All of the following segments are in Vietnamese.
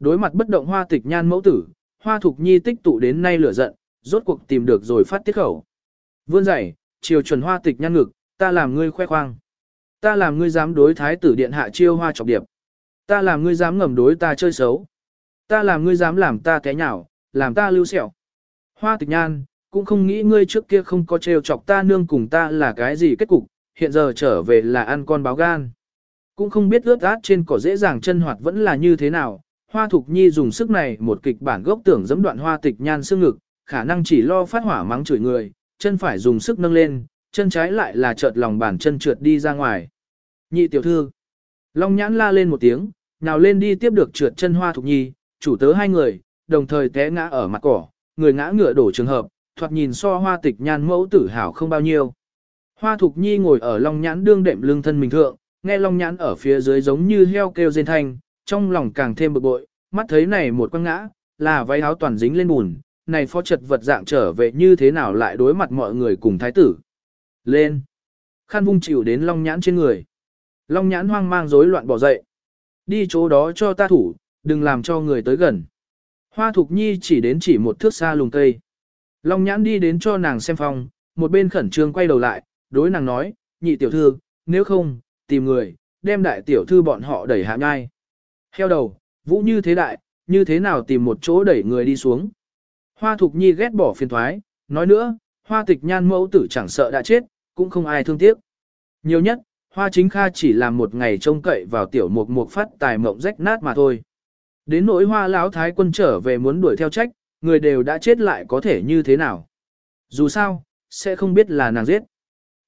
Đối mặt bất động hoa tịch nhan mẫu tử, hoa thục nhi tích tụ đến nay lửa giận, rốt cuộc tìm được rồi phát tiết khẩu. Vươn dày, chiều chuẩn hoa tịch nhan ngực, ta làm ngươi khoe khoang. Ta làm ngươi dám đối thái tử điện hạ chiêu hoa trọc điệp. Ta làm ngươi dám ngầm đối ta chơi xấu. Ta làm ngươi dám làm ta té nhào, làm ta lưu sẹo. Hoa tịch nhan, cũng không nghĩ ngươi trước kia không có trêu chọc ta nương cùng ta là cái gì kết cục, hiện giờ trở về là ăn con báo gan. Cũng không biết ướt át trên cỏ dễ dàng chân hoạt vẫn là như thế nào, hoa thục nhi dùng sức này một kịch bản gốc tưởng giẫm đoạn hoa tịch nhan xương ngực, khả năng chỉ lo phát hỏa mắng chửi người, chân phải dùng sức nâng lên, chân trái lại là chợt lòng bàn chân trượt đi ra ngoài. Nhị tiểu thư, long nhãn la lên một tiếng, nào lên đi tiếp được trượt chân hoa thục nhi, chủ tớ hai người, đồng thời té ngã ở mặt cỏ, người ngã ngựa đổ trường hợp, thoạt nhìn so hoa tịch nhan mẫu tử hảo không bao nhiêu. Hoa thục nhi ngồi ở long nhãn đương đệm lưng thân mình thượng, nghe long nhãn ở phía dưới giống như heo kêu rên thanh, trong lòng càng thêm bực bội, mắt thấy này một quăng ngã, là váy áo toàn dính lên bùn, này phó chật vật dạng trở về như thế nào lại đối mặt mọi người cùng thái tử. Lên! Khăn vung chịu đến long nhãn trên người. Long nhãn hoang mang rối loạn bỏ dậy. Đi chỗ đó cho ta thủ, đừng làm cho người tới gần. Hoa Thục Nhi chỉ đến chỉ một thước xa lùng cây. Long nhãn đi đến cho nàng xem phòng, một bên khẩn trương quay đầu lại, đối nàng nói, nhị tiểu thư, nếu không, tìm người, đem đại tiểu thư bọn họ đẩy hạ nhai. Heo đầu, vũ như thế đại, như thế nào tìm một chỗ đẩy người đi xuống. Hoa Thục Nhi ghét bỏ phiền thoái, nói nữa, hoa tịch nhan mẫu tử chẳng sợ đã chết, cũng không ai thương tiếc. Nhiều nhất, hoa chính kha chỉ làm một ngày trông cậy vào tiểu mục mục phát tài mộng rách nát mà thôi. Đến nỗi hoa lão thái quân trở về muốn đuổi theo trách, người đều đã chết lại có thể như thế nào. Dù sao, sẽ không biết là nàng giết.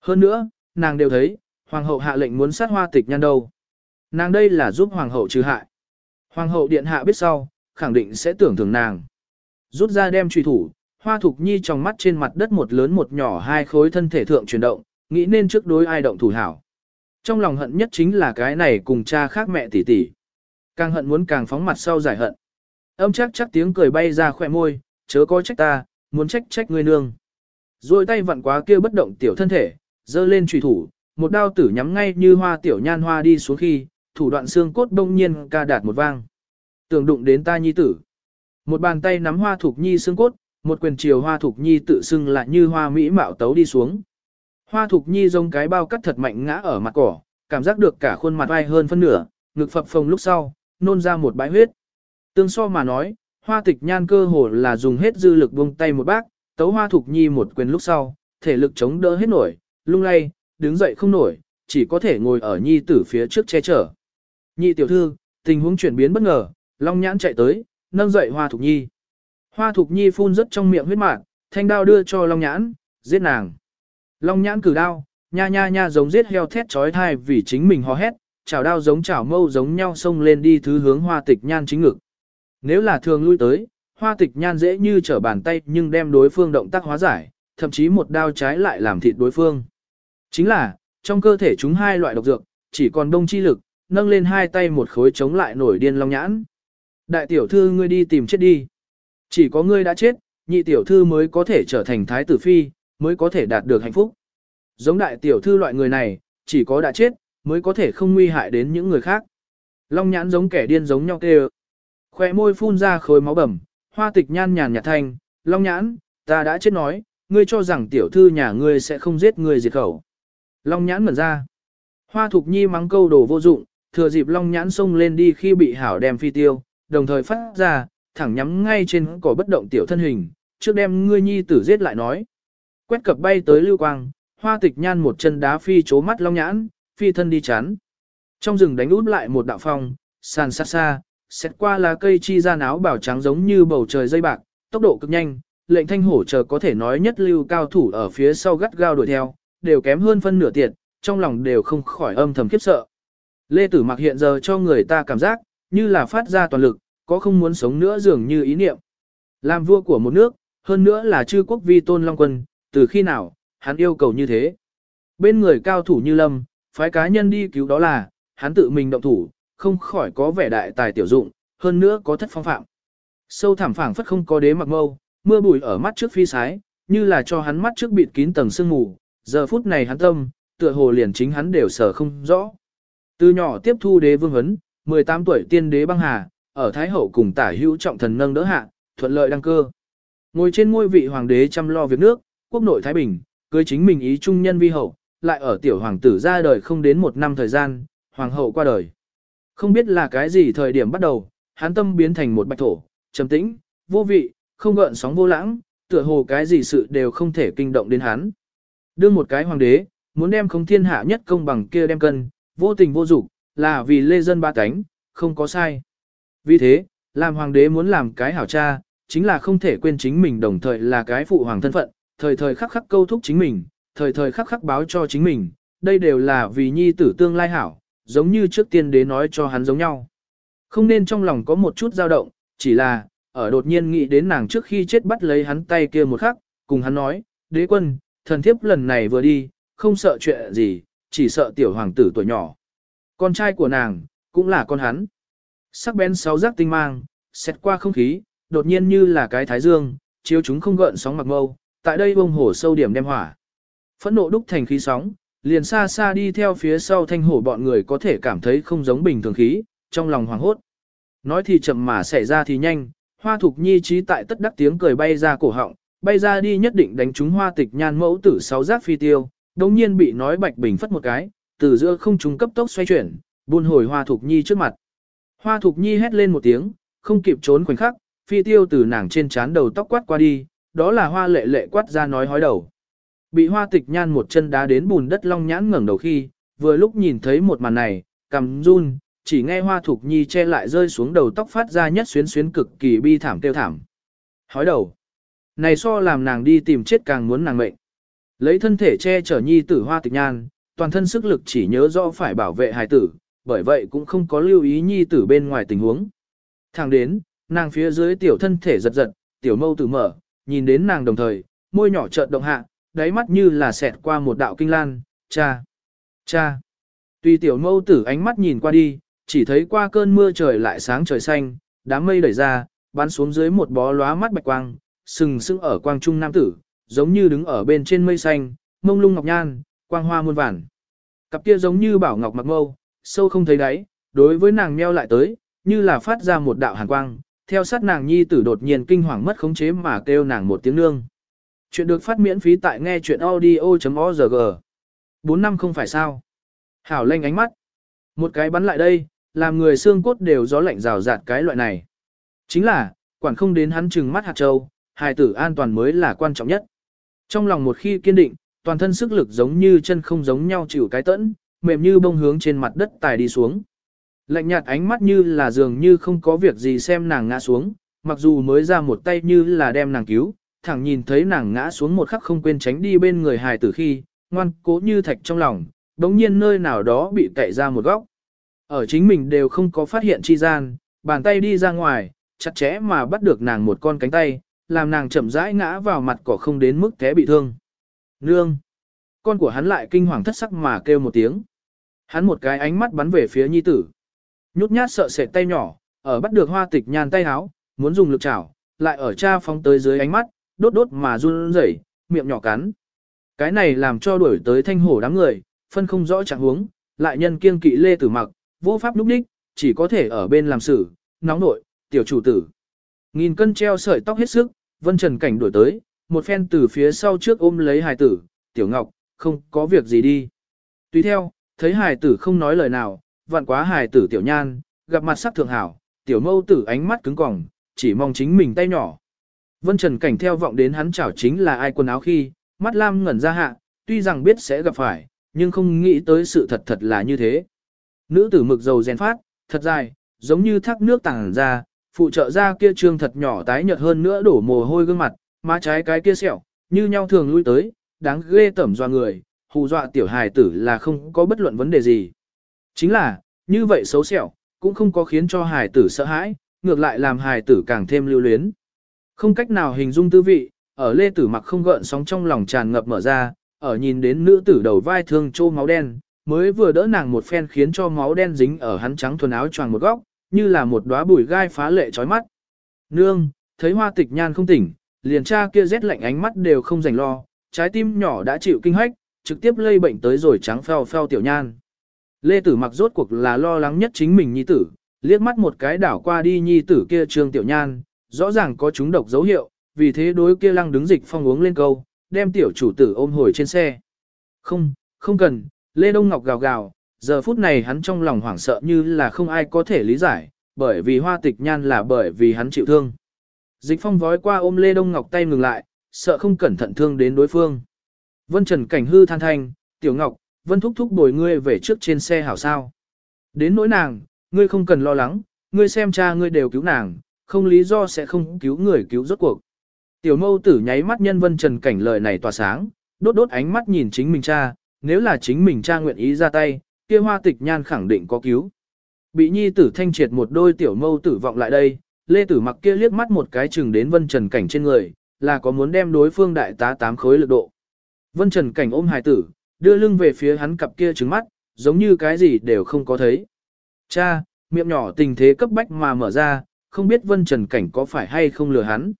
Hơn nữa, nàng đều thấy, hoàng hậu hạ lệnh muốn sát hoa tịch nhan đâu. Nàng đây là giúp hoàng hậu trừ hại. Hoàng hậu điện hạ biết sau, khẳng định sẽ tưởng thưởng nàng. Rút ra đem truy thủ, hoa thục nhi trong mắt trên mặt đất một lớn một nhỏ hai khối thân thể thượng chuyển động, nghĩ nên trước đối ai động thủ hảo. Trong lòng hận nhất chính là cái này cùng cha khác mẹ tỷ tỷ. Càng hận muốn càng phóng mặt sau giải hận. Âm chắc chắc tiếng cười bay ra khỏe môi, chớ có trách ta, muốn trách trách ngươi nương. Rồi tay vặn quá kia bất động tiểu thân thể, dơ lên trùy thủ, một đao tử nhắm ngay như hoa tiểu nhan hoa đi xuống khi, thủ đoạn xương cốt đông nhiên ca đạt một vang. Tưởng đụng đến ta nhi tử. Một bàn tay nắm hoa thục nhi xương cốt, một quyền chiều hoa thục nhi tự xưng lại như hoa mỹ mạo tấu đi xuống. Hoa thục nhi giống cái bao cắt thật mạnh ngã ở mặt cỏ, cảm giác được cả khuôn mặt ai hơn phân nửa, ngực phập phồng lúc sau, nôn ra một bãi huyết. Tương so mà nói, hoa tịch nhan cơ hồ là dùng hết dư lực buông tay một bác, tấu hoa thục nhi một quyền lúc sau, thể lực chống đỡ hết nổi, lung lay, đứng dậy không nổi, chỉ có thể ngồi ở nhi tử phía trước che chở. Nhị tiểu thư, tình huống chuyển biến bất ngờ, long nhãn chạy tới, nâng dậy hoa thục nhi. Hoa thục nhi phun rất trong miệng huyết mạc, thanh đao đưa cho long nhãn, giết nàng. Long nhãn cử đao, nha nha nha giống giết heo thét chói thai vì chính mình hò hét, chảo đao giống chảo mâu giống nhau xông lên đi thứ hướng hoa tịch nhan chính ngực. Nếu là thường lui tới, hoa tịch nhan dễ như trở bàn tay nhưng đem đối phương động tác hóa giải, thậm chí một đao trái lại làm thịt đối phương. Chính là, trong cơ thể chúng hai loại độc dược, chỉ còn đông chi lực, nâng lên hai tay một khối chống lại nổi điên long nhãn. Đại tiểu thư ngươi đi tìm chết đi. Chỉ có ngươi đã chết, nhị tiểu thư mới có thể trở thành thái tử phi, mới có thể đạt được hạnh phúc. Giống đại tiểu thư loại người này, chỉ có đã chết, mới có thể không nguy hại đến những người khác. Long nhãn giống kẻ điên giống nhau kêu. Khoe môi phun ra khối máu bầm, hoa tịch nhan nhàn nhạt thanh, long nhãn, ta đã chết nói, ngươi cho rằng tiểu thư nhà ngươi sẽ không giết ngươi diệt khẩu. Long nhãn mở ra. Hoa thục nhi mắng câu đồ vô dụng, thừa dịp long nhãn xông lên đi khi bị hảo đem phi tiêu, đồng thời phát ra, thẳng nhắm ngay trên cỏ bất động tiểu thân hình, trước đem ngươi nhi tử giết lại nói. Quét cập bay tới lưu quang, hoa tịch nhan một chân đá phi chố mắt long nhãn, phi thân đi chán. Trong rừng đánh út lại một đạo phong, sàn xa xa, xét qua lá cây chi ra áo bảo trắng giống như bầu trời dây bạc, tốc độ cực nhanh, lệnh thanh hổ chờ có thể nói nhất lưu cao thủ ở phía sau gắt gao đuổi theo, đều kém hơn phân nửa tiệt, trong lòng đều không khỏi âm thầm khiếp sợ. Lê Tử Mặc hiện giờ cho người ta cảm giác, như là phát ra toàn lực, có không muốn sống nữa dường như ý niệm. Làm vua của một nước, hơn nữa là chư quốc vi tôn long quân, từ khi nào, hắn yêu cầu như thế. Bên người cao thủ như Lâm, phái cá nhân đi cứu đó là, hắn tự mình động thủ, không khỏi có vẻ đại tài tiểu dụng, hơn nữa có thất phong phạm. Sâu thẳm phảng phất không có đế mặc mâu, mưa bụi ở mắt trước phi sái, như là cho hắn mắt trước bịt kín tầng sương mù, giờ phút này hắn tâm, tựa hồ liền chính hắn đều sở không rõ. Từ nhỏ tiếp thu đế vương vấn, 18 tuổi tiên đế băng hà, ở Thái Hậu cùng tả hữu trọng thần nâng đỡ hạ, thuận lợi đăng cơ. Ngồi trên ngôi vị hoàng đế chăm lo việc nước, quốc nội Thái Bình, cưới chính mình ý trung nhân vi hậu, lại ở tiểu hoàng tử ra đời không đến một năm thời gian, hoàng hậu qua đời. Không biết là cái gì thời điểm bắt đầu, hắn tâm biến thành một bạch thổ, trầm tĩnh, vô vị, không gợn sóng vô lãng, tựa hồ cái gì sự đều không thể kinh động đến hắn. Đương một cái hoàng đế, muốn đem không thiên hạ nhất công bằng kia đem cân, vô tình vô dục, là vì lê dân ba cánh, không có sai. Vì thế, làm hoàng đế muốn làm cái hảo cha, chính là không thể quên chính mình đồng thời là cái phụ hoàng thân phận, thời thời khắc khắc câu thúc chính mình, thời thời khắc khắc báo cho chính mình, đây đều là vì nhi tử tương lai hảo, giống như trước tiên đế nói cho hắn giống nhau. Không nên trong lòng có một chút dao động, chỉ là, ở đột nhiên nghĩ đến nàng trước khi chết bắt lấy hắn tay kia một khắc, cùng hắn nói, đế quân, thần thiếp lần này vừa đi, không sợ chuyện gì, chỉ sợ tiểu hoàng tử tuổi nhỏ. Con trai của nàng, cũng là con hắn. Sắc bén sáu giác tinh mang, xét qua không khí, đột nhiên như là cái thái dương, chiếu chúng không gợn sóng mặc mâu, tại đây bông hổ sâu điểm đem hỏa. Phẫn nộ đúc thành khí sóng, liền xa xa đi theo phía sau thanh hổ bọn người có thể cảm thấy không giống bình thường khí, trong lòng hoảng hốt. Nói thì chậm mà xảy ra thì nhanh, hoa thục nhi trí tại tất đắc tiếng cười bay ra cổ họng, bay ra đi nhất định đánh trúng hoa tịch nhan mẫu tử sáu giác phi tiêu, đồng nhiên bị nói bạch bình phất một cái, từ giữa không trung cấp tốc xoay chuyển, buôn hồi hoa thục nhi trước mặt. Hoa thục nhi hét lên một tiếng, không kịp trốn khoảnh khắc, phi tiêu từ nàng trên trán đầu tóc quát qua đi, đó là hoa lệ lệ quát ra nói hói đầu. Bị hoa tịch nhan một chân đá đến bùn đất long nhãn ngẩng đầu khi, vừa lúc nhìn thấy một màn này, cầm run, chỉ nghe hoa thục nhi che lại rơi xuống đầu tóc phát ra nhất xuyến xuyến cực kỳ bi thảm kêu thảm. Hói đầu. Này so làm nàng đi tìm chết càng muốn nàng mệnh. Lấy thân thể che chở nhi tử hoa tịch nhan, toàn thân sức lực chỉ nhớ rõ phải bảo vệ hài tử, bởi vậy cũng không có lưu ý nhi tử bên ngoài tình huống. Thẳng đến, nàng phía dưới tiểu thân thể giật giật, tiểu mâu tử mở, nhìn đến nàng đồng thời, môi nhỏ chợt động hạ, đáy mắt như là xẹt qua một đạo kinh lan, cha, cha. Tuy tiểu mâu tử ánh mắt nhìn qua đi, chỉ thấy qua cơn mưa trời lại sáng trời xanh, đám mây đẩy ra, bắn xuống dưới một bó lóa mắt bạch quang, sừng sững ở quang trung nam tử, giống như đứng ở bên trên mây xanh, mông lung ngọc nhan, quang hoa muôn vàn. Cặp kia giống như bảo ngọc mặc mâu, sâu không thấy đáy, đối với nàng meo lại tới, như là phát ra một đạo hàn quang, theo sát nàng nhi tử đột nhiên kinh hoàng mất khống chế mà kêu nàng một tiếng nương. Chuyện được phát miễn phí tại nghe chuyện audio.org. Bốn năm không phải sao. Hảo lanh ánh mắt. Một cái bắn lại đây, làm người xương cốt đều gió lạnh rào rạt cái loại này. Chính là, quản không đến hắn chừng mắt hạt châu, hài tử an toàn mới là quan trọng nhất. Trong lòng một khi kiên định, toàn thân sức lực giống như chân không giống nhau chịu cái tẫn, mềm như bông hướng trên mặt đất tài đi xuống. Lạnh nhạt ánh mắt như là dường như không có việc gì xem nàng ngã xuống, mặc dù mới ra một tay như là đem nàng cứu, thẳng nhìn thấy nàng ngã xuống một khắc không quên tránh đi bên người hài tử khi, ngoan cố như thạch trong lòng, đống nhiên nơi nào đó bị cậy ra một góc. Ở chính mình đều không có phát hiện chi gian, bàn tay đi ra ngoài, chặt chẽ mà bắt được nàng một con cánh tay, làm nàng chậm rãi ngã vào mặt cỏ không đến mức té bị thương. Nương! Con của hắn lại kinh hoàng thất sắc mà kêu một tiếng. Hắn một cái ánh mắt bắn về phía nhi tử. Nhút nhát sợ sệt tay nhỏ, ở bắt được hoa tịch nhàn tay háo, muốn dùng lực chảo, lại ở cha phóng tới dưới ánh mắt, đốt đốt mà run rẩy, miệng nhỏ cắn. Cái này làm cho đuổi tới thanh hổ đám người, phân không rõ trạng huống, lại nhân kiêng kỵ lê tử mặc, vô pháp lúc đích, chỉ có thể ở bên làm sự, nóng nội, tiểu chủ tử. Nghìn cân treo sợi tóc hết sức, vân trần cảnh đuổi tới, một phen từ phía sau trước ôm lấy hài tử, tiểu ngọc, không có việc gì đi. Tùy theo, thấy hài tử không nói lời nào, vặn quá hài tử tiểu nhan, gặp mặt sắc thượng hảo, tiểu mâu tử ánh mắt cứng cỏng, chỉ mong chính mình tay nhỏ. Vân Trần Cảnh theo vọng đến hắn chảo chính là ai quần áo khi, mắt lam ngẩn ra hạ, tuy rằng biết sẽ gặp phải, nhưng không nghĩ tới sự thật thật là như thế. Nữ tử mực dầu rèn phát, thật dài, giống như thác nước tàng ra, phụ trợ ra kia trương thật nhỏ tái nhợt hơn nữa đổ mồ hôi gương mặt, má trái cái kia sẹo, như nhau thường lui tới, đáng ghê tẩm doa người, hù dọa tiểu hài tử là không có bất luận vấn đề gì. Chính là, như vậy xấu sẹo cũng không có khiến cho hài tử sợ hãi, ngược lại làm hài tử càng thêm lưu luyến. Không cách nào hình dung tư vị, ở lê tử mặc không gợn sóng trong lòng tràn ngập mở ra, ở nhìn đến nữ tử đầu vai thương trô máu đen, mới vừa đỡ nàng một phen khiến cho máu đen dính ở hắn trắng thuần áo choàng một góc, như là một đóa bụi gai phá lệ chói mắt. Nương, thấy hoa tịch nhan không tỉnh, liền cha kia rét lạnh ánh mắt đều không dành lo, trái tim nhỏ đã chịu kinh hách, trực tiếp lây bệnh tới rồi trắng phèo phèo tiểu nhan. Lê Tử mặc rốt cuộc là lo lắng nhất chính mình nhi tử, liếc mắt một cái đảo qua đi nhi tử kia trương tiểu nhan, rõ ràng có chúng độc dấu hiệu, vì thế đối kia lăng đứng dịch phong uống lên câu, đem tiểu chủ tử ôm hồi trên xe. Không, không cần, Lê Đông Ngọc gào gào, giờ phút này hắn trong lòng hoảng sợ như là không ai có thể lý giải, bởi vì hoa tịch nhan là bởi vì hắn chịu thương. Dịch phong vói qua ôm Lê Đông Ngọc tay ngừng lại, sợ không cẩn thận thương đến đối phương. Vân Trần cảnh hư than thanh, tiểu ngọc, Vân thúc thúc bồi ngươi về trước trên xe hảo sao. Đến nỗi nàng, ngươi không cần lo lắng, ngươi xem cha ngươi đều cứu nàng, không lý do sẽ không cứu người cứu rốt cuộc. Tiểu mâu tử nháy mắt nhân Vân Trần cảnh lời này tỏa sáng, đốt đốt ánh mắt nhìn chính mình cha, nếu là chính mình cha nguyện ý ra tay, kia hoa tịch nhan khẳng định có cứu. Bị nhi tử thanh triệt một đôi tiểu mâu tử vọng lại đây, lê tử mặc kia liếc mắt một cái chừng đến vân trần cảnh trên người, là có muốn đem đối phương đại tá tám khối lực độ. Vân trần cảnh ôm hài tử, đưa lưng về phía hắn cặp kia trứng mắt, giống như cái gì đều không có thấy. Cha, miệng nhỏ tình thế cấp bách mà mở ra, không biết vân trần cảnh có phải hay không lừa hắn.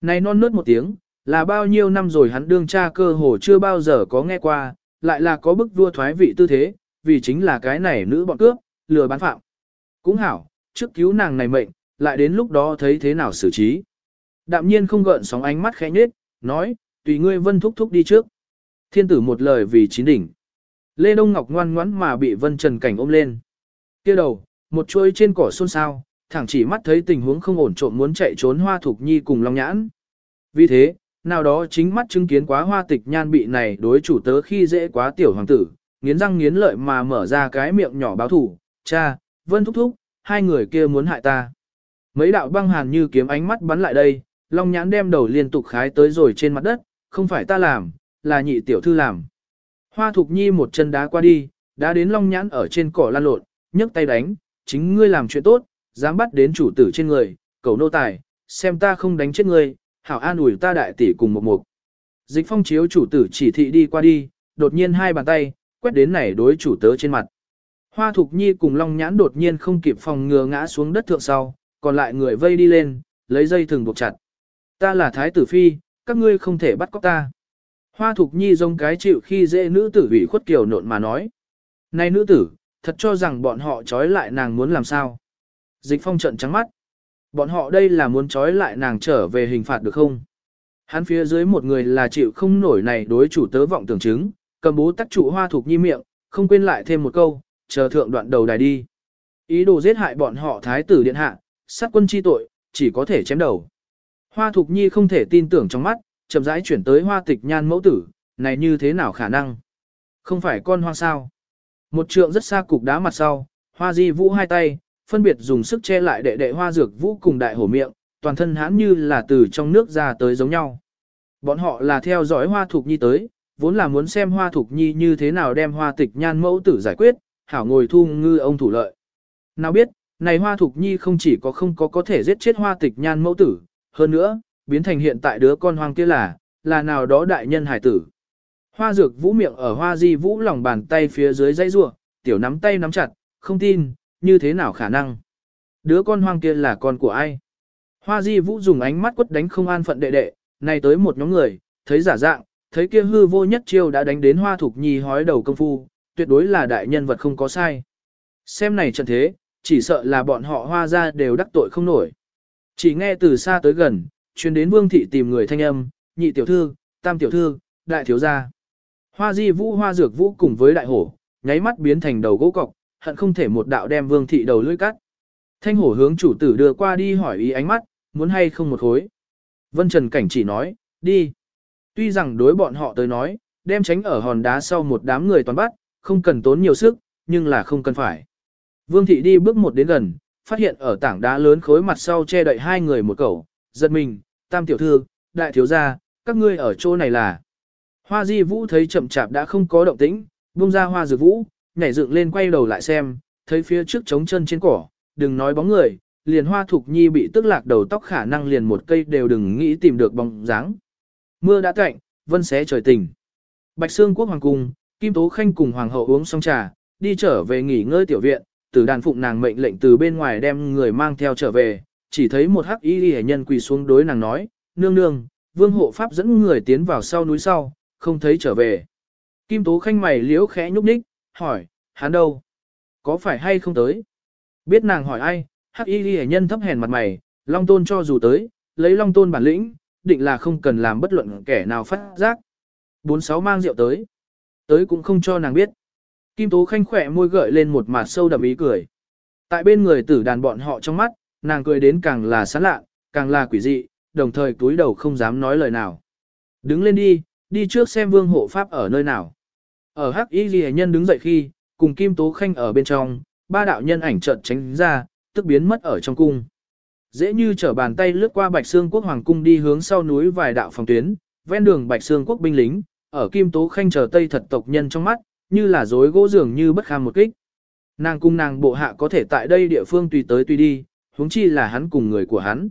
Này non nớt một tiếng, là bao nhiêu năm rồi hắn đương cha cơ hồ chưa bao giờ có nghe qua, lại là có bức vua thoái vị tư thế, vì chính là cái này nữ bọn cướp, lừa bán phạm. Cũng hảo, trước cứu nàng này mệnh, lại đến lúc đó thấy thế nào xử trí. Đạm nhiên không gợn sóng ánh mắt khẽ nhết, nói, tùy ngươi vân thúc thúc đi trước. Thiên tử một lời vì chín đỉnh. Lê Đông Ngọc ngoan ngoãn mà bị vân trần cảnh ôm lên. kia đầu, một chuôi trên cỏ xôn xao, thẳng chỉ mắt thấy tình huống không ổn trộm muốn chạy trốn hoa thục nhi cùng long nhãn. Vì thế, nào đó chính mắt chứng kiến quá hoa tịch nhan bị này đối chủ tớ khi dễ quá tiểu hoàng tử, nghiến răng nghiến lợi mà mở ra cái miệng nhỏ báo thủ, cha, vân thúc thúc, hai người kia muốn hại ta. Mấy đạo băng hàn như kiếm ánh mắt bắn lại đây, long nhãn đem đầu liên tục khái tới rồi trên mặt đất, không phải ta làm, là nhị tiểu thư làm. Hoa thục nhi một chân đá qua đi, đá đến long nhãn ở trên cỏ lan lộn, nhấc tay đánh, chính ngươi làm chuyện tốt, dám bắt đến chủ tử trên người, cầu nô tài, xem ta không đánh chết ngươi, hảo an ủi ta đại tỷ cùng một mục. Dịch phong chiếu chủ tử chỉ thị đi qua đi, đột nhiên hai bàn tay, quét đến này đối chủ tớ trên mặt. Hoa Thục Nhi cùng Long Nhãn đột nhiên không kịp phòng ngừa ngã xuống đất thượng sau, còn lại người vây đi lên, lấy dây thừng buộc chặt. Ta là Thái tử Phi, các ngươi không thể bắt cóc ta. Hoa Thục Nhi giống cái chịu khi dễ nữ tử ủy khuất kiều nộn mà nói. Này nữ tử, thật cho rằng bọn họ trói lại nàng muốn làm sao. Dịch phong trận trắng mắt. Bọn họ đây là muốn trói lại nàng trở về hình phạt được không? Hắn phía dưới một người là chịu không nổi này đối chủ tớ vọng tưởng chứng, cầm bố tắc trụ hoa thục nhi miệng, không quên lại thêm một câu, chờ thượng đoạn đầu đài đi. Ý đồ giết hại bọn họ thái tử điện hạ, sát quân chi tội, chỉ có thể chém đầu. Hoa Thục Nhi không thể tin tưởng trong mắt, chậm rãi chuyển tới hoa tịch nhan mẫu tử, này như thế nào khả năng? Không phải con hoa sao? Một trượng rất xa cục đá mặt sau, hoa di vũ hai tay, phân biệt dùng sức che lại đệ đệ hoa dược vũ cùng đại hổ miệng, toàn thân hãn như là từ trong nước ra tới giống nhau. Bọn họ là theo dõi hoa thục nhi tới, vốn là muốn xem hoa thục nhi như thế nào đem hoa tịch nhan mẫu tử giải quyết, hảo ngồi thu ngư ông thủ lợi. Nào biết, này hoa thục nhi không chỉ có không có có thể giết chết hoa tịch nhan mẫu tử, hơn nữa, biến thành hiện tại đứa con hoang kia là, là nào đó đại nhân hải tử. Hoa dược vũ miệng ở hoa di vũ lòng bàn tay phía dưới dây rua, tiểu nắm tay nắm chặt, không tin, như thế nào khả năng? Đứa con hoang kia là con của ai? Hoa di vũ dùng ánh mắt quất đánh không an phận đệ đệ, này tới một nhóm người, thấy giả dạng, thấy kia hư vô nhất chiêu đã đánh đến hoa thục nhi hói đầu công phu, tuyệt đối là đại nhân vật không có sai. Xem này trận thế, chỉ sợ là bọn họ hoa ra đều đắc tội không nổi. Chỉ nghe từ xa tới gần, chuyên đến vương thị tìm người thanh âm, nhị tiểu thư, tam tiểu thư, đại thiếu gia. Hoa di vũ hoa dược vũ cùng với đại hổ, nháy mắt biến thành đầu gỗ cọc, hận không thể một đạo đem vương thị đầu lưỡi cắt. Thanh hổ hướng chủ tử đưa qua đi hỏi ý ánh mắt, muốn hay không một khối. Vân Trần Cảnh chỉ nói, đi. Tuy rằng đối bọn họ tới nói, đem tránh ở hòn đá sau một đám người toàn bắt, không cần tốn nhiều sức, nhưng là không cần phải. Vương thị đi bước một đến gần, phát hiện ở tảng đá lớn khối mặt sau che đậy hai người một cẩu, giật mình, tam tiểu thư, đại thiếu gia, các ngươi ở chỗ này là. Hoa di vũ thấy chậm chạp đã không có động tĩnh, buông ra hoa dược vũ, nhảy dựng lên quay đầu lại xem, thấy phía trước trống chân trên cỏ, đừng nói bóng người, liền hoa thục nhi bị tức lạc đầu tóc khả năng liền một cây đều đừng nghĩ tìm được bóng dáng. Mưa đã cạnh, vân xé trời tình. Bạch Sương quốc hoàng cung, Kim Tố Khanh cùng hoàng hậu uống xong trà, đi trở về nghỉ ngơi tiểu viện, từ đàn phụng nàng mệnh lệnh từ bên ngoài đem người mang theo trở về, chỉ thấy một hắc y hệ nhân quỳ xuống đối nàng nói, nương nương, vương hộ pháp dẫn người tiến vào sau núi sau, không thấy trở về. Kim Tố Khanh mày liễu khẽ nhúc nhích, hỏi, hắn đâu? Có phải hay không tới? Biết nàng hỏi ai, hắc y ghi nhân thấp hèn mặt mày, long tôn cho dù tới, lấy long tôn bản lĩnh, định là không cần làm bất luận kẻ nào phát giác. Bốn sáu mang rượu tới. Tới cũng không cho nàng biết. Kim Tố Khanh khỏe môi gợi lên một mặt sâu đậm ý cười. Tại bên người tử đàn bọn họ trong mắt, nàng cười đến càng là sán lạ, càng là quỷ dị, đồng thời túi đầu không dám nói lời nào. Đứng lên đi, đi trước xem vương hộ pháp ở nơi nào. Ở hắc y ghi nhân đứng dậy khi, cùng Kim Tố Khanh ở bên trong, ba đạo nhân ảnh chợt tránh ra, tức biến mất ở trong cung. Dễ như trở bàn tay lướt qua Bạch Sương Quốc Hoàng cung đi hướng sau núi vài đạo phòng tuyến, ven đường Bạch Sương Quốc binh lính, ở Kim Tố Khanh chờ Tây thật tộc nhân trong mắt, như là rối gỗ dường như bất kham một kích. Nàng cung nàng bộ hạ có thể tại đây địa phương tùy tới tùy đi, huống chi là hắn cùng người của hắn.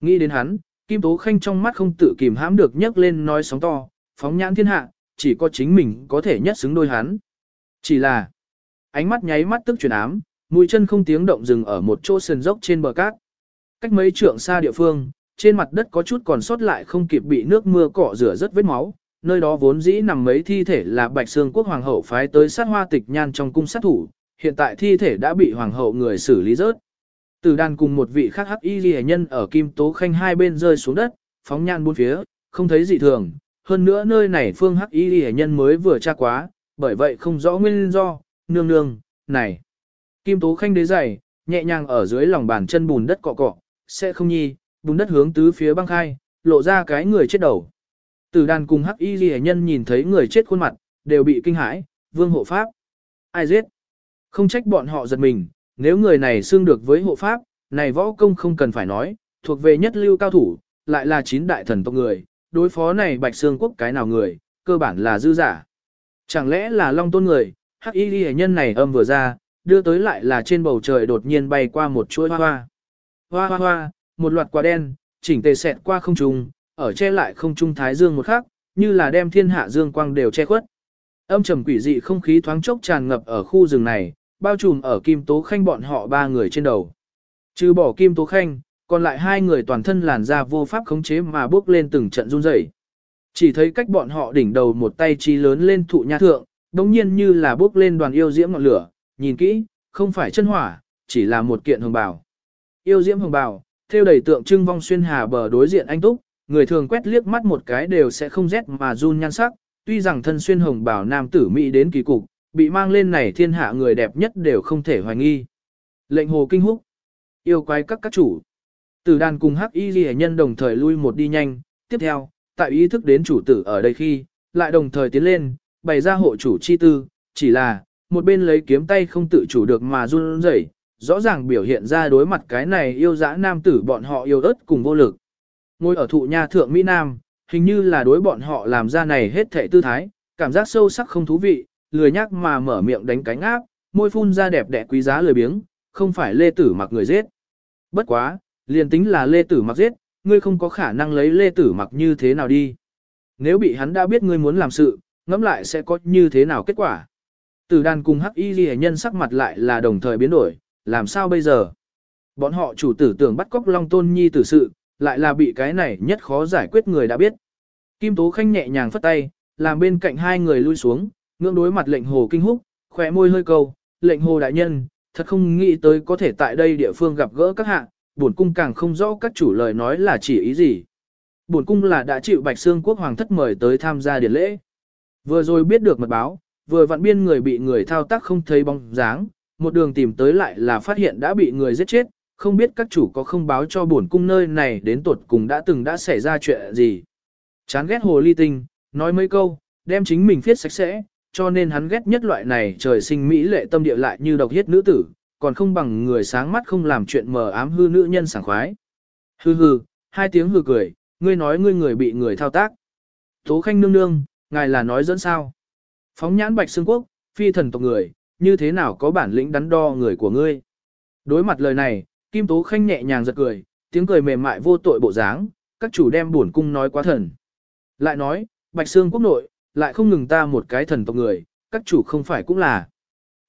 Nghĩ đến hắn, Kim Tố Khanh trong mắt không tự kìm hãm được nhấc lên nói sóng to, phóng nhãn thiên hạ, chỉ có chính mình có thể nhất xứng đôi hắn. Chỉ là, ánh mắt nháy mắt tức chuyển ám, mũi chân không tiếng động dừng ở một chỗ sườn dốc trên bờ cát. Cách mấy trượng xa địa phương, trên mặt đất có chút còn sót lại không kịp bị nước mưa cọ rửa rất vết máu, nơi đó vốn dĩ nằm mấy thi thể là Bạch Sương Quốc hoàng hậu phái tới sát hoa tịch nhan trong cung sát thủ, hiện tại thi thể đã bị hoàng hậu người xử lý rớt. từ đàn cùng một vị khác hắc y ghi nhân ở Kim Tố Khanh hai bên rơi xuống đất, phóng nhan bốn phía, không thấy gì thường. Hơn nữa nơi này phương hắc y ghi nhân mới vừa tra quá, bởi vậy không rõ nguyên do, nương nương, này. Kim Tố Khanh đế giày, nhẹ nhàng ở dưới lòng bàn chân bùn đất cọ cọ, sẽ không nhi, bùn đất hướng tứ phía băng khai, lộ ra cái người chết đầu. Tử đàn cùng hắc y ghi nhân nhìn thấy người chết khuôn mặt, đều bị kinh hãi, vương hộ pháp. Ai giết? Không trách bọn họ giật mình, nếu người này xương được với hộ pháp, này võ công không cần phải nói, thuộc về nhất lưu cao thủ, lại là chín đại thần tộc người, đối phó này bạch xương quốc cái nào người, cơ bản là dư giả. Chẳng lẽ là long tôn người, hắc y ghi nhân này âm vừa ra, đưa tới lại là trên bầu trời đột nhiên bay qua một chuỗi hoa hoa. Hoa hoa hoa, một loạt quả đen, chỉnh tề xẹt qua không trung, ở che lại không trung thái dương một khắc, như là đem thiên hạ dương quang đều che khuất. Âm trầm quỷ dị không khí thoáng chốc tràn ngập ở khu rừng này, bao trùm ở Kim Tố Khanh bọn họ ba người trên đầu. Trừ bỏ Kim Tố Khanh, còn lại hai người toàn thân làn da vô pháp khống chế mà bước lên từng trận run rẩy. Chỉ thấy cách bọn họ đỉnh đầu một tay chi lớn lên thụ nha thượng, đồng nhiên như là bước lên đoàn yêu diễm ngọn lửa, nhìn kỹ, không phải chân hỏa, chỉ là một kiện hồng bào. Yêu diễm hồng bào, theo đầy tượng trưng vong xuyên hà bờ đối diện anh túc, người thường quét liếc mắt một cái đều sẽ không rét mà run nhan sắc, tuy rằng thân xuyên hồng bào nam tử mỹ đến kỳ cục, bị mang lên này thiên hạ người đẹp nhất đều không thể hoài nghi. Lệnh hồ kinh húc, yêu quái các các chủ. Tử đàn cùng hắc y ghi nhân đồng thời lui một đi nhanh, tiếp theo, tại ý thức đến chủ tử ở đây khi, lại đồng thời tiến lên, bày ra hộ chủ chi tư, chỉ là, một bên lấy kiếm tay không tự chủ được mà run rẩy, rõ ràng biểu hiện ra đối mặt cái này yêu dã nam tử bọn họ yêu ớt cùng vô lực. Ngồi ở thụ nha thượng Mỹ Nam, hình như là đối bọn họ làm ra này hết thệ tư thái, cảm giác sâu sắc không thú vị, lười nhắc mà mở miệng đánh cánh áp, môi phun ra đẹp đẽ quý giá lười biếng, không phải lê tử mặc người giết. Bất quá, liền tính là lê tử mặc giết, ngươi không có khả năng lấy lê tử mặc như thế nào đi. Nếu bị hắn đã biết ngươi muốn làm sự, ngẫm lại sẽ có như thế nào kết quả. Tử đàn cùng hắc y ghi nhân sắc mặt lại là đồng thời biến đổi, làm sao bây giờ? Bọn họ chủ tử tưởng bắt cóc Long Tôn Nhi tử sự, lại là bị cái này nhất khó giải quyết người đã biết. Kim Tố Khanh nhẹ nhàng phất tay, làm bên cạnh hai người lui xuống, ngưỡng đối mặt lệnh hồ kinh húc, khỏe môi hơi câu, lệnh hồ đại nhân, thật không nghĩ tới có thể tại đây địa phương gặp gỡ các hạ, bổn cung càng không rõ các chủ lời nói là chỉ ý gì. Bổn cung là đã chịu Bạch Xương quốc hoàng thất mời tới tham gia điển lễ. Vừa rồi biết được mật báo, vừa vặn biên người bị người thao tác không thấy bóng dáng, một đường tìm tới lại là phát hiện đã bị người giết chết, không biết các chủ có không báo cho bổn cung nơi này đến tuột cùng đã từng đã xảy ra chuyện gì. Chán ghét hồ ly tinh, nói mấy câu, đem chính mình viết sạch sẽ, cho nên hắn ghét nhất loại này trời sinh mỹ lệ tâm địa lại như độc hiết nữ tử, còn không bằng người sáng mắt không làm chuyện mờ ám hư nữ nhân sảng khoái. Hư hư, hai tiếng hư cười, ngươi nói ngươi người bị người thao tác. Tố khanh nương nương, ngài là nói dẫn sao. Phóng nhãn bạch xương quốc, phi thần tộc người, như thế nào có bản lĩnh đắn đo người của ngươi. Đối mặt lời này, Kim Tố Khanh nhẹ nhàng giật cười, tiếng cười mềm mại vô tội bộ dáng, các chủ đem buồn cung nói quá thần. Lại nói, Bạch Sương quốc nội, lại không ngừng ta một cái thần tộc người, các chủ không phải cũng là.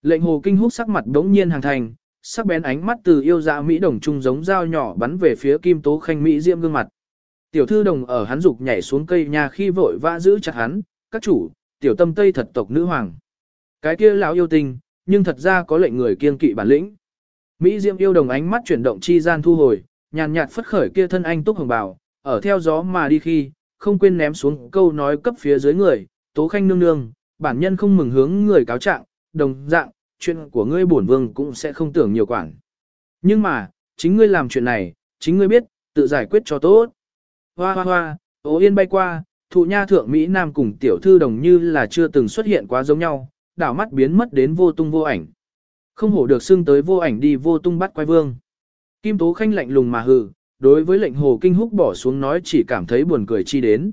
Lệnh hồ kinh hút sắc mặt đống nhiên hàng thành, sắc bén ánh mắt từ yêu dạ Mỹ đồng trung giống dao nhỏ bắn về phía Kim Tố Khanh Mỹ diễm gương mặt. Tiểu thư đồng ở hắn dục nhảy xuống cây nhà khi vội vã giữ chặt hắn, các chủ, tiểu tâm tây thật tộc nữ hoàng. Cái kia lão yêu tình, nhưng thật ra có lệnh người kiên kỵ bản lĩnh. Mỹ Diệm yêu đồng ánh mắt chuyển động chi gian thu hồi, nhàn nhạt phất khởi kia thân anh túc hồng bào, ở theo gió mà đi khi, không quên ném xuống câu nói cấp phía dưới người, tố khanh nương nương, bản nhân không mừng hướng người cáo trạng, đồng dạng, chuyện của ngươi bổn vương cũng sẽ không tưởng nhiều quản. Nhưng mà, chính ngươi làm chuyện này, chính ngươi biết, tự giải quyết cho tốt. Hoa hoa hoa, ố yên bay qua, thụ nha thượng Mỹ Nam cùng tiểu thư đồng như là chưa từng xuất hiện quá giống nhau, đảo mắt biến mất đến vô tung vô ảnh. Không hổ được xưng tới vô ảnh đi vô tung bắt quay vương. Kim Tố Khanh lạnh lùng mà hừ, đối với lệnh hồ kinh húc bỏ xuống nói chỉ cảm thấy buồn cười chi đến.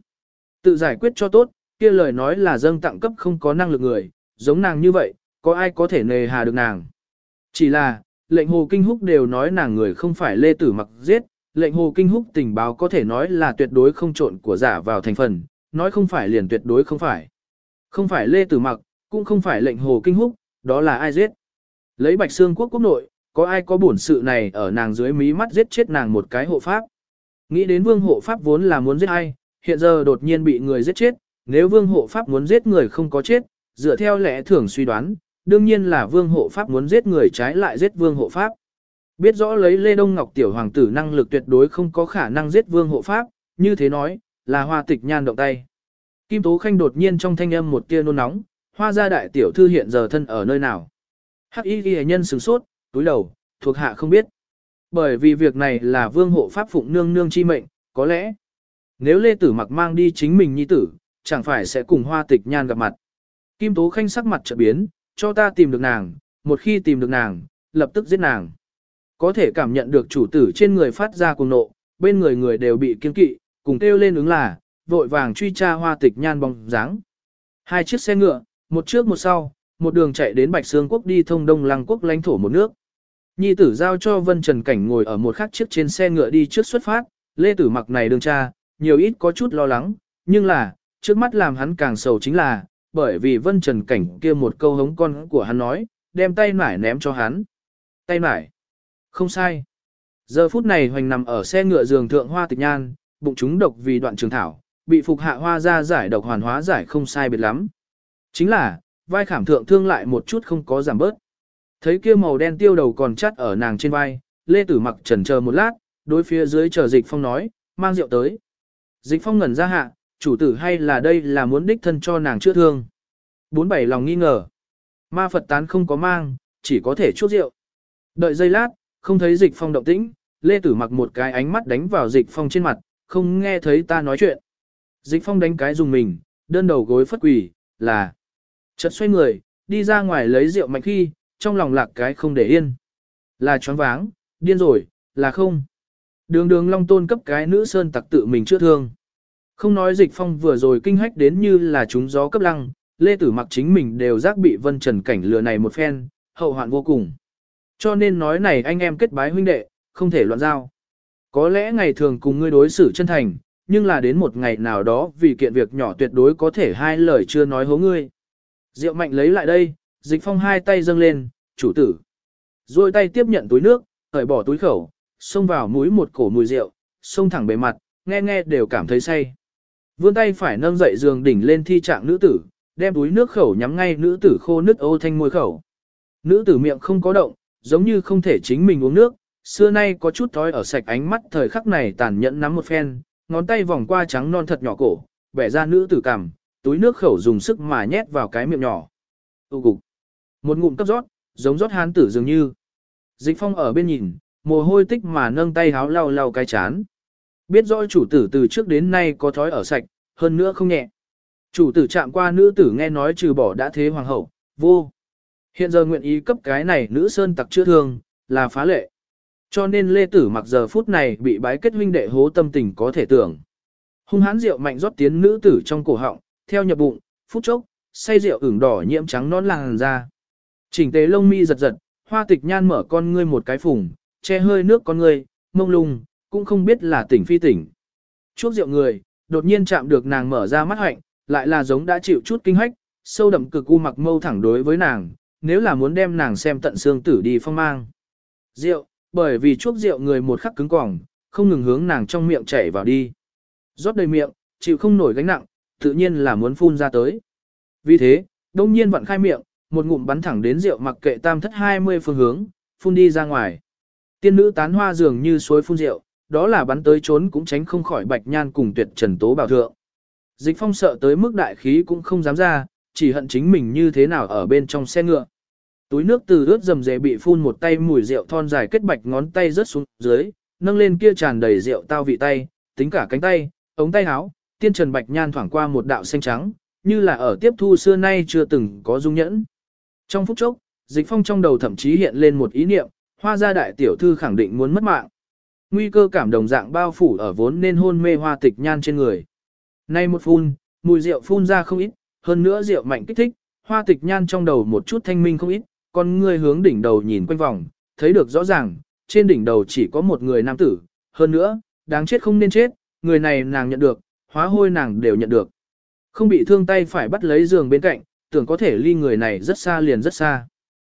Tự giải quyết cho tốt, kia lời nói là dâng tặng cấp không có năng lực người, giống nàng như vậy, có ai có thể nề hà được nàng. Chỉ là, lệnh hồ kinh húc đều nói nàng người không phải lê tử mặc giết, lệnh hồ kinh húc tình báo có thể nói là tuyệt đối không trộn của giả vào thành phần, nói không phải liền tuyệt đối không phải. Không phải lê tử mặc, cũng không phải lệnh hồ kinh húc, đó là ai giết. Lấy bạch xương quốc quốc nội, có ai có bổn sự này ở nàng dưới mí mắt giết chết nàng một cái hộ pháp. Nghĩ đến vương hộ pháp vốn là muốn giết ai, hiện giờ đột nhiên bị người giết chết, nếu vương hộ pháp muốn giết người không có chết, dựa theo lẽ thường suy đoán, đương nhiên là vương hộ pháp muốn giết người trái lại giết vương hộ pháp. Biết rõ lấy Lê Đông Ngọc tiểu hoàng tử năng lực tuyệt đối không có khả năng giết vương hộ pháp, như thế nói, là hoa tịch nhan động tay. Kim Tố Khanh đột nhiên trong thanh âm một tia nôn nóng, hoa gia đại tiểu thư hiện giờ thân ở nơi nào. Hắc y ghi nhân sửng sốt, túi đầu, thuộc hạ không biết. Bởi vì việc này là vương hộ pháp phụng nương nương chi mệnh, có lẽ, nếu Lê Tử mặc mang đi chính mình nhi tử, chẳng phải sẽ cùng hoa tịch nhan gặp mặt. Kim Tố Khanh sắc mặt trợ biến, cho ta tìm được nàng, một khi tìm được nàng, lập tức giết nàng. Có thể cảm nhận được chủ tử trên người phát ra cùng nộ, bên người người đều bị kiên kỵ, cùng kêu lên ứng là, vội vàng truy tra hoa tịch nhan bóng dáng. Hai chiếc xe ngựa, một trước một sau, một đường chạy đến Bạch Sương quốc đi thông Đông Lăng quốc lãnh thổ một nước. Nhi tử giao cho Vân Trần Cảnh ngồi ở một khắc chiếc trên xe ngựa đi trước xuất phát, Lê Tử mặc này đường cha, nhiều ít có chút lo lắng, nhưng là, trước mắt làm hắn càng sầu chính là, bởi vì Vân Trần Cảnh kia một câu hống con của hắn nói, đem tay nải ném cho hắn. Tay nải. Không sai. Giờ phút này hoành nằm ở xe ngựa giường thượng hoa tịch nhan, bụng chúng độc vì đoạn trường thảo, bị phục hạ hoa ra giải độc hoàn hóa giải không sai biệt lắm. Chính là, vai khảm thượng thương lại một chút không có giảm bớt. Thấy kia màu đen tiêu đầu còn chắt ở nàng trên vai, Lê Tử mặc trần chờ một lát, đối phía dưới chờ dịch phong nói, mang rượu tới. Dịch phong ngẩn ra hạ, chủ tử hay là đây là muốn đích thân cho nàng chữa thương. Bốn bảy lòng nghi ngờ. Ma Phật tán không có mang, chỉ có thể chuốc rượu. Đợi giây lát, không thấy dịch phong động tĩnh, Lê Tử mặc một cái ánh mắt đánh vào dịch phong trên mặt, không nghe thấy ta nói chuyện. Dịch phong đánh cái dùng mình, đơn đầu gối phất quỳ, là. Chợt xoay người, đi ra ngoài lấy rượu mạnh khi, trong lòng lạc cái không để yên. Là choáng váng, điên rồi, là không. Đường đường long tôn cấp cái nữ sơn tặc tự mình chữa thương. Không nói dịch phong vừa rồi kinh hách đến như là chúng gió cấp lăng, lê tử mặc chính mình đều giác bị vân trần cảnh lừa này một phen, hậu hoạn vô cùng. Cho nên nói này anh em kết bái huynh đệ, không thể loạn giao. Có lẽ ngày thường cùng ngươi đối xử chân thành, nhưng là đến một ngày nào đó vì kiện việc nhỏ tuyệt đối có thể hai lời chưa nói hố ngươi. Diệu mạnh lấy lại đây, dịch phong hai tay dâng lên, chủ tử. Rồi tay tiếp nhận túi nước, cởi bỏ túi khẩu, xông vào mũi một cổ mùi rượu, xông thẳng bề mặt, nghe nghe đều cảm thấy say. Vươn tay phải nâng dậy giường đỉnh lên thi trạng nữ tử, đem túi nước khẩu nhắm ngay nữ tử khô nứt ô thanh môi khẩu. Nữ tử miệng không có động, giống như không thể chính mình uống nước, xưa nay có chút thói ở sạch ánh mắt thời khắc này tàn nhẫn nắm một phen, ngón tay vòng qua trắng non thật nhỏ cổ, bẻ ra nữ tử cằm, túi nước khẩu dùng sức mà nhét vào cái miệng nhỏ. Tu cục. Một ngụm cấp rót, giống rót hán tử dường như. Dịch phong ở bên nhìn, mồ hôi tích mà nâng tay háo lau lau cái chán. Biết rõ chủ tử từ trước đến nay có thói ở sạch, hơn nữa không nhẹ. Chủ tử chạm qua nữ tử nghe nói trừ bỏ đã thế hoàng hậu, vô. Hiện giờ nguyện ý cấp cái này nữ sơn tặc chữa thương, là phá lệ. Cho nên lê tử mặc giờ phút này bị bái kết huynh đệ hố tâm tình có thể tưởng. Hung hãn rượu mạnh rót tiến nữ tử trong cổ họng, theo nhập bụng, phút chốc, say rượu ửng đỏ nhiễm trắng non làn ra. Chỉnh tế lông mi giật giật, hoa tịch nhan mở con ngươi một cái phùng, che hơi nước con ngươi, mông lung, cũng không biết là tỉnh phi tỉnh. Chuốc rượu người, đột nhiên chạm được nàng mở ra mắt hạnh, lại là giống đã chịu chút kinh hách, sâu đậm cực u mặc mâu thẳng đối với nàng, nếu là muốn đem nàng xem tận xương tử đi phong mang. Rượu, bởi vì chuốc rượu người một khắc cứng cỏng, không ngừng hướng nàng trong miệng chảy vào đi. Rót đầy miệng, chịu không nổi gánh nặng, tự nhiên là muốn phun ra tới. Vì thế, đông nhiên vặn khai miệng, một ngụm bắn thẳng đến rượu mặc kệ tam thất 20 phương hướng, phun đi ra ngoài. Tiên nữ tán hoa dường như suối phun rượu, đó là bắn tới trốn cũng tránh không khỏi bạch nhan cùng tuyệt trần tố bảo thượng. Dịch phong sợ tới mức đại khí cũng không dám ra, chỉ hận chính mình như thế nào ở bên trong xe ngựa. Túi nước từ ướt dầm dề bị phun một tay mùi rượu thon dài kết bạch ngón tay rớt xuống dưới, nâng lên kia tràn đầy rượu tao vị tay, tính cả cánh tay, ống tay áo, tiên trần bạch nhan thoảng qua một đạo xanh trắng, như là ở tiếp thu xưa nay chưa từng có dung nhẫn. Trong phút chốc, dịch phong trong đầu thậm chí hiện lên một ý niệm, hoa gia đại tiểu thư khẳng định muốn mất mạng. Nguy cơ cảm đồng dạng bao phủ ở vốn nên hôn mê hoa tịch nhan trên người. Nay một phun, mùi rượu phun ra không ít, hơn nữa rượu mạnh kích thích, hoa tịch nhan trong đầu một chút thanh minh không ít, con người hướng đỉnh đầu nhìn quanh vòng, thấy được rõ ràng, trên đỉnh đầu chỉ có một người nam tử, hơn nữa, đáng chết không nên chết, người này nàng nhận được, hóa hôi nàng đều nhận được. Không bị thương tay phải bắt lấy giường bên cạnh, tưởng có thể ly người này rất xa liền rất xa.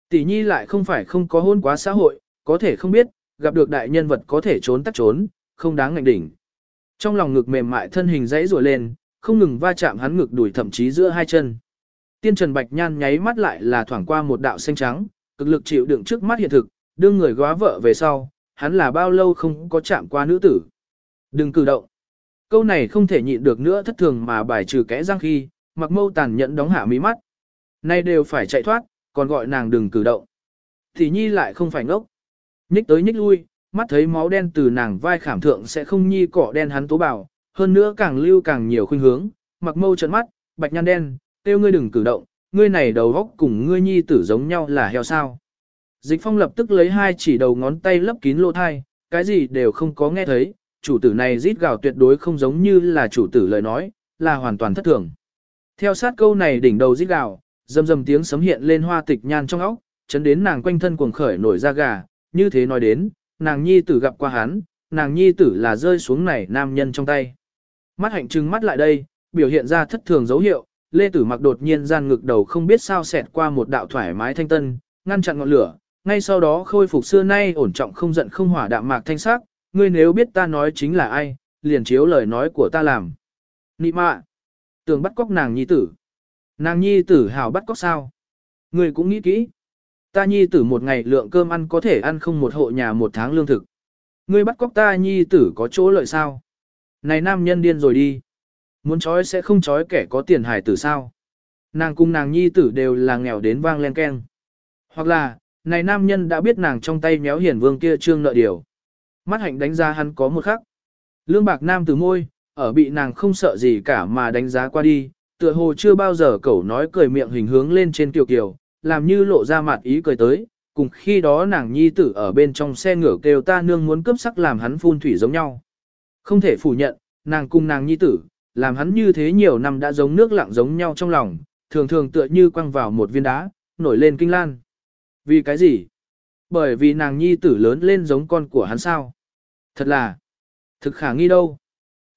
Tỷ nhi lại không phải không có hôn quá xã hội, có thể không biết, gặp được đại nhân vật có thể trốn tắt trốn, không đáng ngạnh đỉnh. Trong lòng ngực mềm mại thân hình dãy rùa lên, không ngừng va chạm hắn ngực đuổi thậm chí giữa hai chân. Tiên Trần Bạch Nhan nháy mắt lại là thoảng qua một đạo xanh trắng, cực lực chịu đựng trước mắt hiện thực, đưa người góa vợ về sau, hắn là bao lâu không có chạm qua nữ tử. Đừng cử động. Câu này không thể nhịn được nữa thất thường mà bài trừ kẽ răng khi, mặc mâu tàn nhẫn đóng hạ mí mắt. Nay đều phải chạy thoát, còn gọi nàng đừng cử động. Thì nhi lại không phải ngốc. Nhích tới nhích lui, mắt thấy máu đen từ nàng vai khảm thượng sẽ không nhi cỏ đen hắn tố bảo, hơn nữa càng lưu càng nhiều khuynh hướng, mặc mâu trợn mắt, bạch nhăn đen, kêu ngươi đừng cử động, ngươi này đầu góc cùng ngươi nhi tử giống nhau là heo sao. Dịch phong lập tức lấy hai chỉ đầu ngón tay lấp kín lỗ thai, cái gì đều không có nghe thấy, chủ tử này rít gào tuyệt đối không giống như là chủ tử lời nói, là hoàn toàn thất thường. Theo sát câu này đỉnh đầu rít gào, dầm dầm tiếng sấm hiện lên hoa tịch nhan trong óc, chấn đến nàng quanh thân cuồng khởi nổi da gà, như thế nói đến, nàng nhi tử gặp qua hắn, nàng nhi tử là rơi xuống này nam nhân trong tay. Mắt hạnh trừng mắt lại đây, biểu hiện ra thất thường dấu hiệu, Lê Tử mặc đột nhiên gian ngực đầu không biết sao xẹt qua một đạo thoải mái thanh tân, ngăn chặn ngọn lửa, ngay sau đó khôi phục xưa nay ổn trọng không giận không hỏa đạm mạc thanh sắc, ngươi nếu biết ta nói chính là ai, liền chiếu lời nói của ta làm. Nị mạ, tưởng bắt cóc nàng nhi tử. Nàng nhi tử hào bắt cóc sao? Ngươi cũng nghĩ kỹ. Ta nhi tử một ngày lượng cơm ăn có thể ăn không một hộ nhà một tháng lương thực. Ngươi bắt cóc ta nhi tử có chỗ lợi sao? Này nam nhân điên rồi đi. Muốn chói sẽ không chói kẻ có tiền hài tử sao? Nàng cùng nàng nhi tử đều là nghèo đến vang len keng. Hoặc là, này nam nhân đã biết nàng trong tay méo hiển vương kia trương nợ điều. Mắt hạnh đánh giá hắn có một khắc. Lương bạc nam từ môi, ở bị nàng không sợ gì cả mà đánh giá qua đi, tựa hồ chưa bao giờ cẩu nói cười miệng hình hướng lên trên kiều kiều, làm như lộ ra mặt ý cười tới, cùng khi đó nàng nhi tử ở bên trong xe ngựa kêu ta nương muốn cướp sắc làm hắn phun thủy giống nhau. Không thể phủ nhận, nàng cùng nàng nhi tử, làm hắn như thế nhiều năm đã giống nước lặng giống nhau trong lòng, thường thường tựa như quăng vào một viên đá, nổi lên kinh lan. Vì cái gì? Bởi vì nàng nhi tử lớn lên giống con của hắn sao? Thật là, thực khả nghi đâu.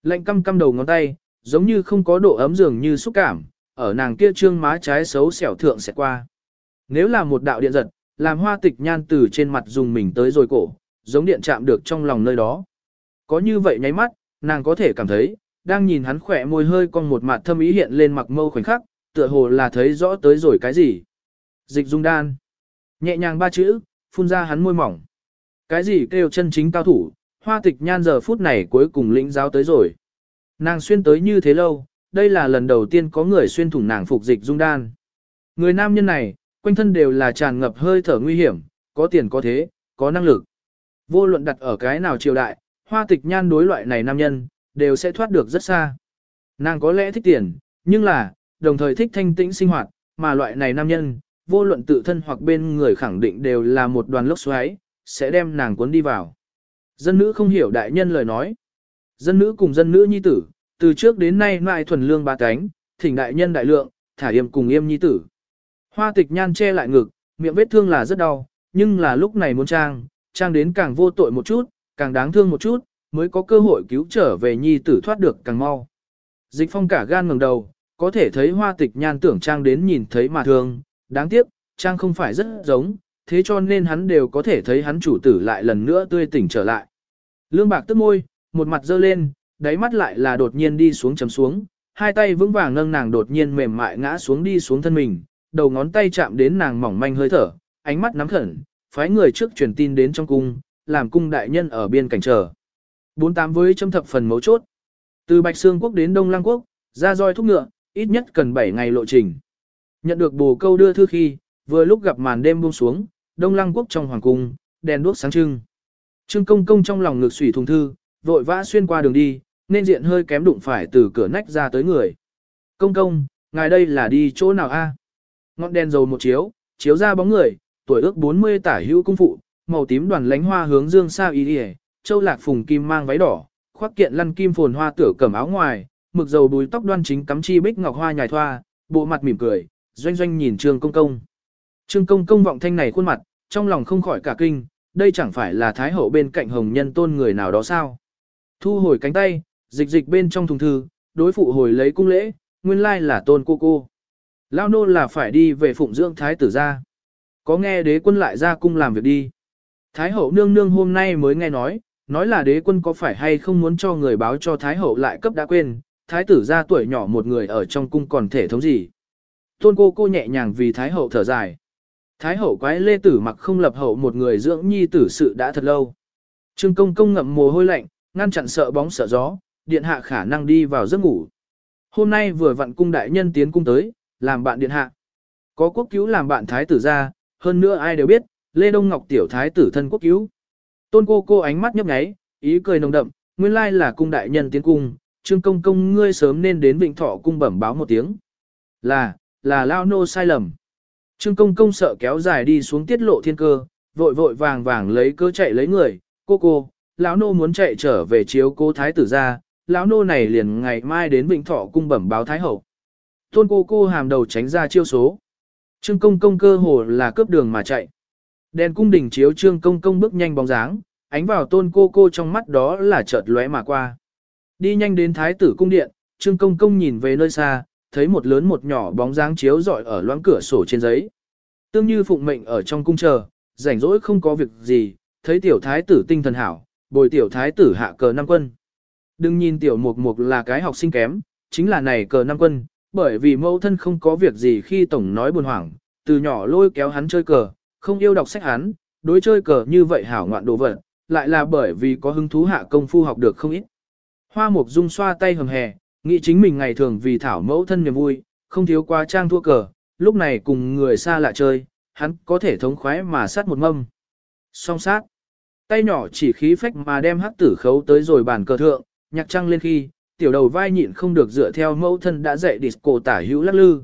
Lạnh căm căm đầu ngón tay, giống như không có độ ấm dường như xúc cảm, ở nàng kia trương má trái xấu xẻo thượng sẽ qua. Nếu là một đạo điện giật, làm hoa tịch nhan từ trên mặt dùng mình tới rồi cổ, giống điện chạm được trong lòng nơi đó. Có như vậy nháy mắt, nàng có thể cảm thấy, đang nhìn hắn khỏe môi hơi con một mặt thâm ý hiện lên mặc mâu khoảnh khắc, tựa hồ là thấy rõ tới rồi cái gì. Dịch dung đan. Nhẹ nhàng ba chữ, phun ra hắn môi mỏng. Cái gì kêu chân chính cao thủ, hoa tịch nhan giờ phút này cuối cùng lĩnh giáo tới rồi. Nàng xuyên tới như thế lâu, đây là lần đầu tiên có người xuyên thủng nàng phục dịch dung đan. Người nam nhân này, quanh thân đều là tràn ngập hơi thở nguy hiểm, có tiền có thế, có năng lực. Vô luận đặt ở cái nào triều đại, hoa tịch nhan đối loại này nam nhân, đều sẽ thoát được rất xa. Nàng có lẽ thích tiền, nhưng là, đồng thời thích thanh tĩnh sinh hoạt, mà loại này nam nhân, vô luận tự thân hoặc bên người khẳng định đều là một đoàn lốc xoáy, sẽ đem nàng cuốn đi vào. Dân nữ không hiểu đại nhân lời nói. Dân nữ cùng dân nữ nhi tử, từ trước đến nay mãi thuần lương ba cánh, thỉnh đại nhân đại lượng, thả yêm cùng yêm nhi tử. Hoa tịch nhan che lại ngực, miệng vết thương là rất đau, nhưng là lúc này muốn trang, trang đến càng vô tội một chút, càng đáng thương một chút, mới có cơ hội cứu trở về nhi tử thoát được càng mau. Dịch phong cả gan ngẩng đầu, có thể thấy hoa tịch nhan tưởng trang đến nhìn thấy mà thương, đáng tiếc, trang không phải rất giống, thế cho nên hắn đều có thể thấy hắn chủ tử lại lần nữa tươi tỉnh trở lại. Lương bạc tức môi, một mặt dơ lên, đáy mắt lại là đột nhiên đi xuống chấm xuống, hai tay vững vàng nâng nàng đột nhiên mềm mại ngã xuống đi xuống thân mình, đầu ngón tay chạm đến nàng mỏng manh hơi thở, ánh mắt nắm khẩn, phái người trước truyền tin đến trong cung, làm cung đại nhân ở biên cảnh chờ. Bốn tám với châm thập phần mấu chốt. Từ Bạch Sương quốc đến Đông Lăng quốc, ra roi thúc ngựa, ít nhất cần 7 ngày lộ trình. Nhận được bồ câu đưa thư khi, vừa lúc gặp màn đêm buông xuống, Đông Lăng quốc trong hoàng cung, đèn đuốc sáng trưng. Trương công công trong lòng ngực sủy thùng thư, vội vã xuyên qua đường đi, nên diện hơi kém đụng phải từ cửa nách ra tới người. Công công, ngài đây là đi chỗ nào a? Ngọn đèn dầu một chiếu, chiếu ra bóng người, tuổi ước 40 tả hữu cung phụ, màu tím đoàn lánh hoa hướng dương sao y đi châu lạc phùng kim mang váy đỏ, khoác kiện lăn kim phồn hoa tửa cẩm áo ngoài, mực dầu bùi tóc đoan chính cắm chi bích ngọc hoa nhài thoa, bộ mặt mỉm cười, doanh doanh nhìn Trương Công Công. Trương Công Công vọng thanh này khuôn mặt, trong lòng không khỏi cả kinh, đây chẳng phải là Thái Hậu bên cạnh Hồng Nhân Tôn người nào đó sao. Thu hồi cánh tay, dịch dịch bên trong thùng thư, đối phụ hồi lấy cung lễ, nguyên lai là Tôn cô cô. Lao nô là phải đi về phụng dưỡng Thái tử ra. Có nghe đế quân lại ra cung làm việc đi. Thái Hậu nương nương hôm nay mới nghe nói, nói là đế quân có phải hay không muốn cho người báo cho Thái Hậu lại cấp đã quên, Thái tử ra tuổi nhỏ một người ở trong cung còn thể thống gì. Tôn cô cô nhẹ nhàng vì Thái Hậu thở dài. Thái hậu quái lê tử mặc không lập hậu một người dưỡng nhi tử sự đã thật lâu. Trương công công ngậm mồ hôi lạnh, ngăn chặn sợ bóng sợ gió, điện hạ khả năng đi vào giấc ngủ. Hôm nay vừa vặn cung đại nhân tiến cung tới, làm bạn điện hạ. Có quốc cứu làm bạn thái tử ra, hơn nữa ai đều biết, Lê Đông Ngọc tiểu thái tử thân quốc cứu. Tôn cô cô ánh mắt nhấp nháy, ý cười nồng đậm, nguyên lai là cung đại nhân tiến cung, trương công công ngươi sớm nên đến vịnh thọ cung bẩm báo một tiếng. Là, là lao nô sai lầm. Trương công công sợ kéo dài đi xuống tiết lộ thiên cơ, vội vội vàng vàng lấy cơ chạy lấy người, cô cô, lão nô muốn chạy trở về chiếu cô thái tử ra, lão nô này liền ngày mai đến Vịnh Thọ cung bẩm báo thái hậu. Tôn cô cô hàm đầu tránh ra chiêu số. Trương công công cơ hồ là cướp đường mà chạy. Đèn cung đỉnh chiếu trương công công bước nhanh bóng dáng, ánh vào tôn cô cô trong mắt đó là chợt lóe mà qua. Đi nhanh đến thái tử cung điện, trương công công nhìn về nơi xa, thấy một lớn một nhỏ bóng dáng chiếu rọi ở loãng cửa sổ trên giấy. Tương như phụng mệnh ở trong cung chờ, rảnh rỗi không có việc gì, thấy tiểu thái tử tinh thần hảo, bồi tiểu thái tử hạ cờ năm quân. Đừng nhìn tiểu mục mục là cái học sinh kém, chính là này cờ năm quân, bởi vì mẫu thân không có việc gì khi tổng nói buồn hoảng, từ nhỏ lôi kéo hắn chơi cờ, không yêu đọc sách hắn, đối chơi cờ như vậy hảo ngoạn đồ vật, lại là bởi vì có hứng thú hạ công phu học được không ít. Hoa mục dung xoa tay hầm hè, Nghĩ chính mình ngày thường vì thảo mẫu thân niềm vui, không thiếu quá trang thua cờ, lúc này cùng người xa lạ chơi, hắn có thể thống khoái mà sát một mâm. Song sát. Tay nhỏ chỉ khí phách mà đem hắc tử khấu tới rồi bàn cờ thượng, nhạc trăng lên khi, tiểu đầu vai nhịn không được dựa theo mẫu thân đã dạy disco tả hữu lắc lư.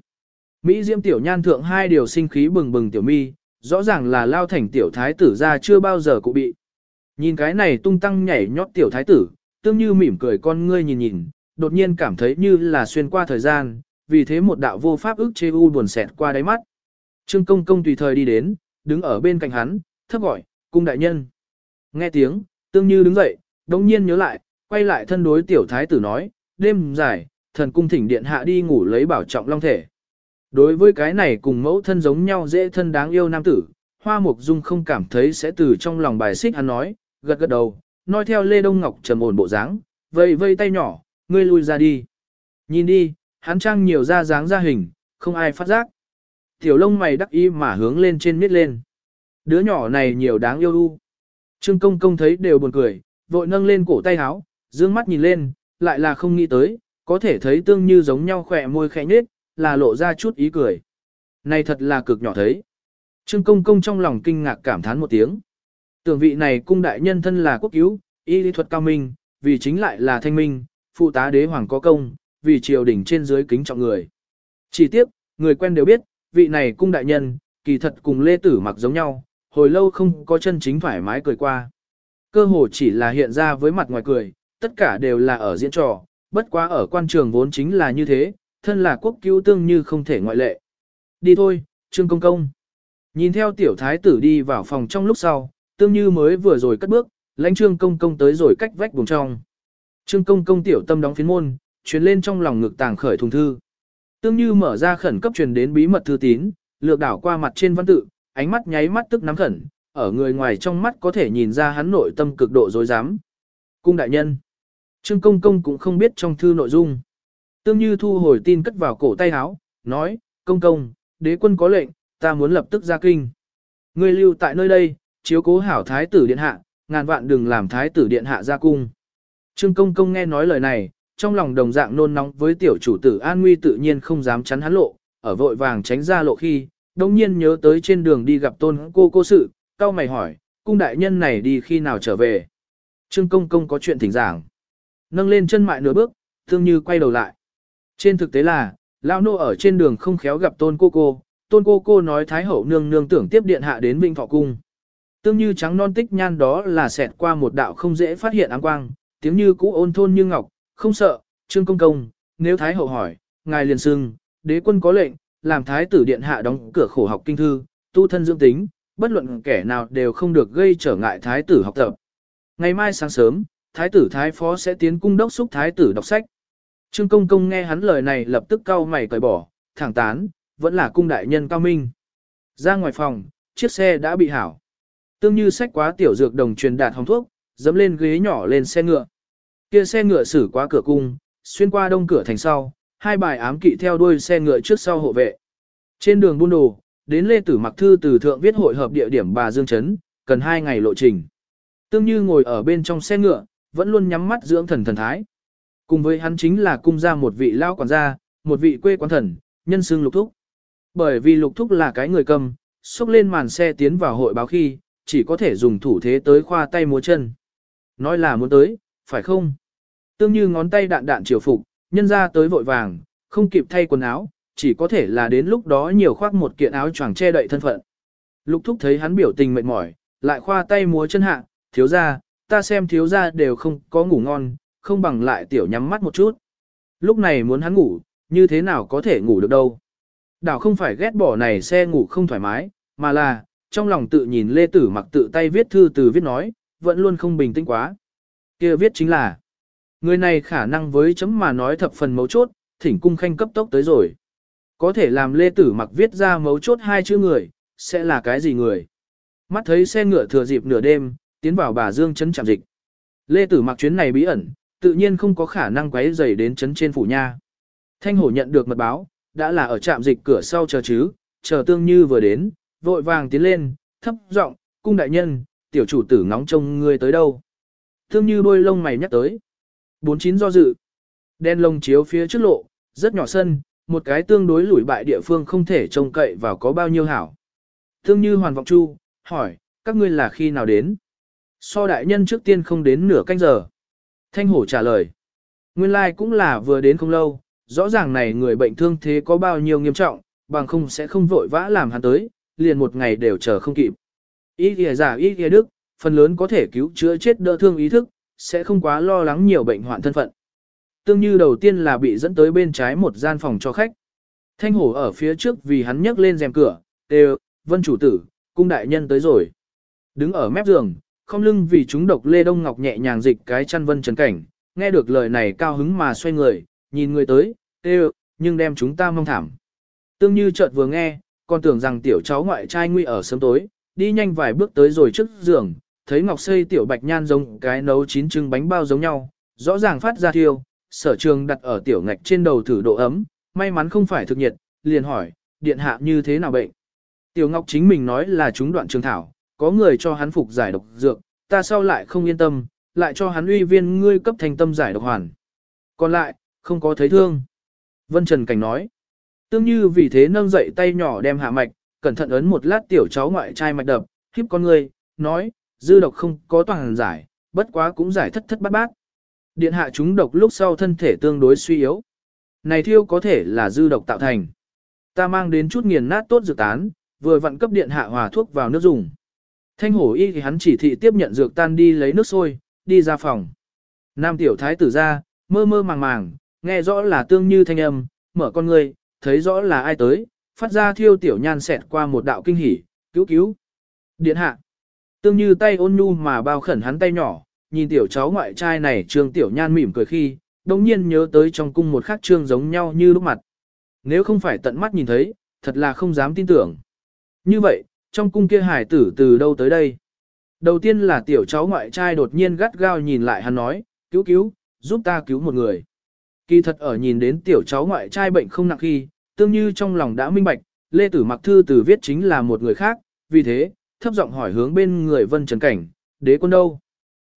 Mỹ diêm tiểu nhan thượng hai điều sinh khí bừng bừng tiểu mi, rõ ràng là lao thành tiểu thái tử ra chưa bao giờ cụ bị. Nhìn cái này tung tăng nhảy nhót tiểu thái tử, tương như mỉm cười con ngươi nhìn nhìn, đột nhiên cảm thấy như là xuyên qua thời gian, vì thế một đạo vô pháp ức chế u buồn xẹt qua đáy mắt. Trương công công tùy thời đi đến, đứng ở bên cạnh hắn, thấp gọi, cung đại nhân. Nghe tiếng, tương như đứng dậy, đồng nhiên nhớ lại, quay lại thân đối tiểu thái tử nói, đêm dài, thần cung thỉnh điện hạ đi ngủ lấy bảo trọng long thể. Đối với cái này cùng mẫu thân giống nhau dễ thân đáng yêu nam tử, hoa mục dung không cảm thấy sẽ từ trong lòng bài xích hắn nói, gật gật đầu, nói theo Lê Đông Ngọc trầm ổn bộ dáng, vây vây tay nhỏ, ngươi lui ra đi. Nhìn đi, hắn trang nhiều ra dáng ra hình, không ai phát giác. Tiểu lông mày đắc ý mà hướng lên trên miết lên. Đứa nhỏ này nhiều đáng yêu u. Trương công công thấy đều buồn cười, vội nâng lên cổ tay háo, dương mắt nhìn lên, lại là không nghĩ tới, có thể thấy tương như giống nhau khỏe môi khẽ nhết, là lộ ra chút ý cười. Này thật là cực nhỏ thấy. Trương công công trong lòng kinh ngạc cảm thán một tiếng. Tưởng vị này cung đại nhân thân là quốc cứu, y lý thuật cao minh, vì chính lại là thanh minh, phụ tá đế hoàng có công, vì triều đình trên dưới kính trọng người. Chỉ tiếc, người quen đều biết, vị này cung đại nhân, kỳ thật cùng lê tử mặc giống nhau, hồi lâu không có chân chính thoải mái cười qua. Cơ hồ chỉ là hiện ra với mặt ngoài cười, tất cả đều là ở diễn trò, bất quá ở quan trường vốn chính là như thế, thân là quốc cứu tương như không thể ngoại lệ. Đi thôi, Trương Công Công. Nhìn theo tiểu thái tử đi vào phòng trong lúc sau, tương như mới vừa rồi cất bước, lãnh Trương Công Công tới rồi cách vách vùng trong. Trương công công tiểu tâm đóng phiến môn, truyền lên trong lòng ngực tàng khởi thùng thư. Tương như mở ra khẩn cấp truyền đến bí mật thư tín, lược đảo qua mặt trên văn tự, ánh mắt nháy mắt tức nắm khẩn, ở người ngoài trong mắt có thể nhìn ra hắn nội tâm cực độ dối dám. Cung đại nhân. Trương công công cũng không biết trong thư nội dung. Tương như thu hồi tin cất vào cổ tay áo, nói, công công, đế quân có lệnh, ta muốn lập tức ra kinh. Ngươi lưu tại nơi đây, chiếu cố hảo thái tử điện hạ, ngàn vạn đừng làm thái tử điện hạ ra cung. Trương công công nghe nói lời này, trong lòng đồng dạng nôn nóng với tiểu chủ tử an nguy tự nhiên không dám chắn hắn lộ, ở vội vàng tránh ra lộ khi, đồng nhiên nhớ tới trên đường đi gặp tôn cô cô sự, cao mày hỏi, cung đại nhân này đi khi nào trở về. Trương công công có chuyện thỉnh giảng. Nâng lên chân mại nửa bước, thương như quay đầu lại. Trên thực tế là, lão nô ở trên đường không khéo gặp tôn cô cô, tôn cô cô nói thái hậu nương nương tưởng tiếp điện hạ đến Vinh Thọ Cung. Tương như trắng non tích nhan đó là xẹt qua một đạo không dễ phát hiện áng quang, tiếng như cũ ôn thôn như ngọc, không sợ, trương công công, nếu thái hậu hỏi, ngài liền xưng, đế quân có lệnh, làm thái tử điện hạ đóng cửa khổ học kinh thư, tu thân dưỡng tính, bất luận kẻ nào đều không được gây trở ngại thái tử học tập. Ngày mai sáng sớm, thái tử thái phó sẽ tiến cung đốc xúc thái tử đọc sách. Trương công công nghe hắn lời này lập tức cau mày cởi bỏ, thẳng tán, vẫn là cung đại nhân cao minh. Ra ngoài phòng, chiếc xe đã bị hảo. Tương như sách quá tiểu dược đồng truyền đạt hồng thuốc, dẫm lên ghế nhỏ lên xe ngựa. Kia xe ngựa xử qua cửa cung, xuyên qua đông cửa thành sau, hai bài ám kỵ theo đuôi xe ngựa trước sau hộ vệ. Trên đường buôn đồ, đến Lê Tử Mặc Thư từ thượng viết hội hợp địa điểm bà Dương Trấn, cần hai ngày lộ trình. Tương Như ngồi ở bên trong xe ngựa, vẫn luôn nhắm mắt dưỡng thần thần thái. Cùng với hắn chính là cung ra một vị lao quản gia, một vị quê quán thần, nhân xương lục thúc. Bởi vì lục thúc là cái người cầm, xúc lên màn xe tiến vào hội báo khi, chỉ có thể dùng thủ thế tới khoa tay múa chân. Nói là muốn tới, phải không? Tương như ngón tay đạn đạn chiều phục, nhân ra tới vội vàng, không kịp thay quần áo, chỉ có thể là đến lúc đó nhiều khoác một kiện áo choàng che đậy thân phận. Lục thúc thấy hắn biểu tình mệt mỏi, lại khoa tay múa chân hạ, thiếu ra, ta xem thiếu ra đều không có ngủ ngon, không bằng lại tiểu nhắm mắt một chút. Lúc này muốn hắn ngủ, như thế nào có thể ngủ được đâu. Đảo không phải ghét bỏ này xe ngủ không thoải mái, mà là, trong lòng tự nhìn Lê Tử mặc tự tay viết thư từ viết nói, vẫn luôn không bình tĩnh quá. kia viết chính là, người này khả năng với chấm mà nói thập phần mấu chốt, thỉnh cung khanh cấp tốc tới rồi. Có thể làm Lê Tử mặc viết ra mấu chốt hai chữ người, sẽ là cái gì người? Mắt thấy xe ngựa thừa dịp nửa đêm, tiến vào bà Dương chấn chạm dịch. Lê Tử mặc chuyến này bí ẩn, tự nhiên không có khả năng quấy rầy đến chấn trên phủ nha. Thanh hổ nhận được mật báo, đã là ở trạm dịch cửa sau chờ chứ, chờ tương như vừa đến, vội vàng tiến lên, thấp giọng, cung đại nhân, tiểu chủ tử ngóng trông ngươi tới đâu. Thương như đôi lông mày nhắc tới. Bốn chín do dự. Đen lông chiếu phía trước lộ, rất nhỏ sân, một cái tương đối lủi bại địa phương không thể trông cậy vào có bao nhiêu hảo. Thương như hoàn vọng chu, hỏi, các ngươi là khi nào đến? So đại nhân trước tiên không đến nửa canh giờ. Thanh hổ trả lời. Nguyên lai like cũng là vừa đến không lâu, rõ ràng này người bệnh thương thế có bao nhiêu nghiêm trọng, bằng không sẽ không vội vã làm hắn tới, liền một ngày đều chờ không kịp. Ý kìa giả ý kìa đức, phần lớn có thể cứu chữa chết đỡ thương ý thức, sẽ không quá lo lắng nhiều bệnh hoạn thân phận. Tương như đầu tiên là bị dẫn tới bên trái một gian phòng cho khách. Thanh hổ ở phía trước vì hắn nhấc lên rèm cửa, đều, vân chủ tử, cung đại nhân tới rồi. Đứng ở mép giường, không lưng vì chúng độc Lê Đông Ngọc nhẹ nhàng dịch cái chăn vân trần cảnh, nghe được lời này cao hứng mà xoay người, nhìn người tới, đều, nhưng đem chúng ta mong thảm. Tương như chợt vừa nghe, còn tưởng rằng tiểu cháu ngoại trai nguy ở sớm tối, đi nhanh vài bước tới rồi trước giường, thấy ngọc xây tiểu bạch nhan giống cái nấu chín trứng bánh bao giống nhau, rõ ràng phát ra thiêu, sở trường đặt ở tiểu ngạch trên đầu thử độ ấm, may mắn không phải thực nhiệt, liền hỏi, điện hạ như thế nào bệnh. Tiểu ngọc chính mình nói là chúng đoạn trường thảo, có người cho hắn phục giải độc dược, ta sau lại không yên tâm, lại cho hắn uy viên ngươi cấp thành tâm giải độc hoàn. Còn lại, không có thấy thương. Vân Trần Cảnh nói, tương như vì thế nâng dậy tay nhỏ đem hạ mạch, cẩn thận ấn một lát tiểu cháu ngoại trai mạch đập, khiếp con người nói, dư độc không có toàn giải, bất quá cũng giải thất thất bát bát. Điện hạ chúng độc lúc sau thân thể tương đối suy yếu. Này thiêu có thể là dư độc tạo thành. Ta mang đến chút nghiền nát tốt dược tán, vừa vặn cấp điện hạ hòa thuốc vào nước dùng. Thanh hổ y thì hắn chỉ thị tiếp nhận dược tan đi lấy nước sôi, đi ra phòng. Nam tiểu thái tử ra, mơ mơ màng màng, nghe rõ là tương như thanh âm, mở con người thấy rõ là ai tới, phát ra thiêu tiểu nhan xẹt qua một đạo kinh hỉ, cứu cứu. Điện hạ. Tương như tay ôn nhu mà bao khẩn hắn tay nhỏ, nhìn tiểu cháu ngoại trai này trương tiểu nhan mỉm cười khi, đồng nhiên nhớ tới trong cung một khắc trương giống nhau như lúc mặt. Nếu không phải tận mắt nhìn thấy, thật là không dám tin tưởng. Như vậy, trong cung kia hải tử từ đâu tới đây? Đầu tiên là tiểu cháu ngoại trai đột nhiên gắt gao nhìn lại hắn nói, cứu cứu, giúp ta cứu một người. Kỳ thật ở nhìn đến tiểu cháu ngoại trai bệnh không nặng khi, tương như trong lòng đã minh bạch, Lê Tử Mặc Thư từ viết chính là một người khác, vì thế, thấp giọng hỏi hướng bên người Vân Trần Cảnh, đế quân đâu?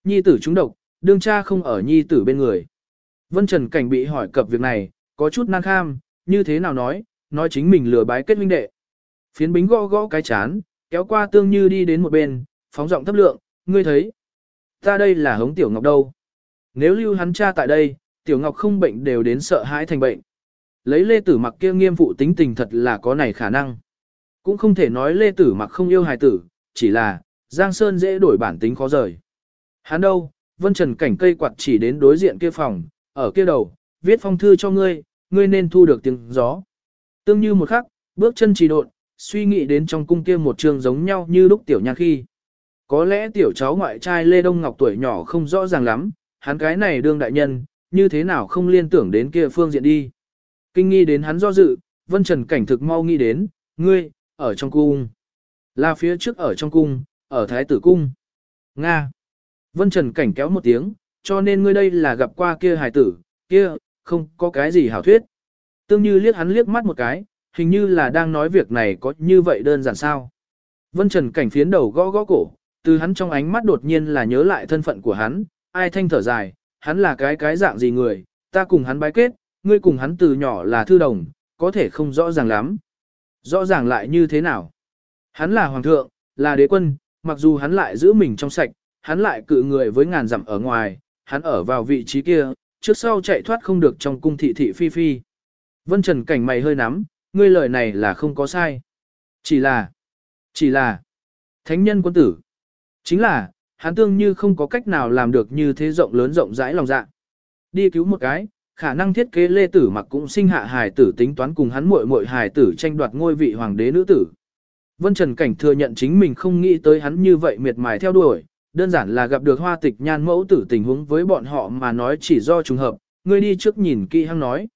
Nhi tử trúng độc, đương cha không ở nhi tử bên người. Vân Trần Cảnh bị hỏi cập việc này, có chút nan kham, như thế nào nói, nói chính mình lừa bái kết huynh đệ. Phiến bính gõ gõ cái chán, kéo qua tương như đi đến một bên, phóng giọng thấp lượng, ngươi thấy. Ta đây là hống tiểu ngọc đâu. Nếu lưu hắn cha tại đây, tiểu ngọc không bệnh đều đến sợ hãi thành bệnh. Lấy lê tử mặc kia nghiêm phụ tính tình thật là có này khả năng. Cũng không thể nói lê tử mặc không yêu hài tử, chỉ là, Giang Sơn dễ đổi bản tính khó rời. Hắn đâu, vân trần cảnh cây quạt chỉ đến đối diện kia phòng, ở kia đầu, viết phong thư cho ngươi, ngươi nên thu được tiếng gió. Tương như một khắc, bước chân trì độn, suy nghĩ đến trong cung kia một trường giống nhau như lúc tiểu nhan khi. Có lẽ tiểu cháu ngoại trai Lê Đông Ngọc tuổi nhỏ không rõ ràng lắm, hắn cái này đương đại nhân, như thế nào không liên tưởng đến kia phương diện đi. Kinh nghi đến hắn do dự, Vân Trần Cảnh thực mau nghĩ đến, ngươi, ở trong cung. Là phía trước ở trong cung, ở Thái tử cung. Nga. Vân Trần Cảnh kéo một tiếng, cho nên ngươi đây là gặp qua kia hài tử, kia, không có cái gì hảo thuyết. Tương như liếc hắn liếc mắt một cái, hình như là đang nói việc này có như vậy đơn giản sao. Vân Trần Cảnh phiến đầu gõ gõ cổ, từ hắn trong ánh mắt đột nhiên là nhớ lại thân phận của hắn, ai thanh thở dài, hắn là cái cái dạng gì người, ta cùng hắn bái kết, ngươi cùng hắn từ nhỏ là thư đồng, có thể không rõ ràng lắm. Rõ ràng lại như thế nào? Hắn là hoàng thượng, là đế quân, mặc dù hắn lại giữ mình trong sạch, hắn lại cự người với ngàn dặm ở ngoài, hắn ở vào vị trí kia, trước sau chạy thoát không được trong cung thị thị phi phi. Vân Trần cảnh mày hơi nắm, ngươi lời này là không có sai. Chỉ là, chỉ là, thánh nhân quân tử. Chính là, hắn tương như không có cách nào làm được như thế rộng lớn rộng rãi lòng dạ. Đi cứu một cái, khả năng thiết kế lê tử mặc cũng sinh hạ hài tử tính toán cùng hắn muội muội hài tử tranh đoạt ngôi vị hoàng đế nữ tử. Vân Trần Cảnh thừa nhận chính mình không nghĩ tới hắn như vậy miệt mài theo đuổi, đơn giản là gặp được hoa tịch nhan mẫu tử tình huống với bọn họ mà nói chỉ do trùng hợp, ngươi đi trước nhìn kỹ hăng nói.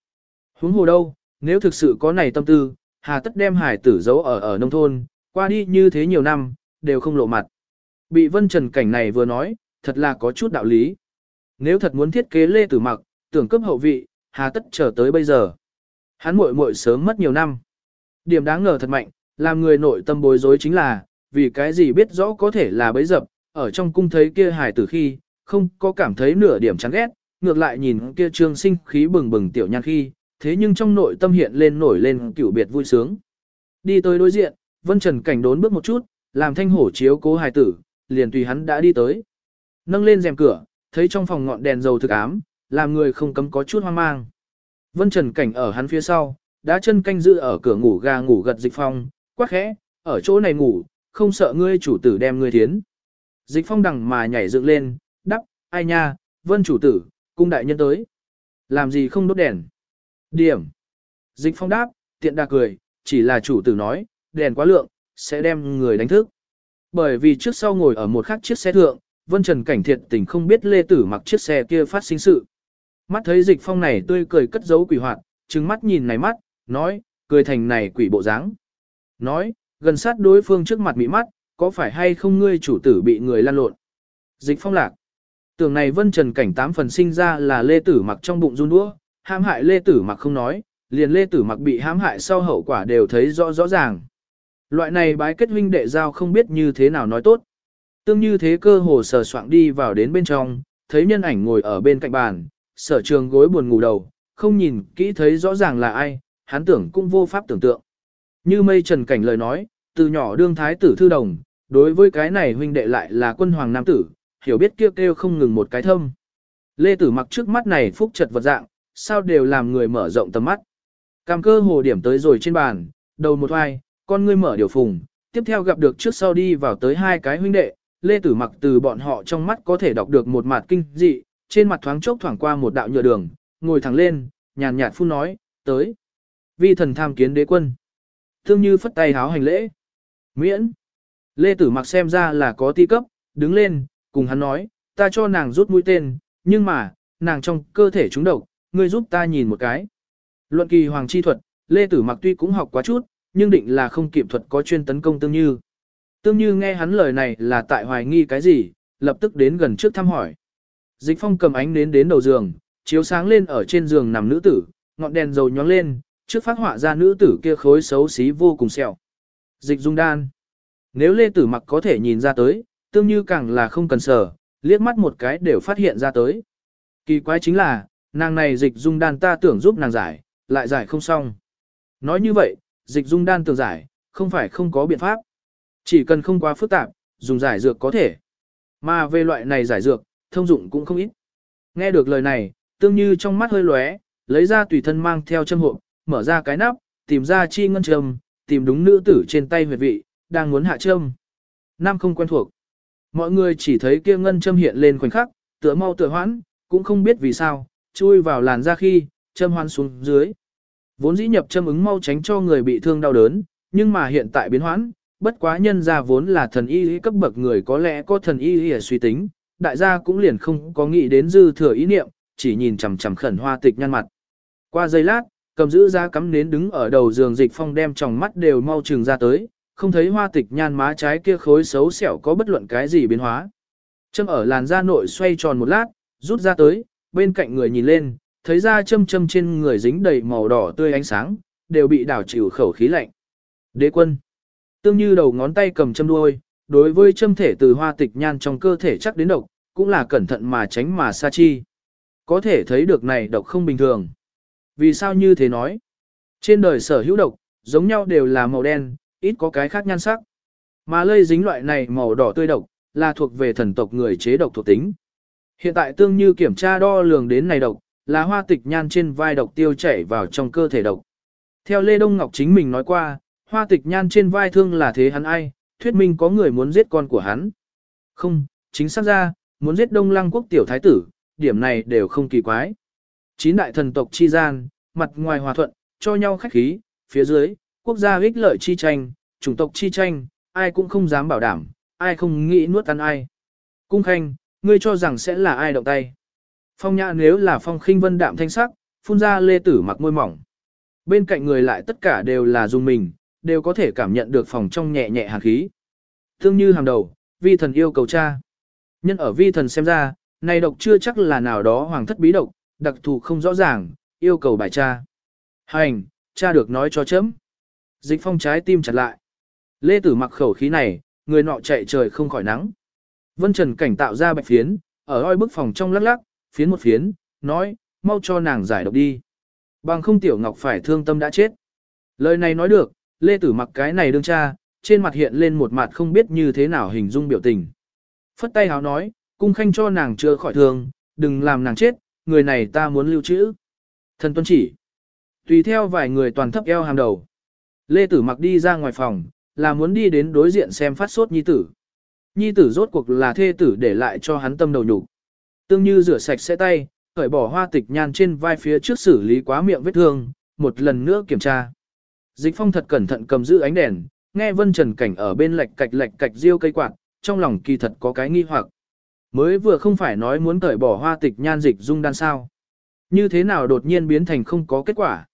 Huống hồ đâu, nếu thực sự có này tâm tư, hà tất đem hải tử giấu ở ở nông thôn, qua đi như thế nhiều năm, đều không lộ mặt. Bị vân trần cảnh này vừa nói, thật là có chút đạo lý. Nếu thật muốn thiết kế lê tử mặc, tưởng cấp hậu vị, hà tất chờ tới bây giờ. Hắn muội muội sớm mất nhiều năm. Điểm đáng ngờ thật mạnh, làm người nội tâm bối rối chính là, vì cái gì biết rõ có thể là bấy dập, ở trong cung thấy kia hài tử khi, không có cảm thấy nửa điểm chán ghét, ngược lại nhìn kia trương sinh khí bừng bừng tiểu nhan khi, thế nhưng trong nội tâm hiện lên nổi lên cửu biệt vui sướng. Đi tới đối diện, Vân Trần cảnh đốn bước một chút, làm thanh hổ chiếu cố hài tử, liền tùy hắn đã đi tới. Nâng lên rèm cửa, thấy trong phòng ngọn đèn dầu thực ám, làm người không cấm có chút hoang mang. Vân Trần cảnh ở hắn phía sau, đã chân canh giữ ở cửa ngủ ga ngủ gật dịch phong, quắc khẽ, ở chỗ này ngủ, không sợ ngươi chủ tử đem ngươi thiến. Dịch phong đằng mà nhảy dựng lên, đắp, ai nha, vân chủ tử, cung đại nhân tới. Làm gì không đốt đèn? Điểm. Dịch phong đáp, tiện đà cười, chỉ là chủ tử nói, đèn quá lượng, sẽ đem người đánh thức. Bởi vì trước sau ngồi ở một khắc chiếc xe thượng, Vân Trần Cảnh thiệt tình không biết Lê Tử mặc chiếc xe kia phát sinh sự. Mắt thấy dịch phong này tươi cười cất giấu quỷ hoạt, trừng mắt nhìn này mắt, nói, cười thành này quỷ bộ dáng. Nói, gần sát đối phương trước mặt bị mắt, có phải hay không ngươi chủ tử bị người lan lộn? Dịch phong lạc. Tưởng này vân trần cảnh tám phần sinh ra là lê tử mặc trong bụng run đũa, hãm hại lê tử mặc không nói, liền lê tử mặc bị hãm hại sau hậu quả đều thấy rõ rõ ràng. Loại này bái kết huynh đệ giao không biết như thế nào nói tốt. Tương như thế cơ hồ sờ soạng đi vào đến bên trong, thấy nhân ảnh ngồi ở bên cạnh bàn, sở trường gối buồn ngủ đầu, không nhìn kỹ thấy rõ ràng là ai, hắn tưởng cũng vô pháp tưởng tượng. Như mây trần cảnh lời nói, từ nhỏ đương thái tử thư đồng, đối với cái này huynh đệ lại là quân hoàng nam tử, hiểu biết kêu kêu không ngừng một cái thâm. Lê Tử mặc trước mắt này phúc chật vật dạng, sao đều làm người mở rộng tầm mắt. Cam cơ hồ điểm tới rồi trên bàn, đầu một hoài, con ngươi mở điều phùng, tiếp theo gặp được trước sau đi vào tới hai cái huynh đệ, Lê Tử mặc từ bọn họ trong mắt có thể đọc được một mặt kinh dị, trên mặt thoáng chốc thoảng qua một đạo nhựa đường, ngồi thẳng lên, nhàn nhạt phun nói, tới. Vi thần tham kiến đế quân. Thương như phất tay háo hành lễ. Miễn. Lê Tử mặc xem ra là có ti cấp, đứng lên, cùng hắn nói, ta cho nàng rút mũi tên, nhưng mà, nàng trong cơ thể trúng độc, ngươi giúp ta nhìn một cái. Luận kỳ hoàng chi thuật, Lê Tử mặc tuy cũng học quá chút, nhưng định là không kịp thuật có chuyên tấn công tương như. Tương như nghe hắn lời này là tại hoài nghi cái gì, lập tức đến gần trước thăm hỏi. Dịch phong cầm ánh đến đến đầu giường, chiếu sáng lên ở trên giường nằm nữ tử, ngọn đèn dầu nhóng lên, trước phát họa ra nữ tử kia khối xấu xí vô cùng sẹo. Dịch dung đan. Nếu Lê Tử Mặc có thể nhìn ra tới, tương như càng là không cần sở, liếc mắt một cái đều phát hiện ra tới. Kỳ quái chính là, nàng này dịch dung đan ta tưởng giúp nàng giải, lại giải không xong. Nói như vậy, dịch dung đan tưởng giải, không phải không có biện pháp. Chỉ cần không quá phức tạp, dùng giải dược có thể. Mà về loại này giải dược, thông dụng cũng không ít. Nghe được lời này, tương như trong mắt hơi lóe, lấy ra tùy thân mang theo châm hộ, mở ra cái nắp, tìm ra chi ngân châm, tìm đúng nữ tử trên tay huyệt vị, đang muốn hạ châm. Nam không quen thuộc. Mọi người chỉ thấy kia ngân châm hiện lên khoảnh khắc, tựa mau tựa hoãn, cũng không biết vì sao, chui vào làn da khi, châm hoan xuống dưới. Vốn dĩ nhập châm ứng mau tránh cho người bị thương đau đớn, nhưng mà hiện tại biến hoãn, bất quá nhân ra vốn là thần y cấp bậc người có lẽ có thần y y suy tính, đại gia cũng liền không có nghĩ đến dư thừa ý niệm, chỉ nhìn chằm chằm khẩn hoa tịch nhăn mặt. Qua giây lát, cầm giữ ra cắm nến đứng ở đầu giường dịch phong đem tròng mắt đều mau trừng ra tới, không thấy hoa tịch nhan má trái kia khối xấu xẻo có bất luận cái gì biến hóa. Châm ở làn da nội xoay tròn một lát, rút ra tới, bên cạnh người nhìn lên, thấy ra châm châm trên người dính đầy màu đỏ tươi ánh sáng, đều bị đảo chịu khẩu khí lạnh. Đế quân. Tương như đầu ngón tay cầm châm đuôi, đối với châm thể từ hoa tịch nhan trong cơ thể chắc đến độc, cũng là cẩn thận mà tránh mà xa chi. Có thể thấy được này độc không bình thường. Vì sao như thế nói? Trên đời sở hữu độc, giống nhau đều là màu đen, ít có cái khác nhan sắc. Mà lây dính loại này màu đỏ tươi độc, là thuộc về thần tộc người chế độc thuộc tính. Hiện tại tương như kiểm tra đo lường đến này độc, là hoa tịch nhan trên vai độc tiêu chảy vào trong cơ thể độc. Theo Lê Đông Ngọc chính mình nói qua, hoa tịch nhan trên vai thương là thế hắn ai, thuyết minh có người muốn giết con của hắn. Không, chính xác ra, muốn giết Đông Lăng quốc tiểu thái tử, điểm này đều không kỳ quái. Chín đại thần tộc chi gian, mặt ngoài hòa thuận, cho nhau khách khí, phía dưới, quốc gia ích lợi chi tranh, chủng tộc chi tranh, ai cũng không dám bảo đảm, ai không nghĩ nuốt ăn ai. Cung khanh, ngươi cho rằng sẽ là ai động tay. Phong nhã nếu là phong khinh vân đạm thanh sắc, phun ra lê tử mặc môi mỏng. Bên cạnh người lại tất cả đều là dùng mình, đều có thể cảm nhận được phòng trong nhẹ nhẹ hàn khí. Thương như hàng đầu, vi thần yêu cầu cha. Nhân ở vi thần xem ra, này độc chưa chắc là nào đó hoàng thất bí độc, đặc thù không rõ ràng, yêu cầu bài cha. Hành, cha được nói cho chấm. Dịch phong trái tim chặt lại. Lê tử mặc khẩu khí này, người nọ chạy trời không khỏi nắng. Vân Trần cảnh tạo ra bạch phiến, ở oi bức phòng trong lắc lắc, phiến một phiến, nói, mau cho nàng giải độc đi. Bằng không tiểu ngọc phải thương tâm đã chết. Lời này nói được, Lê Tử mặc cái này đương cha, trên mặt hiện lên một mặt không biết như thế nào hình dung biểu tình. Phất tay háo nói, cung khanh cho nàng chưa khỏi thương, đừng làm nàng chết, người này ta muốn lưu trữ. Thần tuân chỉ. Tùy theo vài người toàn thấp eo hàm đầu. Lê Tử mặc đi ra ngoài phòng, là muốn đi đến đối diện xem phát sốt nhi tử. Nhi tử rốt cuộc là thê tử để lại cho hắn tâm đầu nhục. Tương như rửa sạch sẽ tay, cởi bỏ hoa tịch nhan trên vai phía trước xử lý quá miệng vết thương, một lần nữa kiểm tra. Dịch phong thật cẩn thận cầm giữ ánh đèn, nghe vân trần cảnh ở bên lạch cạch lạch cạch riêu cây quạt, trong lòng kỳ thật có cái nghi hoặc. Mới vừa không phải nói muốn cởi bỏ hoa tịch nhan dịch dung đan sao. Như thế nào đột nhiên biến thành không có kết quả.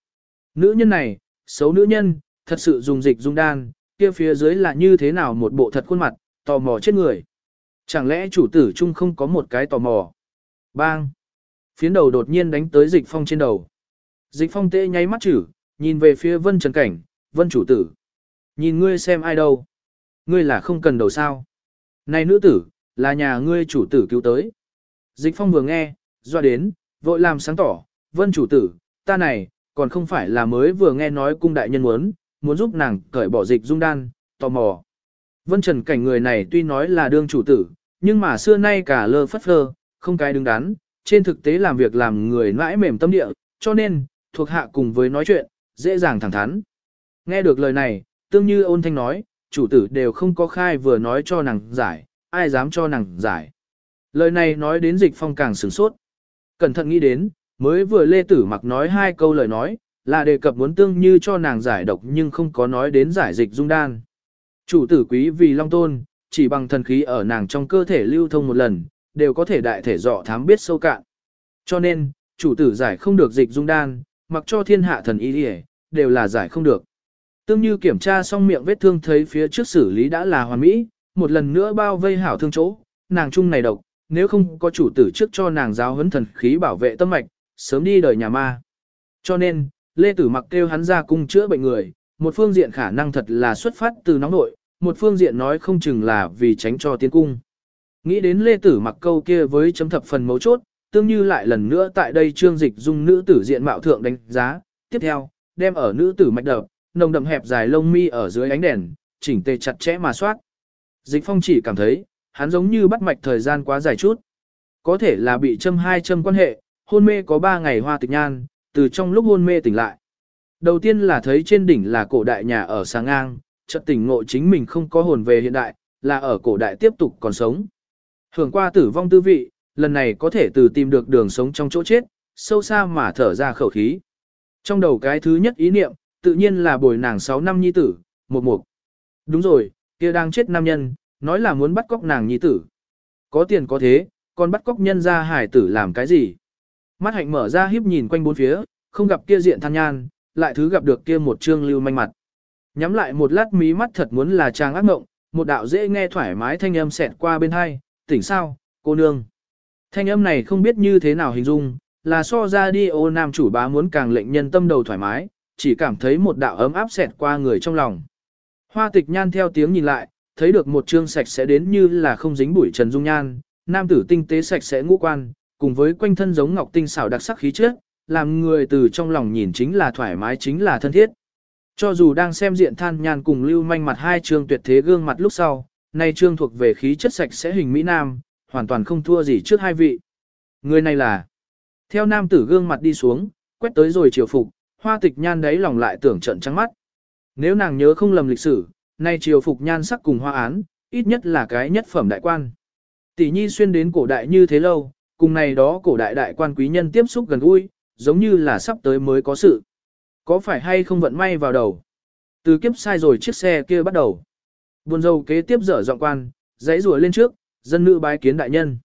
Nữ nhân này, xấu nữ nhân, thật sự dùng dịch dung đan, kia phía dưới là như thế nào một bộ thật khuôn mặt, tò mò chết người. Chẳng lẽ chủ tử chung không có một cái tò mò. Bang! Phiến đầu đột nhiên đánh tới dịch phong trên đầu. Dịch phong tê nháy mắt chử, nhìn về phía vân trần cảnh, vân chủ tử. Nhìn ngươi xem ai đâu. Ngươi là không cần đầu sao. Này nữ tử, là nhà ngươi chủ tử cứu tới. Dịch phong vừa nghe, doa đến, vội làm sáng tỏ, vân chủ tử, ta này, còn không phải là mới vừa nghe nói cung đại nhân muốn, muốn giúp nàng cởi bỏ dịch dung đan, tò mò. Vân Trần cảnh người này tuy nói là đương chủ tử, nhưng mà xưa nay cả lơ phất phơ, không cái đứng đắn, trên thực tế làm việc làm người mãi mềm tâm địa, cho nên, thuộc hạ cùng với nói chuyện, dễ dàng thẳng thắn. Nghe được lời này, tương như ôn thanh nói, chủ tử đều không có khai vừa nói cho nàng giải, ai dám cho nàng giải. Lời này nói đến dịch phong càng sửng sốt. Cẩn thận nghĩ đến, mới vừa lê tử mặc nói hai câu lời nói, là đề cập muốn tương như cho nàng giải độc nhưng không có nói đến giải dịch dung đan. Chủ tử quý vì long tôn, chỉ bằng thần khí ở nàng trong cơ thể lưu thông một lần, đều có thể đại thể dọ thám biết sâu cạn. Cho nên, chủ tử giải không được dịch dung đan, mặc cho thiên hạ thần y đi đều là giải không được. Tương như kiểm tra xong miệng vết thương thấy phía trước xử lý đã là hoàn mỹ, một lần nữa bao vây hảo thương chỗ, nàng chung này độc, nếu không có chủ tử trước cho nàng giáo huấn thần khí bảo vệ tâm mạch, sớm đi đời nhà ma. Cho nên, Lê Tử mặc kêu hắn ra cung chữa bệnh người, một phương diện khả năng thật là xuất phát từ nóng nội, một phương diện nói không chừng là vì tránh cho tiến cung. Nghĩ đến Lê Tử mặc câu kia với chấm thập phần mấu chốt, tương như lại lần nữa tại đây trương dịch dung nữ tử diện mạo thượng đánh giá, tiếp theo, đem ở nữ tử mạch đập, nồng đậm hẹp dài lông mi ở dưới ánh đèn, chỉnh tề chặt chẽ mà soát. Dịch phong chỉ cảm thấy, hắn giống như bắt mạch thời gian quá dài chút. Có thể là bị châm hai châm quan hệ, hôn mê có ba ngày hoa tịch nhan, từ trong lúc hôn mê tỉnh lại. Đầu tiên là thấy trên đỉnh là cổ đại nhà ở sáng ngang, chợt tỉnh ngộ chính mình không có hồn về hiện đại, là ở cổ đại tiếp tục còn sống. Hưởng qua tử vong tư vị, lần này có thể từ tìm được đường sống trong chỗ chết, sâu xa mà thở ra khẩu khí. Trong đầu cái thứ nhất ý niệm, tự nhiên là bồi nàng 6 năm nhi tử, một mục. Đúng rồi, kia đang chết nam nhân, nói là muốn bắt cóc nàng nhi tử. Có tiền có thế, còn bắt cóc nhân ra hải tử làm cái gì? Mắt hạnh mở ra hiếp nhìn quanh bốn phía, không gặp kia diện than nhan, lại thứ gặp được kia một trương lưu manh mặt. Nhắm lại một lát mí mắt thật muốn là trang ác mộng, một đạo dễ nghe thoải mái thanh âm xẹt qua bên hai, tỉnh sao, cô nương. Thanh âm này không biết như thế nào hình dung, là so ra đi ô nam chủ bá muốn càng lệnh nhân tâm đầu thoải mái, chỉ cảm thấy một đạo ấm áp xẹt qua người trong lòng. Hoa tịch nhan theo tiếng nhìn lại, thấy được một trương sạch sẽ đến như là không dính bụi trần dung nhan, nam tử tinh tế sạch sẽ ngũ quan, cùng với quanh thân giống ngọc tinh xảo đặc sắc khí chất, làm người từ trong lòng nhìn chính là thoải mái chính là thân thiết. Cho dù đang xem diện than nhan cùng lưu manh mặt hai trương tuyệt thế gương mặt lúc sau, nay trương thuộc về khí chất sạch sẽ hình Mỹ Nam, hoàn toàn không thua gì trước hai vị. Người này là, theo nam tử gương mặt đi xuống, quét tới rồi chiều phục, hoa tịch nhan đấy lòng lại tưởng trận trắng mắt. Nếu nàng nhớ không lầm lịch sử, nay chiều phục nhan sắc cùng hoa án, ít nhất là cái nhất phẩm đại quan. Tỷ nhi xuyên đến cổ đại như thế lâu, cùng này đó cổ đại đại quan quý nhân tiếp xúc gần gũi, giống như là sắp tới mới có sự. Có phải hay không vận may vào đầu? Từ kiếp sai rồi chiếc xe kia bắt đầu. Buồn dâu kế tiếp dở dọn quan, dãy rùa lên trước, dân nữ bái kiến đại nhân.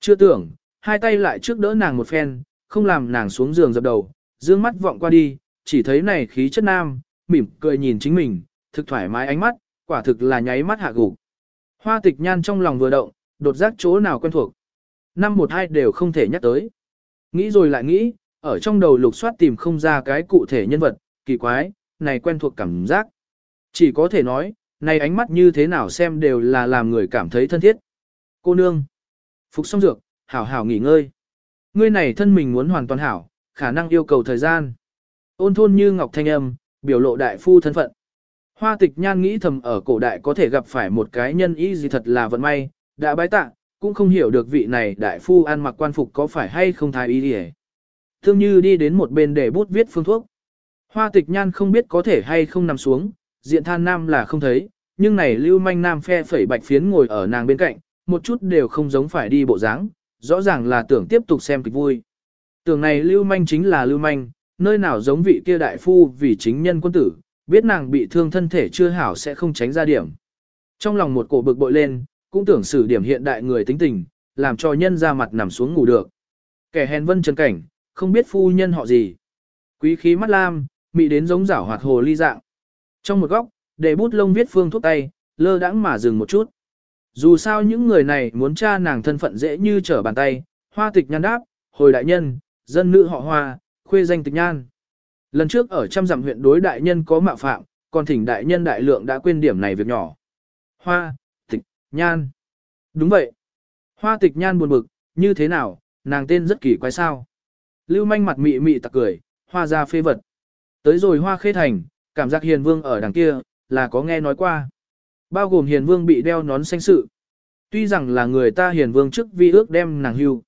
Chưa tưởng, hai tay lại trước đỡ nàng một phen, không làm nàng xuống giường dập đầu, dương mắt vọng qua đi, chỉ thấy này khí chất nam, mỉm cười nhìn chính mình, thực thoải mái ánh mắt, quả thực là nháy mắt hạ gục. Hoa tịch nhan trong lòng vừa động, đột giác chỗ nào quen thuộc. Năm một hai đều không thể nhắc tới. Nghĩ rồi lại nghĩ, ở trong đầu lục soát tìm không ra cái cụ thể nhân vật, kỳ quái, này quen thuộc cảm giác. Chỉ có thể nói, này ánh mắt như thế nào xem đều là làm người cảm thấy thân thiết. Cô nương, phục xong dược, hảo hảo nghỉ ngơi. Ngươi này thân mình muốn hoàn toàn hảo, khả năng yêu cầu thời gian. Ôn thôn như ngọc thanh âm, biểu lộ đại phu thân phận. Hoa tịch nhan nghĩ thầm ở cổ đại có thể gặp phải một cái nhân ý gì thật là vận may, đã bái tạ, cũng không hiểu được vị này đại phu ăn mặc quan phục có phải hay không thái ý gì Thương như đi đến một bên để bút viết phương thuốc. Hoa tịch nhan không biết có thể hay không nằm xuống, diện than nam là không thấy, nhưng này lưu manh nam phe phẩy bạch phiến ngồi ở nàng bên cạnh, một chút đều không giống phải đi bộ dáng, rõ ràng là tưởng tiếp tục xem kịch vui. Tưởng này lưu manh chính là lưu manh, nơi nào giống vị kia đại phu vì chính nhân quân tử, biết nàng bị thương thân thể chưa hảo sẽ không tránh ra điểm. Trong lòng một cổ bực bội lên, cũng tưởng xử điểm hiện đại người tính tình, làm cho nhân ra mặt nằm xuống ngủ được. Kẻ hèn vân trần cảnh, không biết phu nhân họ gì. Quý khí mắt lam, mị đến giống rảo hoạt hồ ly dạng. Trong một góc, để bút lông viết phương thuốc tay, lơ đãng mà dừng một chút. Dù sao những người này muốn tra nàng thân phận dễ như trở bàn tay, hoa tịch nhan đáp, hồi đại nhân, dân nữ họ hoa, khuê danh tịch nhan. Lần trước ở trăm dặm huyện đối đại nhân có mạo phạm, còn thỉnh đại nhân đại lượng đã quên điểm này việc nhỏ. Hoa, tịch, nhan. Đúng vậy. Hoa tịch nhan buồn bực, như thế nào, nàng tên rất kỳ quái sao. Lưu manh mặt mị mị tặc cười, hoa ra phê vật. Tới rồi hoa khê thành, cảm giác hiền vương ở đằng kia, là có nghe nói qua. Bao gồm hiền vương bị đeo nón xanh sự. Tuy rằng là người ta hiền vương trước vi ước đem nàng hưu.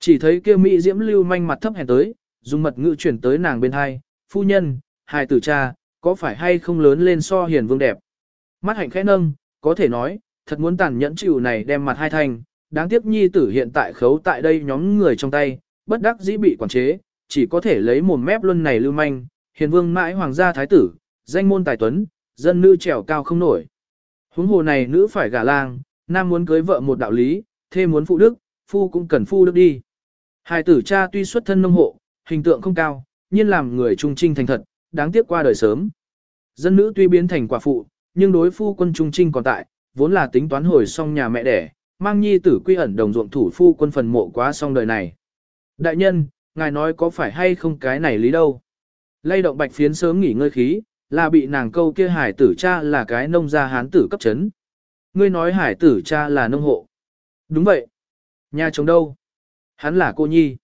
Chỉ thấy kia mỹ diễm lưu manh mặt thấp hèn tới, dùng mật ngữ chuyển tới nàng bên hai, phu nhân, hài tử cha, có phải hay không lớn lên so hiền vương đẹp. Mắt hạnh khẽ nâng, có thể nói, thật muốn tàn nhẫn chịu này đem mặt hai thành, đáng tiếc nhi tử hiện tại khấu tại đây nhóm người trong tay, bất đắc dĩ bị quản chế, chỉ có thể lấy mồm mép luân này lưu manh, hiền vương mãi hoàng gia thái tử, danh môn tài tuấn, dân nữ trèo cao không nổi. Huống hồ này nữ phải gả lang, nam muốn cưới vợ một đạo lý, thê muốn phụ đức, phu cũng cần phu đức đi. Hài tử cha tuy xuất thân nông hộ, hình tượng không cao, nhưng làm người trung trinh thành thật, đáng tiếc qua đời sớm. Dân nữ tuy biến thành quả phụ, nhưng đối phu quân trung trinh còn tại, vốn là tính toán hồi xong nhà mẹ đẻ, mang nhi tử quy ẩn đồng ruộng thủ phu quân phần mộ quá xong đời này. Đại nhân, ngài nói có phải hay không cái này lý đâu. Lay động bạch phiến sớm nghỉ ngơi khí, là bị nàng câu kia hải tử cha là cái nông gia hán tử cấp chấn. Ngươi nói hải tử cha là nông hộ. Đúng vậy. Nhà chồng đâu? Hắn là cô nhi.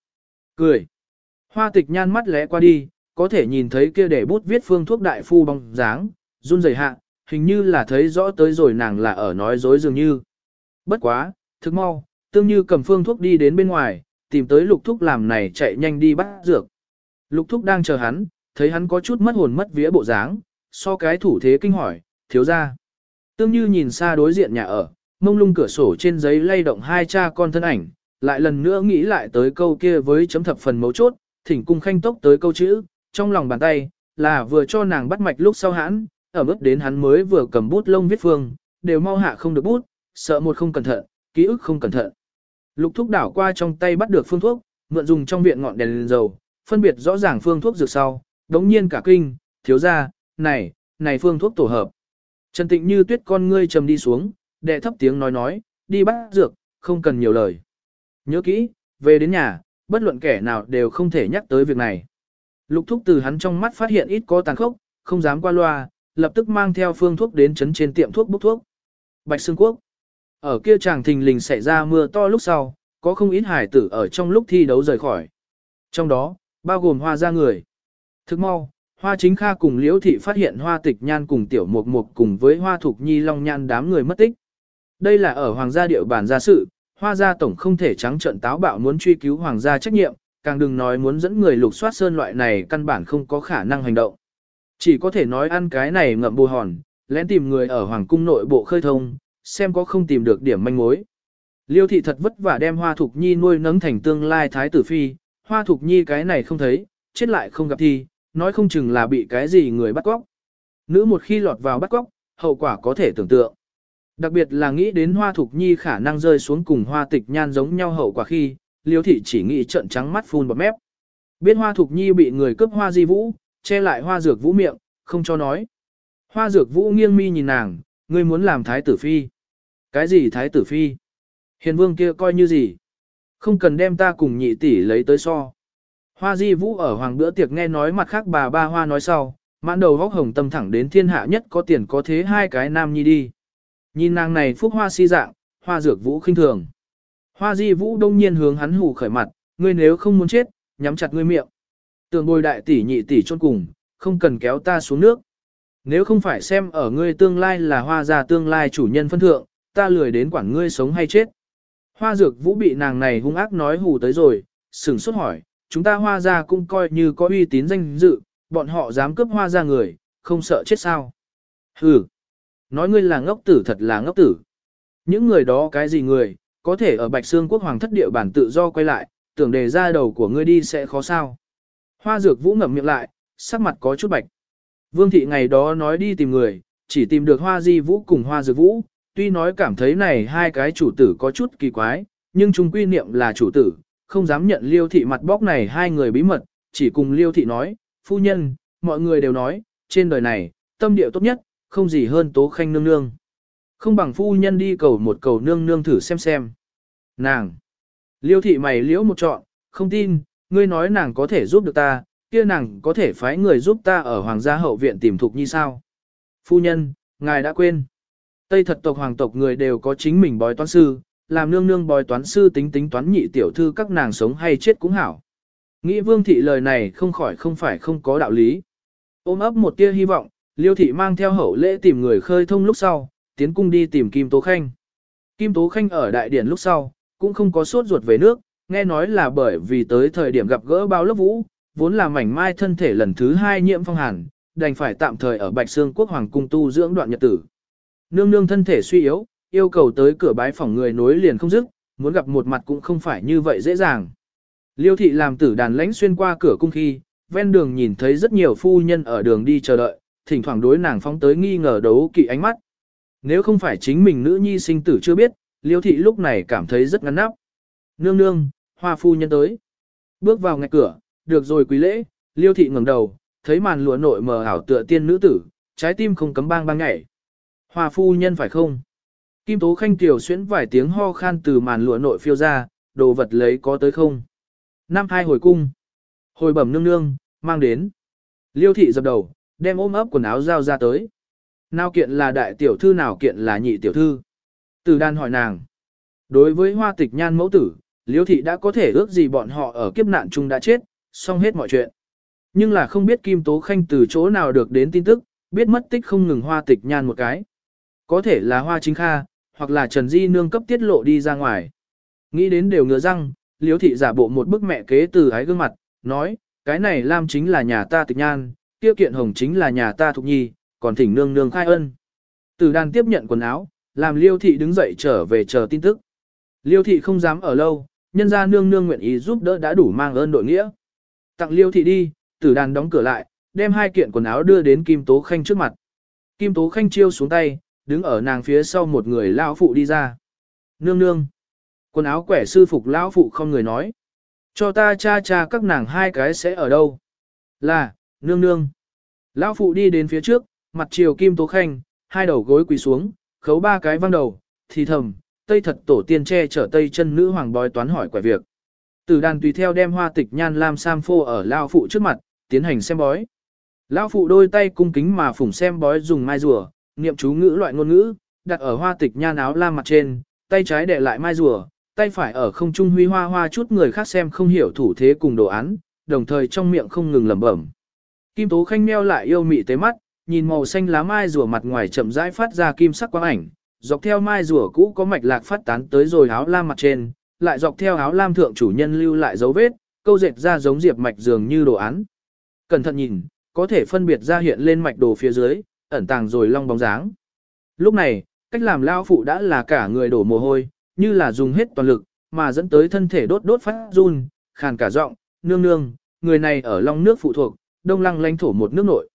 Cười. Hoa tịch nhan mắt lẽ qua đi, có thể nhìn thấy kia để bút viết phương thuốc đại phu bóng dáng, run rẩy hạ, hình như là thấy rõ tới rồi nàng là ở nói dối dường như. Bất quá, thức mau, tương như cầm phương thuốc đi đến bên ngoài, tìm tới lục thúc làm này chạy nhanh đi bắt dược. Lục thúc đang chờ hắn, thấy hắn có chút mất hồn mất vía bộ dáng, so cái thủ thế kinh hỏi, thiếu ra. Tương như nhìn xa đối diện nhà ở, mông lung cửa sổ trên giấy lay động hai cha con thân ảnh, lại lần nữa nghĩ lại tới câu kia với chấm thập phần mấu chốt, thỉnh cung khanh tốc tới câu chữ, trong lòng bàn tay, là vừa cho nàng bắt mạch lúc sau hãn, ở mức đến hắn mới vừa cầm bút lông viết phương, đều mau hạ không được bút, sợ một không cẩn thận, ký ức không cẩn thận. Lục thúc đảo qua trong tay bắt được phương thuốc, mượn dùng trong viện ngọn đèn lên dầu, phân biệt rõ ràng phương thuốc dược sau, đống nhiên cả kinh, thiếu ra, này, này phương thuốc tổ hợp. Trần tịnh như tuyết con ngươi trầm đi xuống, đệ thấp tiếng nói nói, đi bắt dược, không cần nhiều lời. Nhớ kỹ, về đến nhà, bất luận kẻ nào đều không thể nhắc tới việc này. Lục thúc từ hắn trong mắt phát hiện ít có tàn khốc, không dám qua loa, lập tức mang theo phương thuốc đến chấn trên tiệm thuốc bốc thuốc. Bạch Sương Quốc. Ở kia chàng thình lình xảy ra mưa to lúc sau, có không ít hải tử ở trong lúc thi đấu rời khỏi. Trong đó, bao gồm hoa ra người. Thức mau, hoa chính kha cùng liễu thị phát hiện hoa tịch nhan cùng tiểu mục mục cùng với hoa thục nhi long nhan đám người mất tích. Đây là ở hoàng gia địa bàn gia sự, hoa gia tổng không thể trắng trận táo bạo muốn truy cứu hoàng gia trách nhiệm, càng đừng nói muốn dẫn người lục soát sơn loại này căn bản không có khả năng hành động. Chỉ có thể nói ăn cái này ngậm bù hòn, lén tìm người ở hoàng cung nội bộ khơi thông, xem có không tìm được điểm manh mối. Liêu thị thật vất vả đem hoa thục nhi nuôi nấng thành tương lai thái tử phi, hoa thục nhi cái này không thấy, chết lại không gặp thi, nói không chừng là bị cái gì người bắt cóc. Nữ một khi lọt vào bắt cóc, hậu quả có thể tưởng tượng. Đặc biệt là nghĩ đến hoa thục nhi khả năng rơi xuống cùng hoa tịch nhan giống nhau hậu quả khi, liêu thị chỉ nghĩ trận trắng mắt phun bọt mép. Biết hoa thục nhi bị người cướp hoa di vũ, che lại hoa dược vũ miệng, không cho nói. Hoa dược vũ nghiêng mi nhìn nàng, ngươi muốn làm thái tử phi. Cái gì thái tử phi? Hiền vương kia coi như gì? Không cần đem ta cùng nhị tỷ lấy tới so. Hoa di vũ ở hoàng bữa tiệc nghe nói mặt khác bà ba hoa nói sau, mãn đầu góc hồng tâm thẳng đến thiên hạ nhất có tiền có thế hai cái nam nhi đi. Nhìn nàng này phúc hoa si dạng, hoa dược vũ khinh thường. Hoa di vũ đông nhiên hướng hắn hù khởi mặt, ngươi nếu không muốn chết, nhắm chặt ngươi miệng. Tường bồi đại tỷ nhị tỷ chôn cùng, không cần kéo ta xuống nước. Nếu không phải xem ở ngươi tương lai là hoa gia tương lai chủ nhân phân thượng, ta lười đến quản ngươi sống hay chết. Hoa dược vũ bị nàng này hung ác nói hù tới rồi, sừng sốt hỏi, chúng ta hoa gia cũng coi như có uy tín danh dự, bọn họ dám cướp hoa gia người, không sợ chết sao. Hừ, nói ngươi là ngốc tử thật là ngốc tử. Những người đó cái gì người, có thể ở Bạch Sương quốc hoàng thất địa bản tự do quay lại, tưởng đề ra đầu của ngươi đi sẽ khó sao. Hoa dược vũ ngậm miệng lại, sắc mặt có chút bạch. Vương thị ngày đó nói đi tìm người, chỉ tìm được hoa di vũ cùng hoa dược vũ, tuy nói cảm thấy này hai cái chủ tử có chút kỳ quái, nhưng chung quy niệm là chủ tử, không dám nhận liêu thị mặt bóc này hai người bí mật, chỉ cùng liêu thị nói, phu nhân, mọi người đều nói, trên đời này, tâm điệu tốt nhất, không gì hơn tố khanh nương nương. Không bằng phu nhân đi cầu một cầu nương nương thử xem xem. Nàng! Liêu thị mày liễu một trọn, không tin, ngươi nói nàng có thể giúp được ta, kia nàng có thể phái người giúp ta ở hoàng gia hậu viện tìm thục như sao. Phu nhân, ngài đã quên. Tây thật tộc hoàng tộc người đều có chính mình bói toán sư, làm nương nương bói toán sư tính tính toán nhị tiểu thư các nàng sống hay chết cũng hảo. Nghĩ vương thị lời này không khỏi không phải không có đạo lý. Ôm ấp một tia hy vọng, liêu thị mang theo hậu lễ tìm người khơi thông lúc sau, tiến cung đi tìm Kim Tố Khanh. Kim Tố Khanh ở đại điển lúc sau, cũng không có sốt ruột về nước, nghe nói là bởi vì tới thời điểm gặp gỡ bao lớp vũ, vốn là mảnh mai thân thể lần thứ hai nhiễm phong hàn, đành phải tạm thời ở Bạch Sương Quốc Hoàng Cung tu dưỡng đoạn nhật tử. Nương nương thân thể suy yếu, yêu cầu tới cửa bái phòng người nối liền không dứt, muốn gặp một mặt cũng không phải như vậy dễ dàng. Liêu thị làm tử đàn lãnh xuyên qua cửa cung khi, ven đường nhìn thấy rất nhiều phu nhân ở đường đi chờ đợi, thỉnh thoảng đối nàng phóng tới nghi ngờ đấu kỵ ánh mắt. Nếu không phải chính mình nữ nhi sinh tử chưa biết, liêu thị lúc này cảm thấy rất ngắn nắp. Nương nương, hoa phu nhân tới. Bước vào ngạch cửa, được rồi quý lễ, liêu thị ngẩng đầu, thấy màn lụa nội mờ ảo tựa tiên nữ tử, trái tim không cấm bang bang nhảy. Hoa phu nhân phải không? Kim Tố Khanh tiểu xuyến vài tiếng ho khan từ màn lụa nội phiêu ra, đồ vật lấy có tới không? Năm hai hồi cung. Hồi bẩm nương nương, mang đến. Liêu thị dập đầu, đem ôm ấp quần áo giao ra tới. Nào kiện là đại tiểu thư nào kiện là nhị tiểu thư. Từ đan hỏi nàng. Đối với hoa tịch nhan mẫu tử, liêu thị đã có thể ước gì bọn họ ở kiếp nạn chung đã chết, xong hết mọi chuyện. Nhưng là không biết Kim Tố Khanh từ chỗ nào được đến tin tức, biết mất tích không ngừng hoa tịch nhan một cái. Có thể là hoa chính kha, hoặc là Trần Di nương cấp tiết lộ đi ra ngoài. Nghĩ đến đều ngứa răng, Liễu thị giả bộ một bức mẹ kế từ ái gương mặt, nói, cái này Lam chính là nhà ta tịch nhan, kia kiện hồng chính là nhà ta thục nhi, còn thỉnh nương nương khai ân. Từ đàn tiếp nhận quần áo, làm liêu thị đứng dậy trở về chờ tin tức. Liêu thị không dám ở lâu, nhân ra nương nương nguyện ý giúp đỡ đã đủ mang ơn đội nghĩa. Tặng liêu thị đi, tử đàn đóng cửa lại, đem hai kiện quần áo đưa đến Kim Tố Khanh trước mặt. Kim Tố Khanh chiêu xuống tay, đứng ở nàng phía sau một người lão phụ đi ra. Nương nương. Quần áo quẻ sư phục lão phụ không người nói. Cho ta cha cha các nàng hai cái sẽ ở đâu. Là, nương nương. Lão phụ đi đến phía trước, mặt chiều Kim Tố Khanh, hai đầu gối quỳ xuống, khấu ba cái văng đầu, thì thầm, tây thật tổ tiên che chở tây chân nữ hoàng bói toán hỏi quẻ việc. Tử đàn tùy theo đem hoa tịch nhan lam sam phô ở lão phụ trước mặt, tiến hành xem bói. lão phụ đôi tay cung kính mà phủng xem bói dùng mai rùa, niệm chú ngữ loại ngôn ngữ, đặt ở hoa tịch nhan áo lam mặt trên, tay trái để lại mai rùa, tay phải ở không trung huy hoa hoa chút người khác xem không hiểu thủ thế cùng đồ án, đồng thời trong miệng không ngừng lẩm bẩm. Kim Tố Khanh meo lại yêu mị tế mắt, nhìn màu xanh lá mai rùa mặt ngoài chậm rãi phát ra kim sắc quang ảnh, dọc theo mai rùa cũ có mạch lạc phát tán tới rồi áo lam mặt trên, lại dọc theo áo lam thượng chủ nhân lưu lại dấu vết, câu dệt ra giống diệp mạch dường như đồ án. Cẩn thận nhìn, có thể phân biệt ra hiện lên mạch đồ phía dưới, ẩn tàng rồi long bóng dáng. Lúc này, cách làm lao phụ đã là cả người đổ mồ hôi, như là dùng hết toàn lực, mà dẫn tới thân thể đốt đốt phát run, khàn cả giọng, nương nương, người này ở long nước phụ thuộc, đông lăng lãnh thổ một nước nội.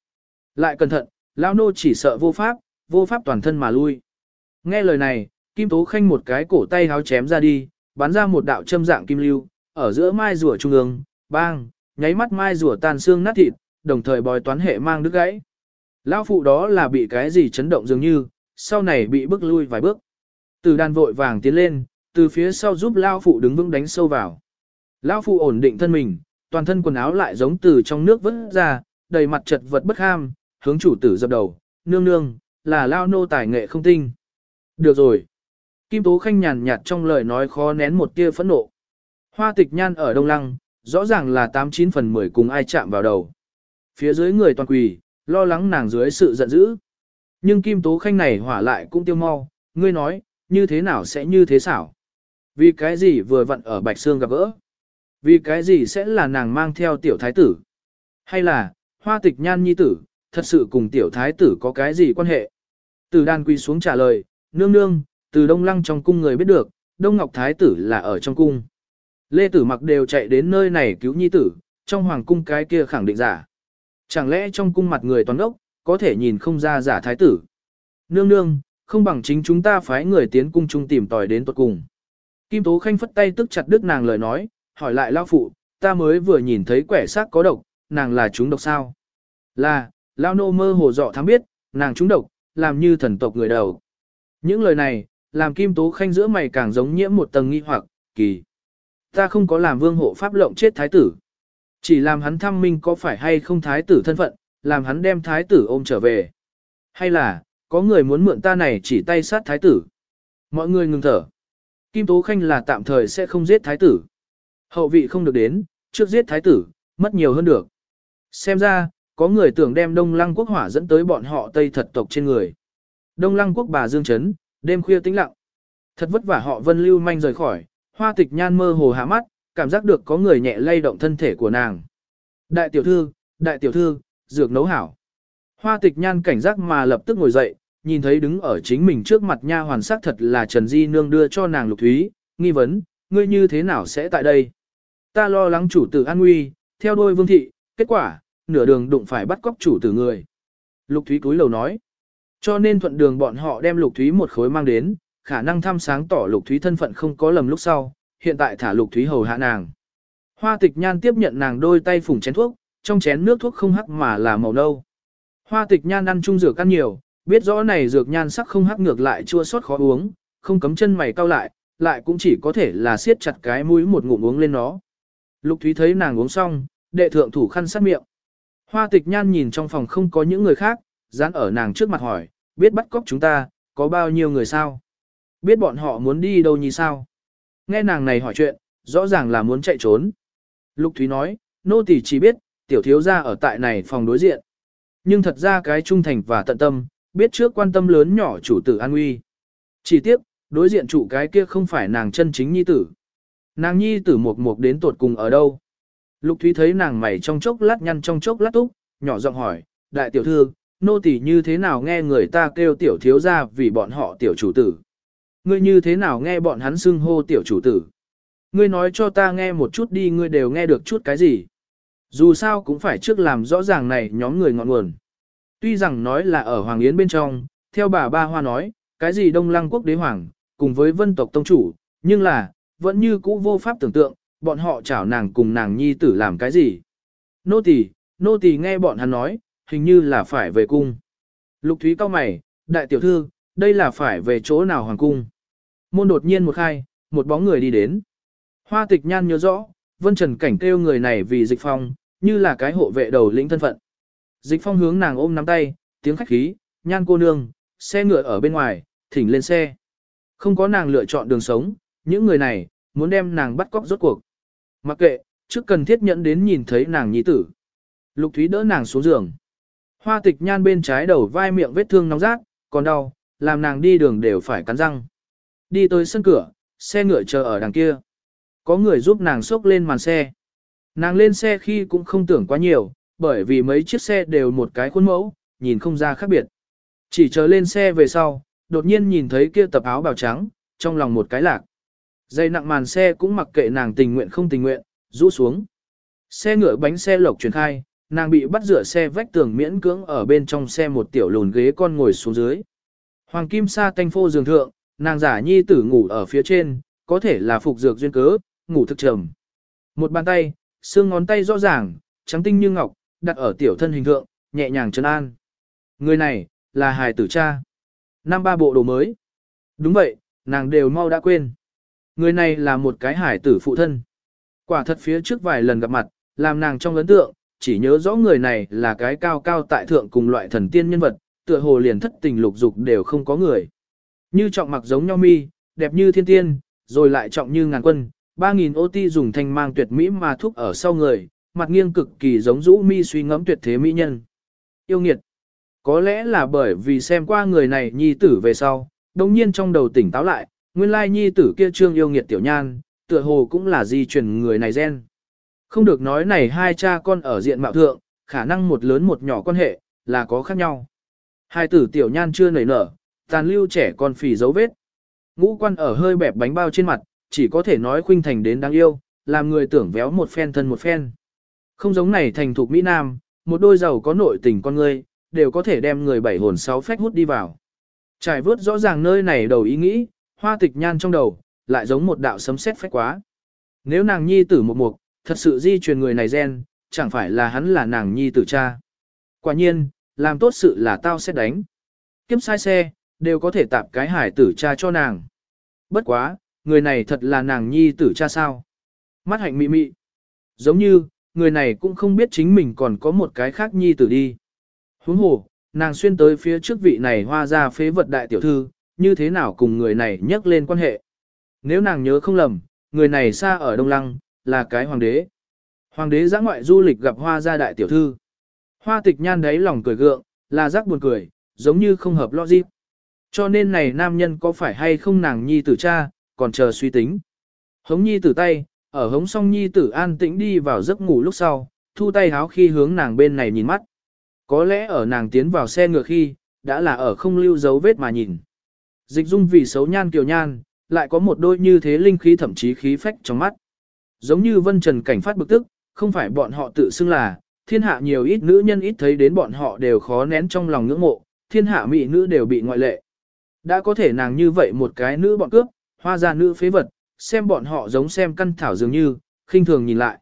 Lại cẩn thận, lao nô chỉ sợ vô pháp, vô pháp toàn thân mà lui. Nghe lời này, Kim Tố Khanh một cái cổ tay háo chém ra đi, bắn ra một đạo châm dạng kim lưu, ở giữa mai rùa trung ương, bang, nháy mắt mai rùa tan xương nát thịt, đồng thời bòi toán hệ mang đứt gãy. Lão phụ đó là bị cái gì chấn động dường như, sau này bị bước lui vài bước. Từ đàn vội vàng tiến lên, từ phía sau giúp Lão phụ đứng vững đánh sâu vào. Lão phụ ổn định thân mình, toàn thân quần áo lại giống từ trong nước vớt ra, đầy mặt chật vật bất ham, hướng chủ tử dập đầu, nương nương, là Lao nô tài nghệ không tinh. Được rồi. Kim Tố Khanh nhàn nhạt trong lời nói khó nén một tia phẫn nộ. Hoa tịch nhan ở Đông Lăng, rõ ràng là 89 phần 10 cùng ai chạm vào đầu. Phía dưới người toàn quỳ, lo lắng nàng dưới sự giận dữ. Nhưng Kim Tố Khanh này hỏa lại cũng tiêu mau, ngươi nói, như thế nào sẽ như thế xảo? Vì cái gì vừa vặn ở Bạch Sương gặp gỡ? Vì cái gì sẽ là nàng mang theo tiểu thái tử? Hay là, hoa tịch nhan nhi tử, thật sự cùng tiểu thái tử có cái gì quan hệ? Từ đan quy xuống trả lời, nương nương, từ đông lăng trong cung người biết được, đông ngọc thái tử là ở trong cung. Lê tử mặc đều chạy đến nơi này cứu nhi tử, trong hoàng cung cái kia khẳng định giả. Chẳng lẽ trong cung mặt người toàn ốc, có thể nhìn không ra giả thái tử. Nương nương, không bằng chính chúng ta phái người tiến cung trung tìm tòi đến tuật cùng. Kim Tố Khanh phất tay tức chặt đứt nàng lời nói, hỏi lại lao phụ, ta mới vừa nhìn thấy quẻ xác có độc, nàng là chúng độc sao? Là, lao nô mơ hồ dọ thám biết, nàng chúng độc, làm như thần tộc người đầu. Những lời này, làm Kim Tố Khanh giữa mày càng giống nhiễm một tầng nghi hoặc, kỳ. Ta không có làm vương hộ pháp lộng chết thái tử. Chỉ làm hắn thăm minh có phải hay không thái tử thân phận, làm hắn đem thái tử ôm trở về. Hay là, có người muốn mượn ta này chỉ tay sát thái tử. Mọi người ngừng thở. Kim Tố Khanh là tạm thời sẽ không giết thái tử. Hậu vị không được đến, trước giết thái tử, mất nhiều hơn được. Xem ra, có người tưởng đem Đông Lăng quốc hỏa dẫn tới bọn họ Tây thật tộc trên người. Đông Lăng quốc bà Dương Trấn, đêm khuya tĩnh lặng. Thật vất vả họ Vân Lưu manh rời khỏi, hoa tịch nhan mơ hồ hạ mắt, cảm giác được có người nhẹ lay động thân thể của nàng. Đại tiểu thư, đại tiểu thư, dược nấu hảo. Hoa tịch nhan cảnh giác mà lập tức ngồi dậy, nhìn thấy đứng ở chính mình trước mặt nha hoàn sắc thật là Trần Di Nương đưa cho nàng lục thúy, nghi vấn, ngươi như thế nào sẽ tại đây? Ta lo lắng chủ tử an nguy, theo đôi vương thị, kết quả, nửa đường đụng phải bắt cóc chủ tử người. Lục thúy cúi lầu nói, cho nên thuận đường bọn họ đem lục thúy một khối mang đến, khả năng thăm sáng tỏ lục thúy thân phận không có lầm lúc sau, hiện tại thả lục thúy hầu hạ nàng. Hoa tịch nhan tiếp nhận nàng đôi tay phủng chén thuốc, trong chén nước thuốc không hắc mà là màu nâu. Hoa tịch nhan ăn chung dược ăn nhiều, biết rõ này dược nhan sắc không hắc ngược lại chua sót khó uống, không cấm chân mày cau lại, lại cũng chỉ có thể là siết chặt cái mũi một ngụm uống lên nó. Lục Thúy thấy nàng uống xong, đệ thượng thủ khăn sát miệng. Hoa tịch nhan nhìn trong phòng không có những người khác, dán ở nàng trước mặt hỏi, biết bắt cóc chúng ta, có bao nhiêu người sao? Biết bọn họ muốn đi đâu như sao? Nghe nàng này hỏi chuyện, rõ ràng là muốn chạy trốn. Lục Thúy nói, nô tỳ chỉ biết, tiểu thiếu gia ở tại này phòng đối diện. Nhưng thật ra cái trung thành và tận tâm, biết trước quan tâm lớn nhỏ chủ tử an nguy. Chỉ tiếc, đối diện chủ cái kia không phải nàng chân chính nhi tử. Nàng nhi tử một mục đến tột cùng ở đâu? Lục Thúy thấy nàng mày trong chốc lát nhăn trong chốc lát túc, nhỏ giọng hỏi, đại tiểu thư, nô tỳ như thế nào nghe người ta kêu tiểu thiếu gia vì bọn họ tiểu chủ tử? Ngươi như thế nào nghe bọn hắn xưng hô tiểu chủ tử? Ngươi nói cho ta nghe một chút đi ngươi đều nghe được chút cái gì? Dù sao cũng phải trước làm rõ ràng này nhóm người ngọn nguồn. Tuy rằng nói là ở Hoàng Yến bên trong, theo bà Ba Hoa nói, cái gì Đông Lăng quốc đế hoàng, cùng với vân tộc tông chủ, nhưng là, vẫn như cũ vô pháp tưởng tượng, bọn họ chảo nàng cùng nàng nhi tử làm cái gì. Nô tỳ, nô tỳ nghe bọn hắn nói, hình như là phải về cung. Lục Thúy cao mày, đại tiểu thư, đây là phải về chỗ nào hoàng cung. Môn đột nhiên một khai, một bóng người đi đến. Hoa tịch nhan nhớ rõ, Vân Trần Cảnh kêu người này vì dịch phong, như là cái hộ vệ đầu lĩnh thân phận. Dịch phong hướng nàng ôm nắm tay, tiếng khách khí, nhan cô nương, xe ngựa ở bên ngoài, thỉnh lên xe. Không có nàng lựa chọn đường sống, những người này, muốn đem nàng bắt cóc rốt cuộc. Mặc kệ, trước cần thiết nhận đến nhìn thấy nàng nhi tử. Lục Thúy đỡ nàng xuống giường. Hoa tịch nhan bên trái đầu vai miệng vết thương nóng rát, còn đau, làm nàng đi đường đều phải cắn răng. Đi tới sân cửa, xe ngựa chờ ở đằng kia. Có người giúp nàng xốc lên màn xe. Nàng lên xe khi cũng không tưởng quá nhiều, bởi vì mấy chiếc xe đều một cái khuôn mẫu, nhìn không ra khác biệt. Chỉ chờ lên xe về sau, đột nhiên nhìn thấy kia tập áo bào trắng, trong lòng một cái lạc. Dây nặng màn xe cũng mặc kệ nàng tình nguyện không tình nguyện, rũ xuống. Xe ngựa bánh xe lộc chuyển khai, nàng bị bắt rửa xe vách tường miễn cưỡng ở bên trong xe một tiểu lùn ghế con ngồi xuống dưới. Hoàng kim sa tanh phô giường thượng, nàng giả nhi tử ngủ ở phía trên, có thể là phục dược duyên cớ, ngủ thực trầm. Một bàn tay, xương ngón tay rõ ràng, trắng tinh như ngọc, đặt ở tiểu thân hình thượng, nhẹ nhàng trấn an. Người này, là hài tử cha. Năm ba bộ đồ mới. Đúng vậy, nàng đều mau đã quên. Người này là một cái hải tử phụ thân. Quả thật phía trước vài lần gặp mặt, làm nàng trong ấn tượng, chỉ nhớ rõ người này là cái cao cao tại thượng cùng loại thần tiên nhân vật, tựa hồ liền thất tình lục dục đều không có người. Như trọng mặc giống nhau mi, đẹp như thiên tiên, rồi lại trọng như ngàn quân, ba nghìn ô ti dùng thanh mang tuyệt mỹ mà thúc ở sau người, mặt nghiêng cực kỳ giống rũ mi suy ngẫm tuyệt thế mỹ nhân. Yêu nghiệt. Có lẽ là bởi vì xem qua người này nhi tử về sau, đồng nhiên trong đầu tỉnh táo lại, nguyên lai nhi tử kia trương yêu nghiệt tiểu nhan, tựa hồ cũng là di truyền người này gen. Không được nói này hai cha con ở diện mạo thượng, khả năng một lớn một nhỏ quan hệ, là có khác nhau. Hai tử tiểu nhan chưa nảy nở, tàn lưu trẻ con phì dấu vết. Ngũ quan ở hơi bẹp bánh bao trên mặt, chỉ có thể nói khuynh thành đến đáng yêu, làm người tưởng véo một phen thân một phen. Không giống này thành thục Mỹ Nam, một đôi giàu có nội tình con người, đều có thể đem người bảy hồn sáu phách hút đi vào. Trải vớt rõ ràng nơi này đầu ý nghĩ, hoa tịch nhan trong đầu, lại giống một đạo sấm sét phách quá. Nếu nàng nhi tử một mục, thật sự di truyền người này gen, chẳng phải là hắn là nàng nhi tử cha. Quả nhiên, làm tốt sự là tao sẽ đánh. kiếm sai xe, đều có thể tạp cái hải tử cha cho nàng. Bất quá, người này thật là nàng nhi tử cha sao. Mắt hạnh mị mị. Giống như, người này cũng không biết chính mình còn có một cái khác nhi tử đi. Huống hồ, nàng xuyên tới phía trước vị này hoa ra phế vật đại tiểu thư, như thế nào cùng người này nhắc lên quan hệ. Nếu nàng nhớ không lầm, người này xa ở Đông Lăng, là cái hoàng đế. Hoàng đế giã ngoại du lịch gặp hoa gia đại tiểu thư. Hoa tịch nhan đấy lòng cười gượng, là giác buồn cười, giống như không hợp logic. Cho nên này nam nhân có phải hay không nàng nhi tử cha, còn chờ suy tính. Hống nhi tử tay, ở hống song nhi tử an tĩnh đi vào giấc ngủ lúc sau, thu tay háo khi hướng nàng bên này nhìn mắt. Có lẽ ở nàng tiến vào xe ngựa khi, đã là ở không lưu dấu vết mà nhìn. Dịch dung vì xấu nhan kiều nhan, lại có một đôi như thế linh khí thậm chí khí phách trong mắt. Giống như vân trần cảnh phát bực tức, không phải bọn họ tự xưng là, thiên hạ nhiều ít nữ nhân ít thấy đến bọn họ đều khó nén trong lòng ngưỡng mộ, thiên hạ mỹ nữ đều bị ngoại lệ. Đã có thể nàng như vậy một cái nữ bọn cướp, hoa ra nữ phế vật, xem bọn họ giống xem căn thảo dường như, khinh thường nhìn lại.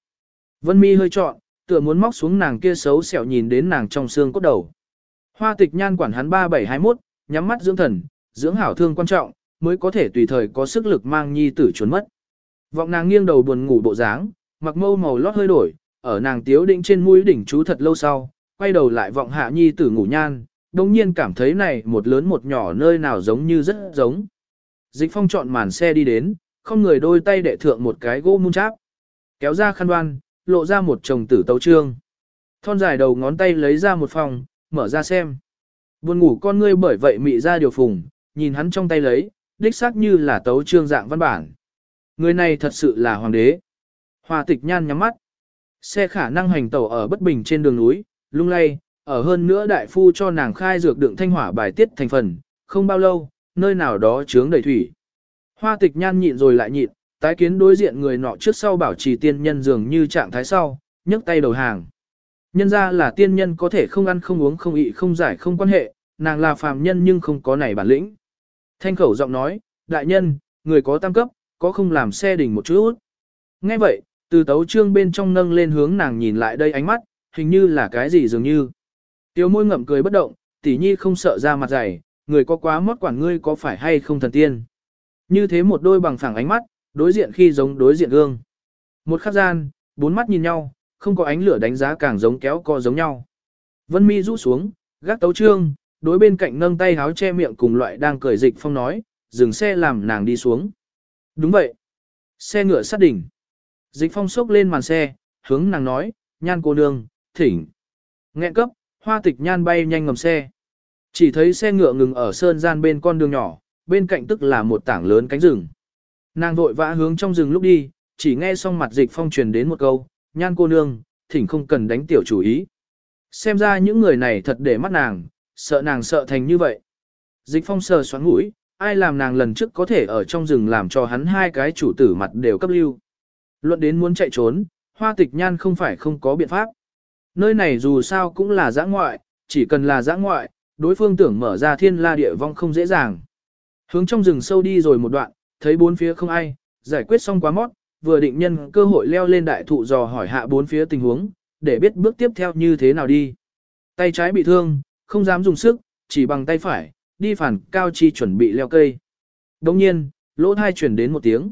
Vân mi hơi trọn, tựa muốn móc xuống nàng kia xấu xẻo nhìn đến nàng trong xương cốt đầu. Hoa tịch nhan quản hắn 3721, nhắm mắt dưỡng thần, dưỡng hảo thương quan trọng, mới có thể tùy thời có sức lực mang nhi tử trốn mất. Vọng nàng nghiêng đầu buồn ngủ bộ dáng, mặc mâu màu lót hơi đổi, ở nàng tiếu định trên mũi đỉnh chú thật lâu sau, quay đầu lại vọng hạ nhi tử ngủ nhan, đồng nhiên cảm thấy này một lớn một nhỏ nơi nào giống như rất giống. Dịch phong chọn màn xe đi đến, không người đôi tay đệ thượng một cái gỗ mun cháp. Kéo ra khăn đoan, lộ ra một chồng tử tấu trương. Thon dài đầu ngón tay lấy ra một phòng, mở ra xem. Buồn ngủ con ngươi bởi vậy mị ra điều phùng, nhìn hắn trong tay lấy, đích xác như là tấu trương dạng văn bản. Người này thật sự là hoàng đế. Hoa tịch nhan nhắm mắt. Xe khả năng hành tẩu ở bất bình trên đường núi, lung lay, ở hơn nữa đại phu cho nàng khai dược đựng thanh hỏa bài tiết thành phần, không bao lâu, nơi nào đó chướng đầy thủy. Hoa tịch nhan nhịn rồi lại nhịn, tái kiến đối diện người nọ trước sau bảo trì tiên nhân dường như trạng thái sau, nhấc tay đầu hàng. Nhân ra là tiên nhân có thể không ăn không uống không ị không giải không quan hệ, nàng là phàm nhân nhưng không có này bản lĩnh. Thanh khẩu giọng nói, đại nhân, người có tam cấp, có không làm xe đỉnh một chút. Nghe vậy, từ tấu trương bên trong nâng lên hướng nàng nhìn lại đây ánh mắt, hình như là cái gì dường như tiếu môi ngậm cười bất động, tỷ nhi không sợ ra mặt dày, người có quá mất quản ngươi có phải hay không thần tiên. Như thế một đôi bằng phẳng ánh mắt, đối diện khi giống đối diện gương. Một khắc gian, bốn mắt nhìn nhau, không có ánh lửa đánh giá càng giống kéo co giống nhau. Vân mi rũ xuống, gác tấu trương, đối bên cạnh nâng tay háo che miệng cùng loại đang cười dịch phong nói, dừng xe làm nàng đi xuống. Đúng vậy. Xe ngựa sát đỉnh. Dịch phong sốc lên màn xe, hướng nàng nói, nhan cô nương, thỉnh. Nghẹn cấp, hoa tịch nhan bay nhanh ngầm xe. Chỉ thấy xe ngựa ngừng ở sơn gian bên con đường nhỏ, bên cạnh tức là một tảng lớn cánh rừng. Nàng vội vã hướng trong rừng lúc đi, chỉ nghe xong mặt dịch phong truyền đến một câu, nhan cô nương, thỉnh không cần đánh tiểu chủ ý. Xem ra những người này thật để mắt nàng, sợ nàng sợ thành như vậy. Dịch phong sờ xoắn mũi, ai làm nàng lần trước có thể ở trong rừng làm cho hắn hai cái chủ tử mặt đều cấp lưu. Luận đến muốn chạy trốn, hoa tịch nhan không phải không có biện pháp. Nơi này dù sao cũng là giã ngoại, chỉ cần là giã ngoại, đối phương tưởng mở ra thiên la địa vong không dễ dàng. Hướng trong rừng sâu đi rồi một đoạn, thấy bốn phía không ai, giải quyết xong quá mót, vừa định nhân cơ hội leo lên đại thụ dò hỏi hạ bốn phía tình huống, để biết bước tiếp theo như thế nào đi. Tay trái bị thương, không dám dùng sức, chỉ bằng tay phải, đi phản cao chi chuẩn bị leo cây. Đồng nhiên, lỗ thai chuyển đến một tiếng.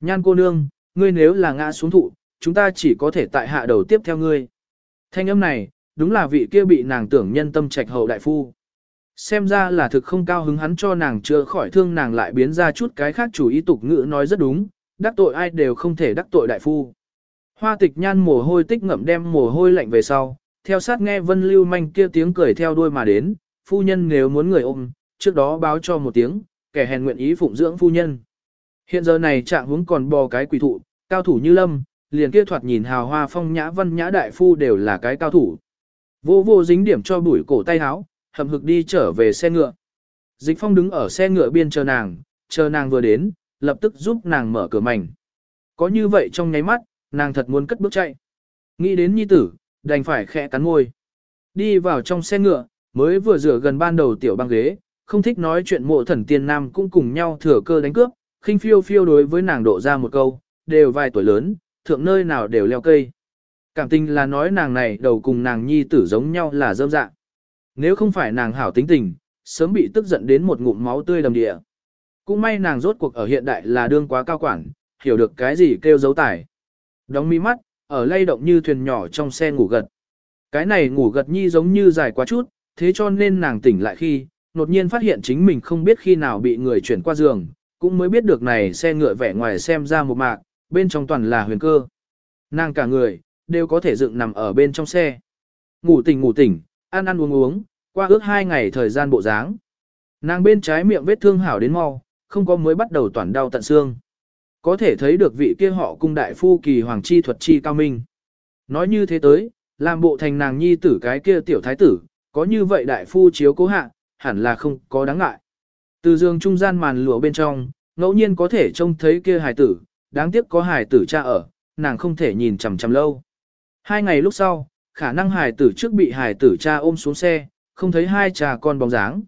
Nhan cô nương, ngươi nếu là ngã xuống thụ, chúng ta chỉ có thể tại hạ đầu tiếp theo ngươi. Thanh âm này, đúng là vị kia bị nàng tưởng nhân tâm trạch hậu đại phu. Xem ra là thực không cao hứng hắn cho nàng chưa khỏi thương nàng lại biến ra chút cái khác chủ ý tục ngữ nói rất đúng, đắc tội ai đều không thể đắc tội đại phu. Hoa tịch nhan mồ hôi tích ngậm đem mồ hôi lạnh về sau, theo sát nghe vân lưu manh kia tiếng cười theo đuôi mà đến, phu nhân nếu muốn người ôm, trước đó báo cho một tiếng, kẻ hèn nguyện ý phụng dưỡng phu nhân. Hiện giờ này trạng huống còn bò cái quỷ thụ, cao thủ như lâm, liền kia thoạt nhìn hào hoa phong nhã văn nhã đại phu đều là cái cao thủ. Vô vô dính điểm cho bụi cổ tay áo, hầm hực đi trở về xe ngựa. Dịch phong đứng ở xe ngựa biên chờ nàng, chờ nàng vừa đến, lập tức giúp nàng mở cửa mảnh. Có như vậy trong nháy mắt, nàng thật muốn cất bước chạy. Nghĩ đến nhi tử, đành phải khẽ cắn môi. Đi vào trong xe ngựa, mới vừa rửa gần ban đầu tiểu băng ghế, không thích nói chuyện mộ thần tiên nam cũng cùng nhau thừa cơ đánh cướp, khinh phiêu phiêu đối với nàng độ ra một câu, đều vài tuổi lớn, thượng nơi nào đều leo cây. Cảm tình là nói nàng này đầu cùng nàng nhi tử giống nhau là dâm dạng. Nếu không phải nàng hảo tính tình, sớm bị tức giận đến một ngụm máu tươi đầm địa. Cũng may nàng rốt cuộc ở hiện đại là đương quá cao quản, hiểu được cái gì kêu dấu tải. Đóng mi mắt, ở lay động như thuyền nhỏ trong xe ngủ gật. Cái này ngủ gật nhi giống như dài quá chút, thế cho nên nàng tỉnh lại khi, đột nhiên phát hiện chính mình không biết khi nào bị người chuyển qua giường, cũng mới biết được này xe ngựa vẻ ngoài xem ra một mạc, bên trong toàn là huyền cơ. Nàng cả người, đều có thể dựng nằm ở bên trong xe. Ngủ tỉnh ngủ tỉnh, ăn ăn uống uống, qua ước hai ngày thời gian bộ dáng. Nàng bên trái miệng vết thương hảo đến mau, không có mới bắt đầu toàn đau tận xương. Có thể thấy được vị kia họ cung đại phu kỳ hoàng chi thuật chi cao minh. Nói như thế tới, làm bộ thành nàng nhi tử cái kia tiểu thái tử, có như vậy đại phu chiếu cố hạ, hẳn là không có đáng ngại. Từ giường trung gian màn lụa bên trong, ngẫu nhiên có thể trông thấy kia hài tử, đáng tiếc có hài tử cha ở, nàng không thể nhìn chằm chằm lâu. Hai ngày lúc sau, khả năng hài tử trước bị hài tử cha ôm xuống xe, không thấy hai cha con bóng dáng.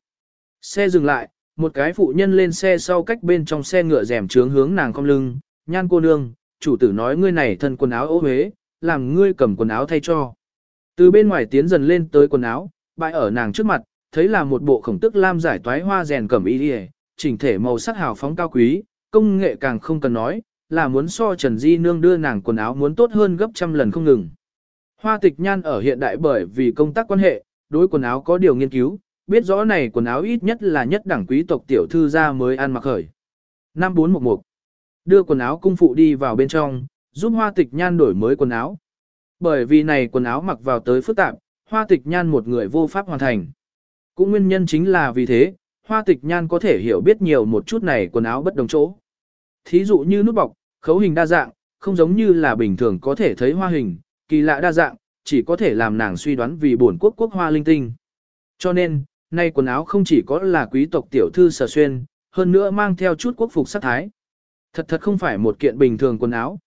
Xe dừng lại, một cái phụ nhân lên xe sau cách bên trong xe ngựa rèm trướng hướng nàng cong lưng, nhan cô nương, chủ tử nói ngươi này thân quần áo ố huế, làm ngươi cầm quần áo thay cho. Từ bên ngoài tiến dần lên tới quần áo, bại ở nàng trước mặt, thấy là một bộ khổng tức lam giải toái hoa rèn cẩm y đi chỉnh thể màu sắc hào phóng cao quý, công nghệ càng không cần nói, là muốn so Trần Di Nương đưa nàng quần áo muốn tốt hơn gấp trăm lần không ngừng. Hoa tịch nhan ở hiện đại bởi vì công tác quan hệ, đối quần áo có điều nghiên cứu, biết rõ này quần áo ít nhất là nhất đẳng quý tộc tiểu thư ra mới ăn mặc khởi. Năm bốn một một Đưa quần áo cung phụ đi vào bên trong, giúp hoa tịch nhan đổi mới quần áo. Bởi vì này quần áo mặc vào tới phức tạp, hoa tịch nhan một người vô pháp hoàn thành. Cũng nguyên nhân chính là vì thế, hoa tịch nhan có thể hiểu biết nhiều một chút này quần áo bất đồng chỗ. Thí dụ như nút bọc, khấu hình đa dạng, không giống như là bình thường có thể thấy hoa hình, kỳ lạ đa dạng, chỉ có thể làm nàng suy đoán vì bổn quốc quốc hoa linh tinh. Cho nên, nay quần áo không chỉ có là quý tộc tiểu thư sở xuyên, hơn nữa mang theo chút quốc phục sắc thái. Thật thật không phải một kiện bình thường quần áo.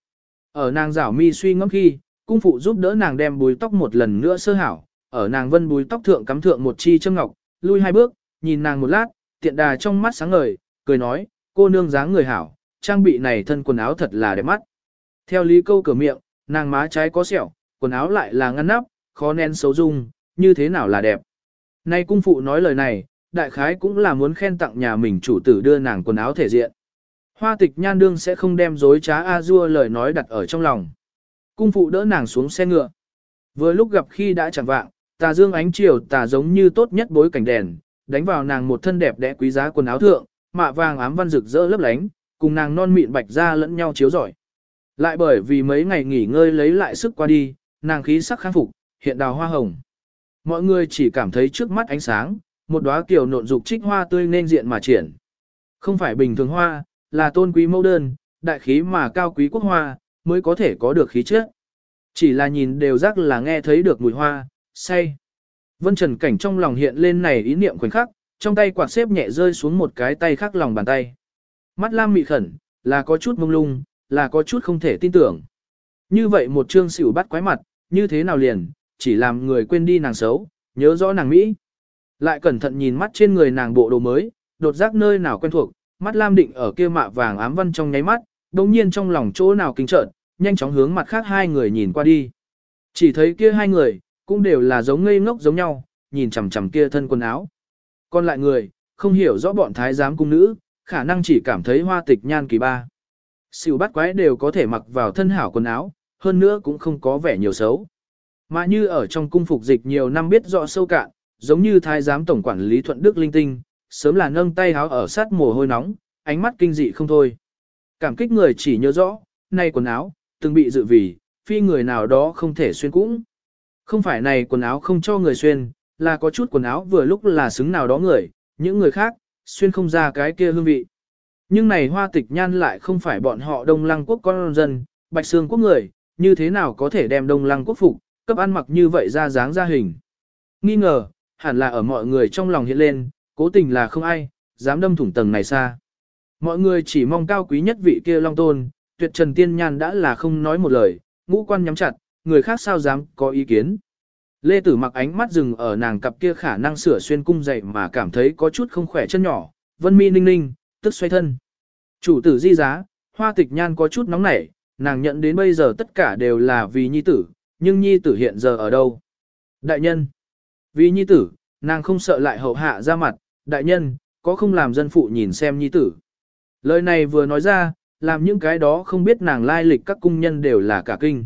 Ở nàng rảo mi suy ngẫm khi, cung phụ giúp đỡ nàng đem búi tóc một lần nữa sơ hảo, ở nàng vân búi tóc thượng cắm thượng một chi châm ngọc, lui hai bước, nhìn nàng một lát, tiện đà trong mắt sáng ngời, cười nói, cô nương dáng người hảo, trang bị này thân quần áo thật là đẹp mắt. Theo lý câu cửa miệng, nàng má trái có sẹo, quần áo lại là ngăn nắp, khó nén xấu dung, như thế nào là đẹp. Nay cung phụ nói lời này, đại khái cũng là muốn khen tặng nhà mình chủ tử đưa nàng quần áo thể diện. Hoa tịch nhan đương sẽ không đem dối trá A-dua lời nói đặt ở trong lòng. Cung phụ đỡ nàng xuống xe ngựa. Vừa lúc gặp khi đã chẳng vạng, tà dương ánh chiều tà giống như tốt nhất bối cảnh đèn, đánh vào nàng một thân đẹp đẽ quý giá quần áo thượng, mạ vàng ám văn rực rỡ lấp lánh, cùng nàng non mịn bạch da lẫn nhau chiếu rọi. Lại bởi vì mấy ngày nghỉ ngơi lấy lại sức qua đi, nàng khí sắc kháng phục, hiện đào hoa hồng. Mọi người chỉ cảm thấy trước mắt ánh sáng, một đóa kiểu nộn dục trích hoa tươi nên diện mà triển. Không phải bình thường hoa, là tôn quý mẫu đơn, đại khí mà cao quý quốc hoa, mới có thể có được khí chất. Chỉ là nhìn đều rắc là nghe thấy được mùi hoa, say. Vân Trần Cảnh trong lòng hiện lên này ý niệm khoảnh khắc, trong tay quạt xếp nhẹ rơi xuống một cái tay khác lòng bàn tay. Mắt lam mị khẩn, là có chút mông lung, là có chút không thể tin tưởng. Như vậy một trương xỉu bắt quái mặt, như thế nào liền, chỉ làm người quên đi nàng xấu, nhớ rõ nàng Mỹ. Lại cẩn thận nhìn mắt trên người nàng bộ đồ mới, đột giác nơi nào quen thuộc, mắt lam định ở kia mạ vàng ám văn trong nháy mắt, đồng nhiên trong lòng chỗ nào kinh trợn, nhanh chóng hướng mặt khác hai người nhìn qua đi. Chỉ thấy kia hai người, cũng đều là giống ngây ngốc giống nhau, nhìn chằm chằm kia thân quần áo. Còn lại người, không hiểu rõ bọn thái giám cung nữ, khả năng chỉ cảm thấy hoa tịch nhan kỳ ba. Xỉu bắt quái đều có thể mặc vào thân hảo quần áo, hơn nữa cũng không có vẻ nhiều xấu. Mà như ở trong cung phục dịch nhiều năm biết rõ sâu cạn, giống như thái giám tổng quản lý thuận đức linh tinh, sớm là nâng tay háo ở sát mồ hôi nóng, ánh mắt kinh dị không thôi. Cảm kích người chỉ nhớ rõ, nay quần áo, từng bị dự vì, phi người nào đó không thể xuyên cũng. Không phải này quần áo không cho người xuyên, là có chút quần áo vừa lúc là xứng nào đó người, những người khác, xuyên không ra cái kia hương vị. Nhưng này hoa tịch nhan lại không phải bọn họ đông lăng quốc con dân, bạch xương quốc người, như thế nào có thể đem đông lăng quốc phục, cấp ăn mặc như vậy ra dáng ra hình. Nghi ngờ, hẳn là ở mọi người trong lòng hiện lên, cố tình là không ai, dám đâm thủng tầng này xa. Mọi người chỉ mong cao quý nhất vị kia long tôn, tuyệt trần tiên nhan đã là không nói một lời, ngũ quan nhắm chặt, người khác sao dám có ý kiến. Lê Tử mặc ánh mắt dừng ở nàng cặp kia khả năng sửa xuyên cung dậy mà cảm thấy có chút không khỏe chân nhỏ, vân mi ninh ninh, tức xoay thân. Chủ tử di giá, hoa tịch nhan có chút nóng nảy, nàng nhận đến bây giờ tất cả đều là vì nhi tử, nhưng nhi tử hiện giờ ở đâu? Đại nhân, vì nhi tử, nàng không sợ lại hậu hạ ra mặt, đại nhân, có không làm dân phụ nhìn xem nhi tử. Lời này vừa nói ra, làm những cái đó không biết nàng lai lịch các cung nhân đều là cả kinh.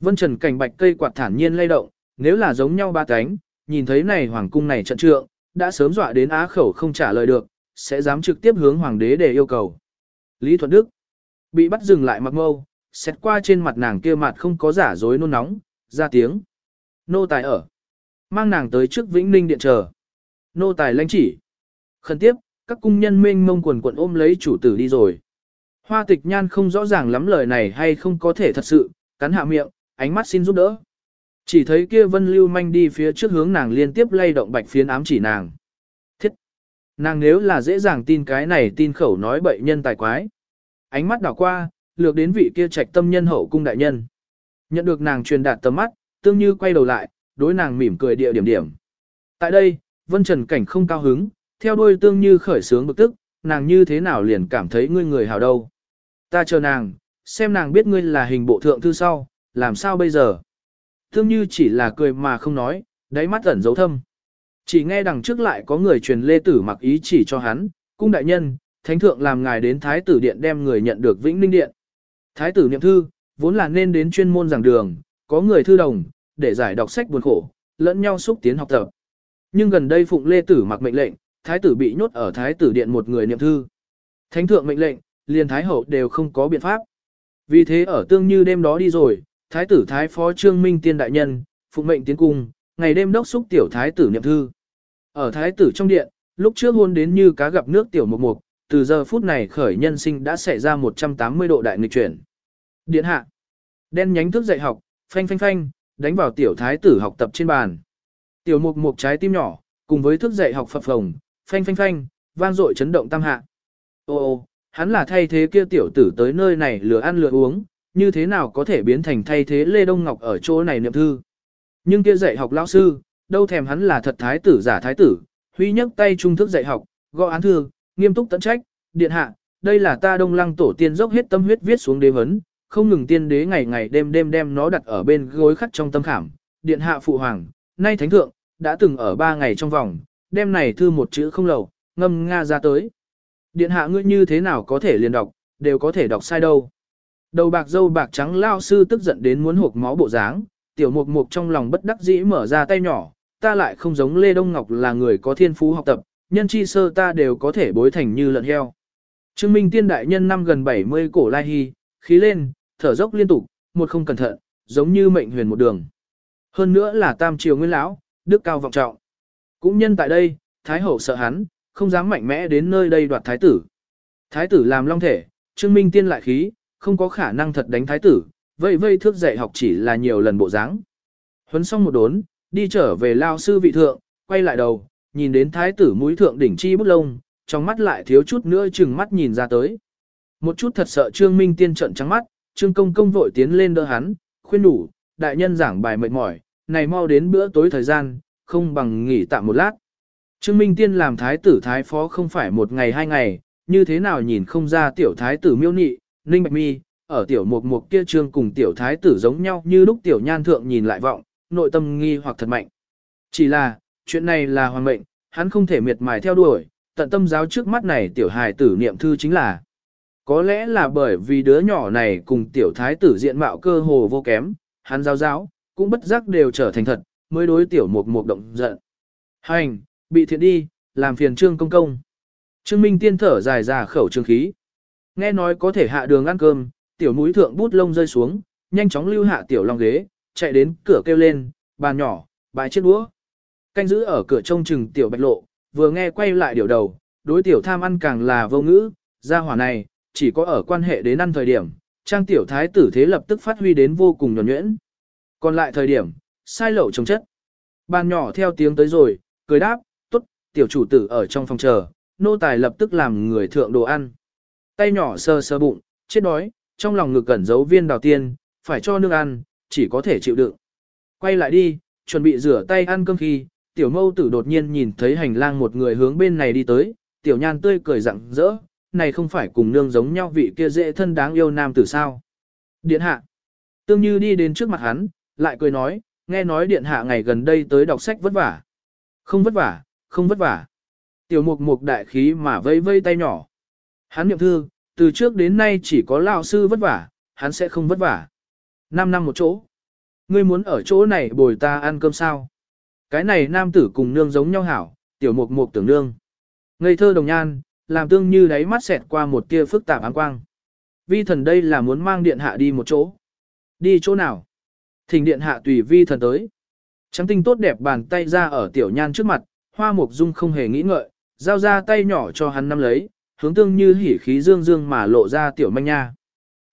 Vân Trần cảnh bạch cây quạt thản nhiên lay động, nếu là giống nhau ba cánh, nhìn thấy này hoàng cung này trận trượng, đã sớm dọa đến á khẩu không trả lời được, sẽ dám trực tiếp hướng hoàng đế để yêu cầu. Lý Thuận Đức bị bắt dừng lại mặc mâu, xét qua trên mặt nàng kia mặt không có giả dối nôn nóng, ra tiếng. Nô tài ở. Mang nàng tới trước Vĩnh Ninh điện chờ. Nô tài lãnh chỉ. Khẩn tiếp, các cung nhân mênh mông quần quần ôm lấy chủ tử đi rồi. Hoa tịch nhan không rõ ràng lắm lời này hay không có thể thật sự, cắn hạ miệng, ánh mắt xin giúp đỡ. Chỉ thấy kia vân lưu manh đi phía trước hướng nàng liên tiếp lay động bạch phiến ám chỉ nàng. Thiết! Nàng nếu là dễ dàng tin cái này tin khẩu nói bậy nhân tài quái. Ánh mắt đảo qua, lược đến vị kia trạch tâm nhân hậu cung đại nhân. Nhận được nàng truyền đạt tầm mắt, tương như quay đầu lại, đối nàng mỉm cười địa điểm điểm. Tại đây, Vân Trần Cảnh không cao hứng, theo đuôi tương như khởi sướng bực tức, nàng như thế nào liền cảm thấy ngươi người hào đâu. Ta chờ nàng, xem nàng biết ngươi là hình bộ thượng thư sau, làm sao bây giờ thương như chỉ là cười mà không nói, đáy mắt ẩn dấu thâm. Chỉ nghe đằng trước lại có người truyền lê tử mặc ý chỉ cho hắn, cung đại nhân, thánh thượng làm ngài đến thái tử điện đem người nhận được vĩnh ninh điện. Thái tử niệm thư, vốn là nên đến chuyên môn giảng đường, có người thư đồng, để giải đọc sách buồn khổ, lẫn nhau xúc tiến học tập. Nhưng gần đây Phụng Lê Tử mặc mệnh lệnh, thái tử bị nhốt ở thái tử điện một người niệm thư. Thánh thượng mệnh lệnh, liền thái hậu đều không có biện pháp. Vì thế ở tương như đêm đó đi rồi, thái tử thái phó trương minh tiên đại nhân, phụng mệnh tiến cung, ngày đêm đốc xúc tiểu thái tử niệm thư. Ở thái tử trong điện, lúc trước hôn đến như cá gặp nước tiểu mục mục, từ giờ phút này khởi nhân sinh đã xảy ra 180 độ đại nghịch chuyển. Điện hạ, đen nhánh thức dạy học, phanh phanh phanh, đánh vào tiểu thái tử học tập trên bàn. Tiểu mục mục trái tim nhỏ, cùng với thức dạy học phập phồng, phanh phanh phanh, vang dội chấn động tam hạ. Ô ô, hắn là thay thế kia tiểu tử tới nơi này lừa ăn lừa uống, như thế nào có thể biến thành thay thế Lê Đông Ngọc ở chỗ này niệm thư. Nhưng kia dạy học lão sư, đâu thèm hắn là thật thái tử giả thái tử, huy nhấc tay trung thức dạy học, gõ án thư, nghiêm túc tận trách, điện hạ, đây là ta đông lăng tổ tiên dốc hết tâm huyết viết xuống đế vấn, không ngừng tiên đế ngày ngày đêm đêm đem nó đặt ở bên gối khắc trong tâm khảm, điện hạ phụ hoàng, nay thánh thượng, đã từng ở ba ngày trong vòng, đêm này thư một chữ không lầu, ngâm nga ra tới. Điện hạ ngươi như thế nào có thể liền đọc, đều có thể đọc sai đâu. Đầu bạc dâu bạc trắng lao sư tức giận đến muốn hộp máu bộ dáng, tiểu mục mục trong lòng bất đắc dĩ mở ra tay nhỏ, ta lại không giống Lê Đông Ngọc là người có thiên phú học tập, nhân chi sơ ta đều có thể bối thành như lợn heo. Trương Minh tiên đại nhân năm gần 70 cổ lai hy, khí lên, thở dốc liên tục, một không cẩn thận, giống như mệnh huyền một đường. Hơn nữa là tam triều nguyên lão, đức cao vọng trọng. Cũng nhân tại đây, Thái hậu sợ hắn, không dám mạnh mẽ đến nơi đây đoạt thái tử. Thái tử làm long thể, Trương Minh tiên lại khí, không có khả năng thật đánh thái tử, vậy vây thước dạy học chỉ là nhiều lần bộ dáng. Huấn xong một đốn, đi trở về lao sư vị thượng, quay lại đầu, nhìn đến thái tử mũi thượng đỉnh chi bút lông, trong mắt lại thiếu chút nữa chừng mắt nhìn ra tới. Một chút thật sợ Trương Minh tiên trận trắng mắt, Trương Công Công vội tiến lên đỡ hắn, khuyên đủ, đại nhân giảng bài mệt mỏi, này mau đến bữa tối thời gian, không bằng nghỉ tạm một lát. Trương Minh Tiên làm thái tử thái phó không phải một ngày hai ngày, như thế nào nhìn không ra tiểu thái tử miêu nị, ninh bạch mi, ở tiểu mục mục kia trương cùng tiểu thái tử giống nhau như lúc tiểu nhan thượng nhìn lại vọng, nội tâm nghi hoặc thật mạnh. Chỉ là, chuyện này là hoàng mệnh, hắn không thể miệt mài theo đuổi, tận tâm giáo trước mắt này tiểu hài tử niệm thư chính là. Có lẽ là bởi vì đứa nhỏ này cùng tiểu thái tử diện mạo cơ hồ vô kém, hắn giáo giáo, cũng bất giác đều trở thành thật, mới đối tiểu mục mục động giận. Hành, bị thiện đi, làm phiền trương công công. Trương Minh tiên thở dài ra khẩu trương khí. Nghe nói có thể hạ đường ăn cơm, tiểu núi thượng bút lông rơi xuống, nhanh chóng lưu hạ tiểu long ghế, chạy đến cửa kêu lên, bàn nhỏ, bài chiếc đũa. Canh giữ ở cửa trông chừng tiểu bạch lộ, vừa nghe quay lại điều đầu, đối tiểu tham ăn càng là vô ngữ, gia hỏa này, chỉ có ở quan hệ đến ăn thời điểm, trang tiểu thái tử thế lập tức phát huy đến vô cùng nhuẩn nhuyễn. Còn lại thời điểm, sai lậu trồng chất. Bàn nhỏ theo tiếng tới rồi, cười đáp, tốt, tiểu chủ tử ở trong phòng chờ, nô tài lập tức làm người thượng đồ ăn. Tay nhỏ sờ sờ bụng, chết đói, trong lòng ngực cẩn giấu viên đào tiên, phải cho nương ăn, chỉ có thể chịu đựng. Quay lại đi, chuẩn bị rửa tay ăn cơm khi, tiểu mâu tử đột nhiên nhìn thấy hành lang một người hướng bên này đi tới, tiểu nhan tươi cười rặng rỡ, này không phải cùng nương giống nhau vị kia dễ thân đáng yêu nam tử sao. Điện hạ, tương như đi đến trước mặt hắn, lại cười nói, nghe nói điện hạ ngày gần đây tới đọc sách vất vả. Không vất vả, không vất vả. Tiểu mục mục đại khí mà vây vây tay nhỏ. Hắn niệm thư, từ trước đến nay chỉ có lão sư vất vả, hắn sẽ không vất vả. Năm năm một chỗ. Ngươi muốn ở chỗ này bồi ta ăn cơm sao? Cái này nam tử cùng nương giống nhau hảo, tiểu mục mục tưởng nương. Ngây thơ đồng nhan, làm tương như đáy mắt xẹt qua một tia phức tạp áng quang. Vi thần đây là muốn mang điện hạ đi một chỗ. Đi chỗ nào? Thỉnh điện hạ tùy vi thần tới. Trắng tinh tốt đẹp bàn tay ra ở tiểu nhan trước mặt, hoa mục dung không hề nghĩ ngợi, giao ra tay nhỏ cho hắn nắm lấy, hướng tương như hỉ khí dương dương mà lộ ra tiểu manh nha.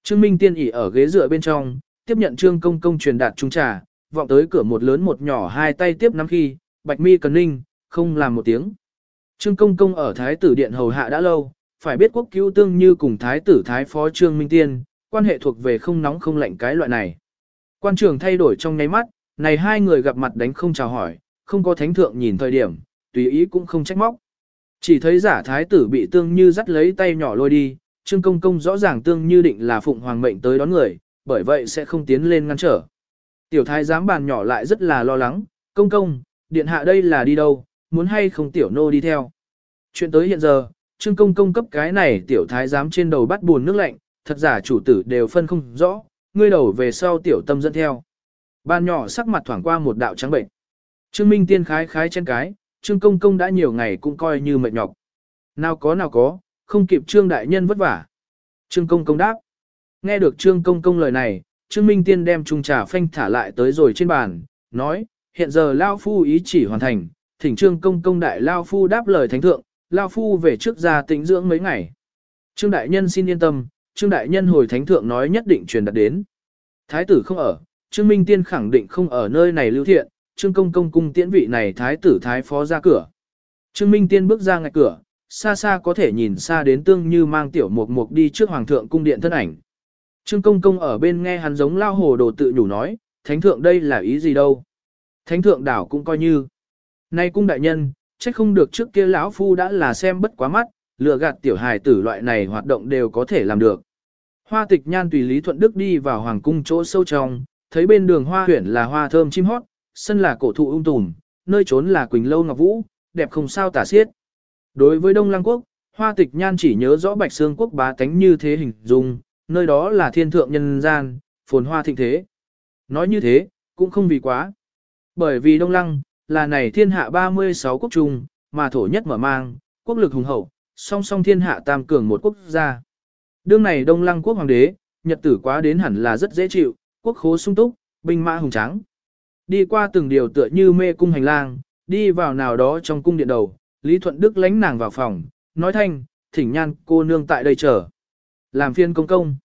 Trương Minh tiên ỉ ở ghế dựa bên trong, tiếp nhận trương công công truyền đạt trung trà, vọng tới cửa một lớn một nhỏ hai tay tiếp nắm khi, bạch mi cần ninh, không làm một tiếng. Trương công công ở thái tử điện hầu hạ đã lâu, phải biết quốc cứu tương như cùng thái tử thái phó trương minh tiên, quan hệ thuộc về không nóng không lạnh cái loại này. Quan trường thay đổi trong nháy mắt, này hai người gặp mặt đánh không chào hỏi, không có thánh thượng nhìn thời điểm, tùy ý cũng không trách móc. Chỉ thấy giả thái tử bị tương như dắt lấy tay nhỏ lôi đi, trương công công rõ ràng tương như định là phụng hoàng mệnh tới đón người, bởi vậy sẽ không tiến lên ngăn trở. Tiểu thái giám bàn nhỏ lại rất là lo lắng, công công, điện hạ đây là đi đâu, muốn hay không tiểu nô đi theo. Chuyện tới hiện giờ, trương công công cấp cái này tiểu thái giám trên đầu bắt buồn nước lạnh, thật giả chủ tử đều phân không rõ, ngươi đầu về sau tiểu tâm dẫn theo. Ban nhỏ sắc mặt thoảng qua một đạo trắng bệnh. Trương Minh Tiên khái khái trên cái, Trương Công Công đã nhiều ngày cũng coi như mệt nhọc. Nào có nào có, không kịp Trương Đại Nhân vất vả. Trương Công Công đáp. Nghe được Trương Công Công lời này, Trương Minh Tiên đem chung trà phanh thả lại tới rồi trên bàn, nói, hiện giờ Lao Phu ý chỉ hoàn thành, thỉnh Trương Công Công Đại Lao Phu đáp lời thánh thượng, Lao Phu về trước ra tĩnh dưỡng mấy ngày. Trương Đại Nhân xin yên tâm, Trương Đại Nhân hồi thánh thượng nói nhất định truyền đạt đến. Thái tử không ở, Trương Minh Tiên khẳng định không ở nơi này lưu thiện, Trương Công Công cung tiễn vị này thái tử thái phó ra cửa. Trương Minh Tiên bước ra ngạch cửa, xa xa có thể nhìn xa đến tương như mang tiểu mục mục đi trước hoàng thượng cung điện thân ảnh. Trương Công Công ở bên nghe hắn giống lao hồ đồ tự nhủ nói, thánh thượng đây là ý gì đâu. Thánh thượng đảo cũng coi như. Nay cung đại nhân, trách không được trước kia lão phu đã là xem bất quá mắt, lừa gạt tiểu hài tử loại này hoạt động đều có thể làm được. Hoa tịch nhan tùy Lý Thuận Đức đi vào hoàng cung chỗ sâu trong, thấy bên đường hoa huyển là hoa thơm chim hót, sân là cổ thụ ung tùm, nơi trốn là quỳnh lâu ngọc vũ, đẹp không sao tả xiết. Đối với Đông Lăng Quốc, hoa tịch nhan chỉ nhớ rõ Bạch Sương Quốc bá tánh như thế hình dung, nơi đó là thiên thượng nhân gian, phồn hoa thịnh thế. Nói như thế, cũng không vì quá. Bởi vì Đông Lăng, là này thiên hạ 36 quốc trung, mà thổ nhất mở mang, quốc lực hùng hậu, song song thiên hạ tam cường một quốc gia. Đương này Đông Lăng quốc hoàng đế, nhật tử quá đến hẳn là rất dễ chịu, quốc khố sung túc, binh mã hùng tráng. Đi qua từng điều tựa như mê cung hành lang, đi vào nào đó trong cung điện đầu, Lý Thuận Đức lánh nàng vào phòng, nói thanh, thỉnh nhan cô nương tại đây chờ. Làm phiên công công.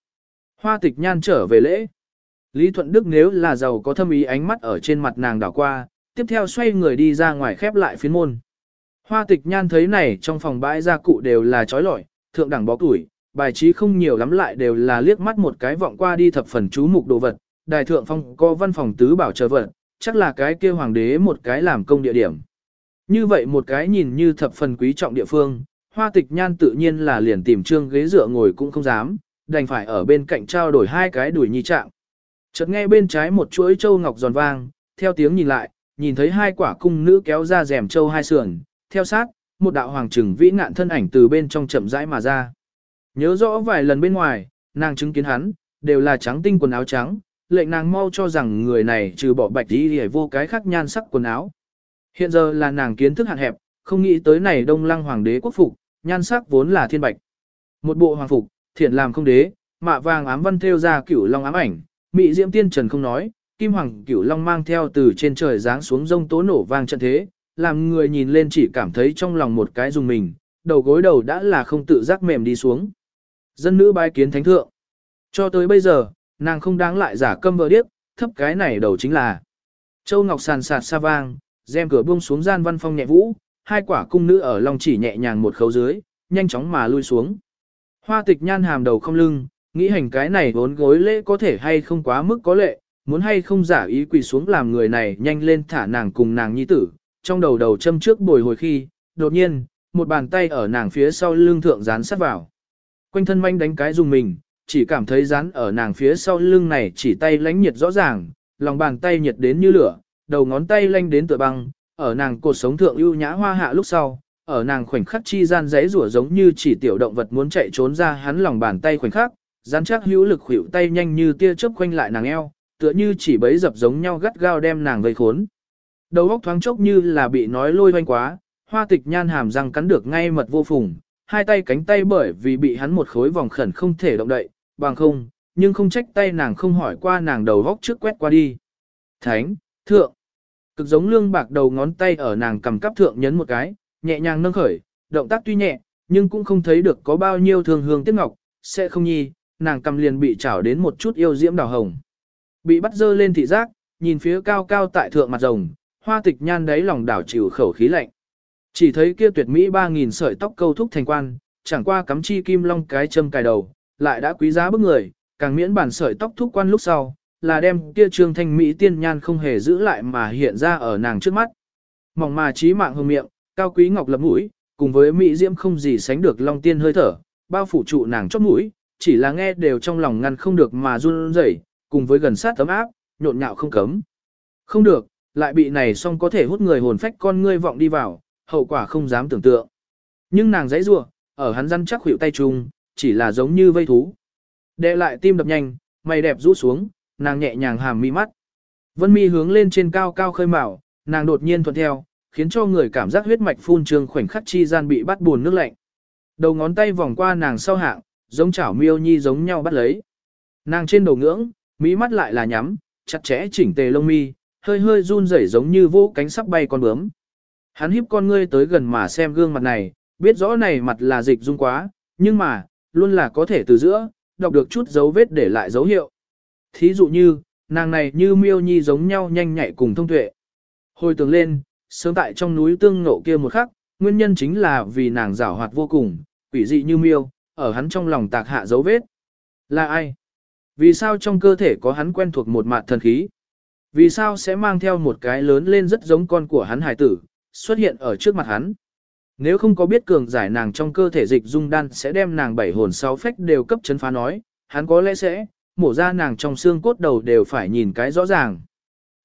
Hoa tịch nhan trở về lễ. Lý Thuận Đức nếu là giàu có thâm ý ánh mắt ở trên mặt nàng đảo qua, tiếp theo xoay người đi ra ngoài khép lại phiến môn. Hoa tịch nhan thấy này trong phòng bãi gia cụ đều là trói lọi, thượng đẳng bó tuổi, bài trí không nhiều lắm lại đều là liếc mắt một cái vọng qua đi thập phần chú mục đồ vật, đài thượng phong có văn phòng tứ bảo chờ vật, chắc là cái kia hoàng đế một cái làm công địa điểm. Như vậy một cái nhìn như thập phần quý trọng địa phương, hoa tịch nhan tự nhiên là liền tìm trương ghế dựa ngồi cũng không dám, đành phải ở bên cạnh trao đổi hai cái đuổi nhi trạng. Chợt nghe bên trái một chuỗi châu ngọc giòn vang, theo tiếng nhìn lại, nhìn thấy hai quả cung nữ kéo ra rèm châu hai sườn, theo sát, một đạo hoàng trừng vĩ ngạn thân ảnh từ bên trong chậm rãi mà ra. Nhớ rõ vài lần bên ngoài, nàng chứng kiến hắn, đều là trắng tinh quần áo trắng, lệnh nàng mau cho rằng người này trừ bỏ bạch đi hề vô cái khác nhan sắc quần áo. Hiện giờ là nàng kiến thức hạn hẹp, không nghĩ tới này đông lăng hoàng đế quốc phục, nhan sắc vốn là thiên bạch. Một bộ hoàng phục, thiện làm không đế, mạ vàng ám văn theo ra cửu long ám ảnh, mị diễm tiên trần không nói, kim hoàng cửu long mang theo từ trên trời giáng xuống rông tố nổ vang trận thế, làm người nhìn lên chỉ cảm thấy trong lòng một cái dùng mình, đầu gối đầu đã là không tự giác mềm đi xuống. Dân nữ bái kiến thánh thượng. Cho tới bây giờ, nàng không đáng lại giả câm vợ điếc, thấp cái này đầu chính là. Châu Ngọc sàn sạt xa vang, rèm cửa buông xuống gian văn phong nhẹ vũ, hai quả cung nữ ở lòng chỉ nhẹ nhàng một khấu dưới, nhanh chóng mà lui xuống. Hoa tịch nhan hàm đầu không lưng, nghĩ hành cái này vốn gối lễ có thể hay không quá mức có lệ, muốn hay không giả ý quỳ xuống làm người này nhanh lên thả nàng cùng nàng nhi tử, trong đầu đầu châm trước bồi hồi khi, đột nhiên, một bàn tay ở nàng phía sau lưng thượng dán sát vào. Quanh thân manh đánh cái dùng mình, chỉ cảm thấy rán ở nàng phía sau lưng này chỉ tay lánh nhiệt rõ ràng, lòng bàn tay nhiệt đến như lửa, đầu ngón tay lanh đến tựa băng, ở nàng cột sống thượng ưu nhã hoa hạ lúc sau, ở nàng khoảnh khắc chi gian giấy rủa giống như chỉ tiểu động vật muốn chạy trốn ra hắn lòng bàn tay khoảnh khắc, rán chắc hữu lực khuỷu tay nhanh như tia chớp quanh lại nàng eo, tựa như chỉ bấy dập giống nhau gắt gao đem nàng vây khốn. Đầu óc thoáng chốc như là bị nói lôi hoanh quá, hoa tịch nhan hàm răng cắn được ngay mật vô phùng, hai tay cánh tay bởi vì bị hắn một khối vòng khẩn không thể động đậy, bằng không, nhưng không trách tay nàng không hỏi qua nàng đầu góc trước quét qua đi. Thánh, thượng, cực giống lương bạc đầu ngón tay ở nàng cầm cắp thượng nhấn một cái, nhẹ nhàng nâng khởi, động tác tuy nhẹ, nhưng cũng không thấy được có bao nhiêu thường hương tiếc ngọc, sẽ không nhi, nàng cầm liền bị chảo đến một chút yêu diễm đào hồng. Bị bắt dơ lên thị giác, nhìn phía cao cao tại thượng mặt rồng, hoa tịch nhan đáy lòng đảo chịu khẩu khí lạnh. Chỉ thấy kia tuyệt mỹ 3.000 sợi tóc câu thúc thành quan, chẳng qua cắm chi kim long cái châm cài đầu, lại đã quý giá bức người, càng miễn bản sợi tóc thúc quan lúc sau, là đem kia trương thanh mỹ tiên nhan không hề giữ lại mà hiện ra ở nàng trước mắt. Mỏng mà trí mạng hương miệng, cao quý ngọc lập mũi, cùng với mỹ diễm không gì sánh được long tiên hơi thở, bao phủ trụ nàng chót mũi, chỉ là nghe đều trong lòng ngăn không được mà run rẩy, cùng với gần sát tấm áp, nhộn nhạo không cấm. Không được, lại bị này xong có thể hút người hồn phách con ngươi vọng đi vào, hậu quả không dám tưởng tượng. Nhưng nàng dãy rủa, ở hắn răn chắc hữu tay chung, chỉ là giống như vây thú. Đệ lại tim đập nhanh, mày đẹp rũ xuống, nàng nhẹ nhàng hàm mi mắt. Vân mi hướng lên trên cao cao khơi mào, nàng đột nhiên thuận theo, khiến cho người cảm giác huyết mạch phun trương khoảnh khắc chi gian bị bắt buồn nước lạnh. Đầu ngón tay vòng qua nàng sau hạng, giống chảo miêu nhi giống nhau bắt lấy. Nàng trên đầu ngưỡng, mỹ mắt lại là nhắm, chặt chẽ chỉnh tề lông mi, hơi hơi run rẩy giống như vô cánh sắp bay con bướm. Hắn híp con ngươi tới gần mà xem gương mặt này, biết rõ này mặt là dịch dung quá, nhưng mà, luôn là có thể từ giữa, đọc được chút dấu vết để lại dấu hiệu. Thí dụ như, nàng này như miêu nhi giống nhau nhanh nhạy cùng thông tuệ. Hồi tưởng lên, sớm tại trong núi tương ngộ kia một khắc, nguyên nhân chính là vì nàng giảo hoạt vô cùng, quỷ dị như miêu, ở hắn trong lòng tạc hạ dấu vết. Là ai? Vì sao trong cơ thể có hắn quen thuộc một mạt thần khí? Vì sao sẽ mang theo một cái lớn lên rất giống con của hắn hải tử, xuất hiện ở trước mặt hắn? Nếu không có biết cường giải nàng trong cơ thể dịch dung đan sẽ đem nàng bảy hồn sáu phách đều cấp chấn phá nói, hắn có lẽ sẽ, mổ ra nàng trong xương cốt đầu đều phải nhìn cái rõ ràng.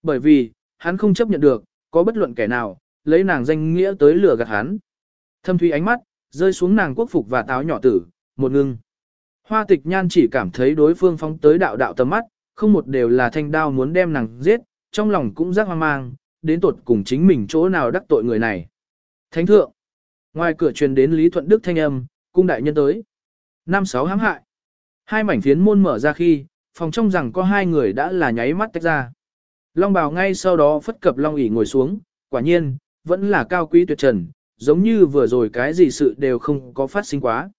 Bởi vì, hắn không chấp nhận được, có bất luận kẻ nào, lấy nàng danh nghĩa tới lừa gạt hắn. Thâm thủy ánh mắt, rơi xuống nàng quốc phục và táo nhỏ tử, một ngưng. Hoa tịch nhan chỉ cảm thấy đối phương phóng tới đạo đạo tầm mắt, không một đều là thanh đao muốn đem nàng giết, trong lòng cũng giác hoang mang, đến tột cùng chính mình chỗ nào đắc tội người này. Thánh thượng, ngoài cửa truyền đến Lý Thuận Đức thanh âm, cung đại nhân tới. Năm sáu hãm hại. Hai mảnh phiến môn mở ra khi, phòng trong rằng có hai người đã là nháy mắt tách ra. Long bào ngay sau đó phất cập long ỉ ngồi xuống, quả nhiên, vẫn là cao quý tuyệt trần, giống như vừa rồi cái gì sự đều không có phát sinh quá.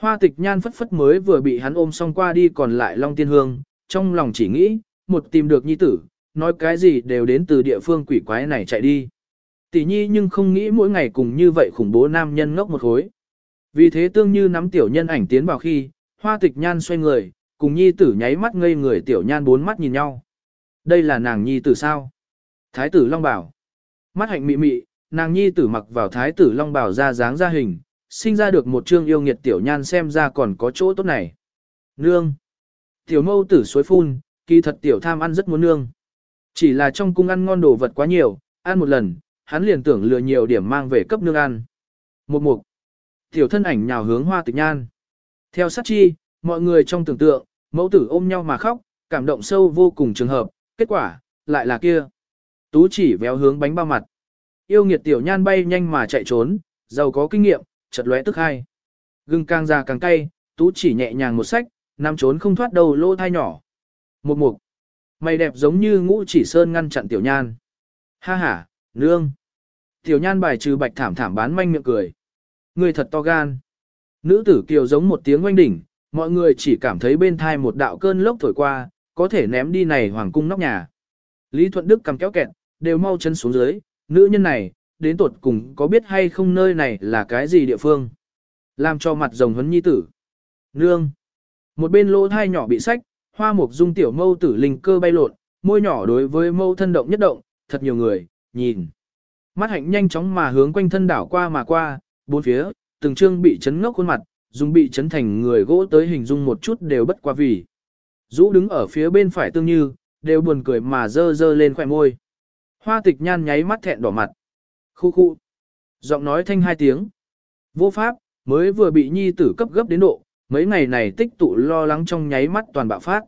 Hoa tịch nhan phất phất mới vừa bị hắn ôm xong qua đi còn lại long tiên hương, trong lòng chỉ nghĩ, một tìm được nhi tử, nói cái gì đều đến từ địa phương quỷ quái này chạy đi. Tỷ nhi nhưng không nghĩ mỗi ngày cùng như vậy khủng bố nam nhân ngốc một hối. Vì thế tương như nắm tiểu nhân ảnh tiến vào khi, hoa tịch nhan xoay người, cùng nhi tử nháy mắt ngây người tiểu nhan bốn mắt nhìn nhau. Đây là nàng nhi tử sao? Thái tử Long Bảo. Mắt hạnh mị mị, nàng nhi tử mặc vào thái tử Long Bảo ra dáng ra hình, sinh ra được một trương yêu nghiệt tiểu nhan xem ra còn có chỗ tốt này. Nương. Tiểu mâu tử suối phun, kỳ thật tiểu tham ăn rất muốn nương. Chỉ là trong cung ăn ngon đồ vật quá nhiều, ăn một lần, hắn liền tưởng lừa nhiều điểm mang về cấp nương ăn. Một mục. Tiểu thân ảnh nhào hướng hoa tịch nhan. Theo sát chi, mọi người trong tưởng tượng, mẫu tử ôm nhau mà khóc, cảm động sâu vô cùng trường hợp, kết quả, lại là kia. Tú chỉ véo hướng bánh bao mặt. Yêu nghiệt tiểu nhan bay nhanh mà chạy trốn, giàu có kinh nghiệm, chật lóe tức hai. Gừng càng già càng cay, tú chỉ nhẹ nhàng một sách, nằm trốn không thoát đầu lỗ thai nhỏ. Một mục. Mày đẹp giống như ngũ chỉ sơn ngăn chặn tiểu nhan. Ha ha, nương. Tiểu nhan bài trừ bạch thảm thảm bán manh miệng cười. Người thật to gan. Nữ tử kiều giống một tiếng oanh đỉnh, mọi người chỉ cảm thấy bên thai một đạo cơn lốc thổi qua, có thể ném đi này hoàng cung nóc nhà. Lý Thuận Đức cầm kéo kẹt, đều mau chân xuống dưới, nữ nhân này, đến tuột cùng có biết hay không nơi này là cái gì địa phương. Làm cho mặt rồng hấn nhi tử. Nương. Một bên lỗ thai nhỏ bị sách, hoa mục dung tiểu mâu tử linh cơ bay lộn, môi nhỏ đối với mâu thân động nhất động, thật nhiều người, nhìn. Mắt hạnh nhanh chóng mà hướng quanh thân đảo qua mà qua, bốn phía, từng trương bị chấn ngốc khuôn mặt, dùng bị chấn thành người gỗ tới hình dung một chút đều bất qua vì. Dũ đứng ở phía bên phải tương như, đều buồn cười mà dơ dơ lên khỏe môi. Hoa tịch nhan nháy mắt thẹn đỏ mặt. Khu khu. Giọng nói thanh hai tiếng. Vô pháp, mới vừa bị nhi tử cấp gấp đến độ, mấy ngày này tích tụ lo lắng trong nháy mắt toàn bạo phát.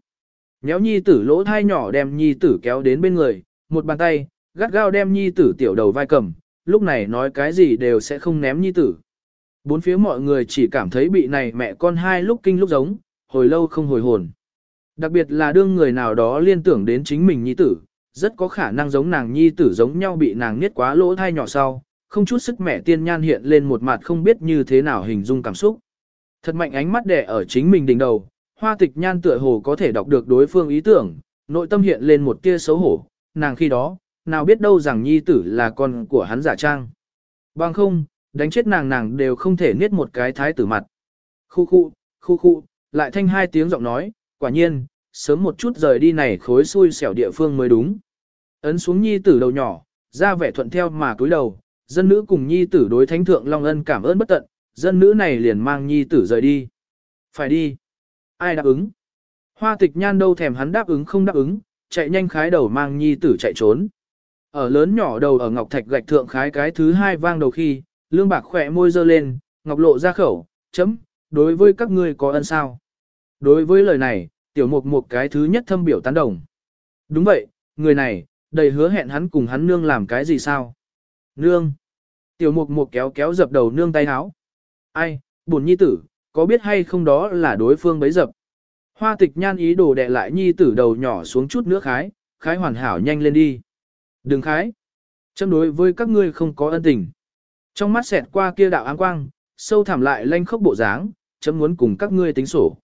Nhéo nhi tử lỗ thai nhỏ đem nhi tử kéo đến bên người, một bàn tay, gắt gao đem nhi tử tiểu đầu vai cầm, lúc này nói cái gì đều sẽ không ném nhi tử. Bốn phía mọi người chỉ cảm thấy bị này mẹ con hai lúc kinh lúc giống, hồi lâu không hồi hồn. Đặc biệt là đương người nào đó liên tưởng đến chính mình nhi tử, rất có khả năng giống nàng nhi tử giống nhau bị nàng niết quá lỗ thai nhỏ sau, không chút sức mẹ tiên nhan hiện lên một mặt không biết như thế nào hình dung cảm xúc. Thật mạnh ánh mắt đẻ ở chính mình đỉnh đầu, hoa tịch nhan tựa hồ có thể đọc được đối phương ý tưởng, nội tâm hiện lên một tia xấu hổ, nàng khi đó, nào biết đâu rằng nhi tử là con của hắn giả trang. Bằng không, đánh chết nàng nàng đều không thể niết một cái thái tử mặt. Khu khu, khu khu, lại thanh hai tiếng giọng nói, quả nhiên, sớm một chút rời đi này khối xui xẻo địa phương mới đúng. Ấn xuống nhi tử đầu nhỏ, ra vẻ thuận theo mà cúi đầu, dân nữ cùng nhi tử đối thánh thượng Long Ân cảm ơn bất tận, dân nữ này liền mang nhi tử rời đi. Phải đi. Ai đáp ứng? Hoa tịch nhan đâu thèm hắn đáp ứng không đáp ứng, chạy nhanh khái đầu mang nhi tử chạy trốn. Ở lớn nhỏ đầu ở ngọc thạch gạch thượng khái cái thứ hai vang đầu khi, lương bạc khỏe môi dơ lên, ngọc lộ ra khẩu, chấm, đối với các ngươi có ân sao. Đối với lời này, tiểu mục một cái thứ nhất thâm biểu tán đồng. Đúng vậy, người này, đầy hứa hẹn hắn cùng hắn nương làm cái gì sao? Nương! Tiểu mục mục kéo kéo dập đầu nương tay háo. Ai, buồn nhi tử, có biết hay không đó là đối phương bấy dập. Hoa tịch nhan ý đồ đè lại nhi tử đầu nhỏ xuống chút nước khái, khái hoàn hảo nhanh lên đi. Đừng khái. Châm đối với các ngươi không có ân tình. Trong mắt xẹt qua kia đạo áng quang, sâu thẳm lại lanh khốc bộ dáng, chấm muốn cùng các ngươi tính sổ.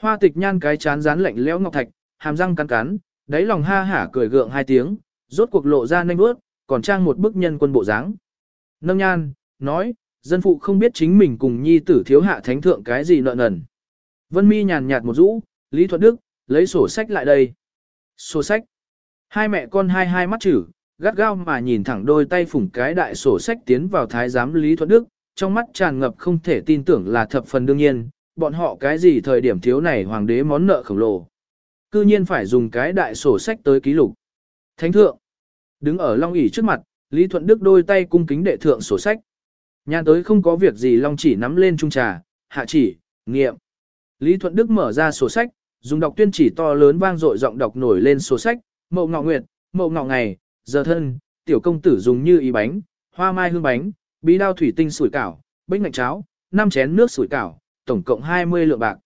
Hoa tịch nhan cái chán rán lạnh lẽo ngọc thạch, hàm răng cắn cắn, đáy lòng ha hả cười gượng hai tiếng, rốt cuộc lộ ra nhanh bước, còn trang một bức nhân quân bộ dáng. Nâng nhan, nói, dân phụ không biết chính mình cùng nhi tử thiếu hạ thánh thượng cái gì nợ nần. Vân mi nhàn nhạt một rũ, Lý Thuận Đức, lấy sổ sách lại đây. Sổ sách. Hai mẹ con hai hai mắt chữ, gắt gao mà nhìn thẳng đôi tay phủng cái đại sổ sách tiến vào thái giám Lý Thuận Đức, trong mắt tràn ngập không thể tin tưởng là thập phần đương nhiên, bọn họ cái gì thời điểm thiếu này hoàng đế món nợ khổng lồ. Cư nhiên phải dùng cái đại sổ sách tới ký lục. Thánh thượng, đứng ở Long ỷ trước mặt, Lý Thuận Đức đôi tay cung kính đệ thượng sổ sách. Nhàn tới không có việc gì Long chỉ nắm lên trung trà, hạ chỉ, nghiệm. Lý Thuận Đức mở ra sổ sách, dùng đọc tuyên chỉ to lớn vang dội giọng đọc nổi lên sổ sách, mậu ngọ nguyệt, mậu ngọ ngày, giờ thân, tiểu công tử dùng như ý bánh, hoa mai hương bánh, bí đao thủy tinh sủi cảo, bánh ngạch cháo, năm chén nước sủi cảo, tổng cộng 20 lượng bạc.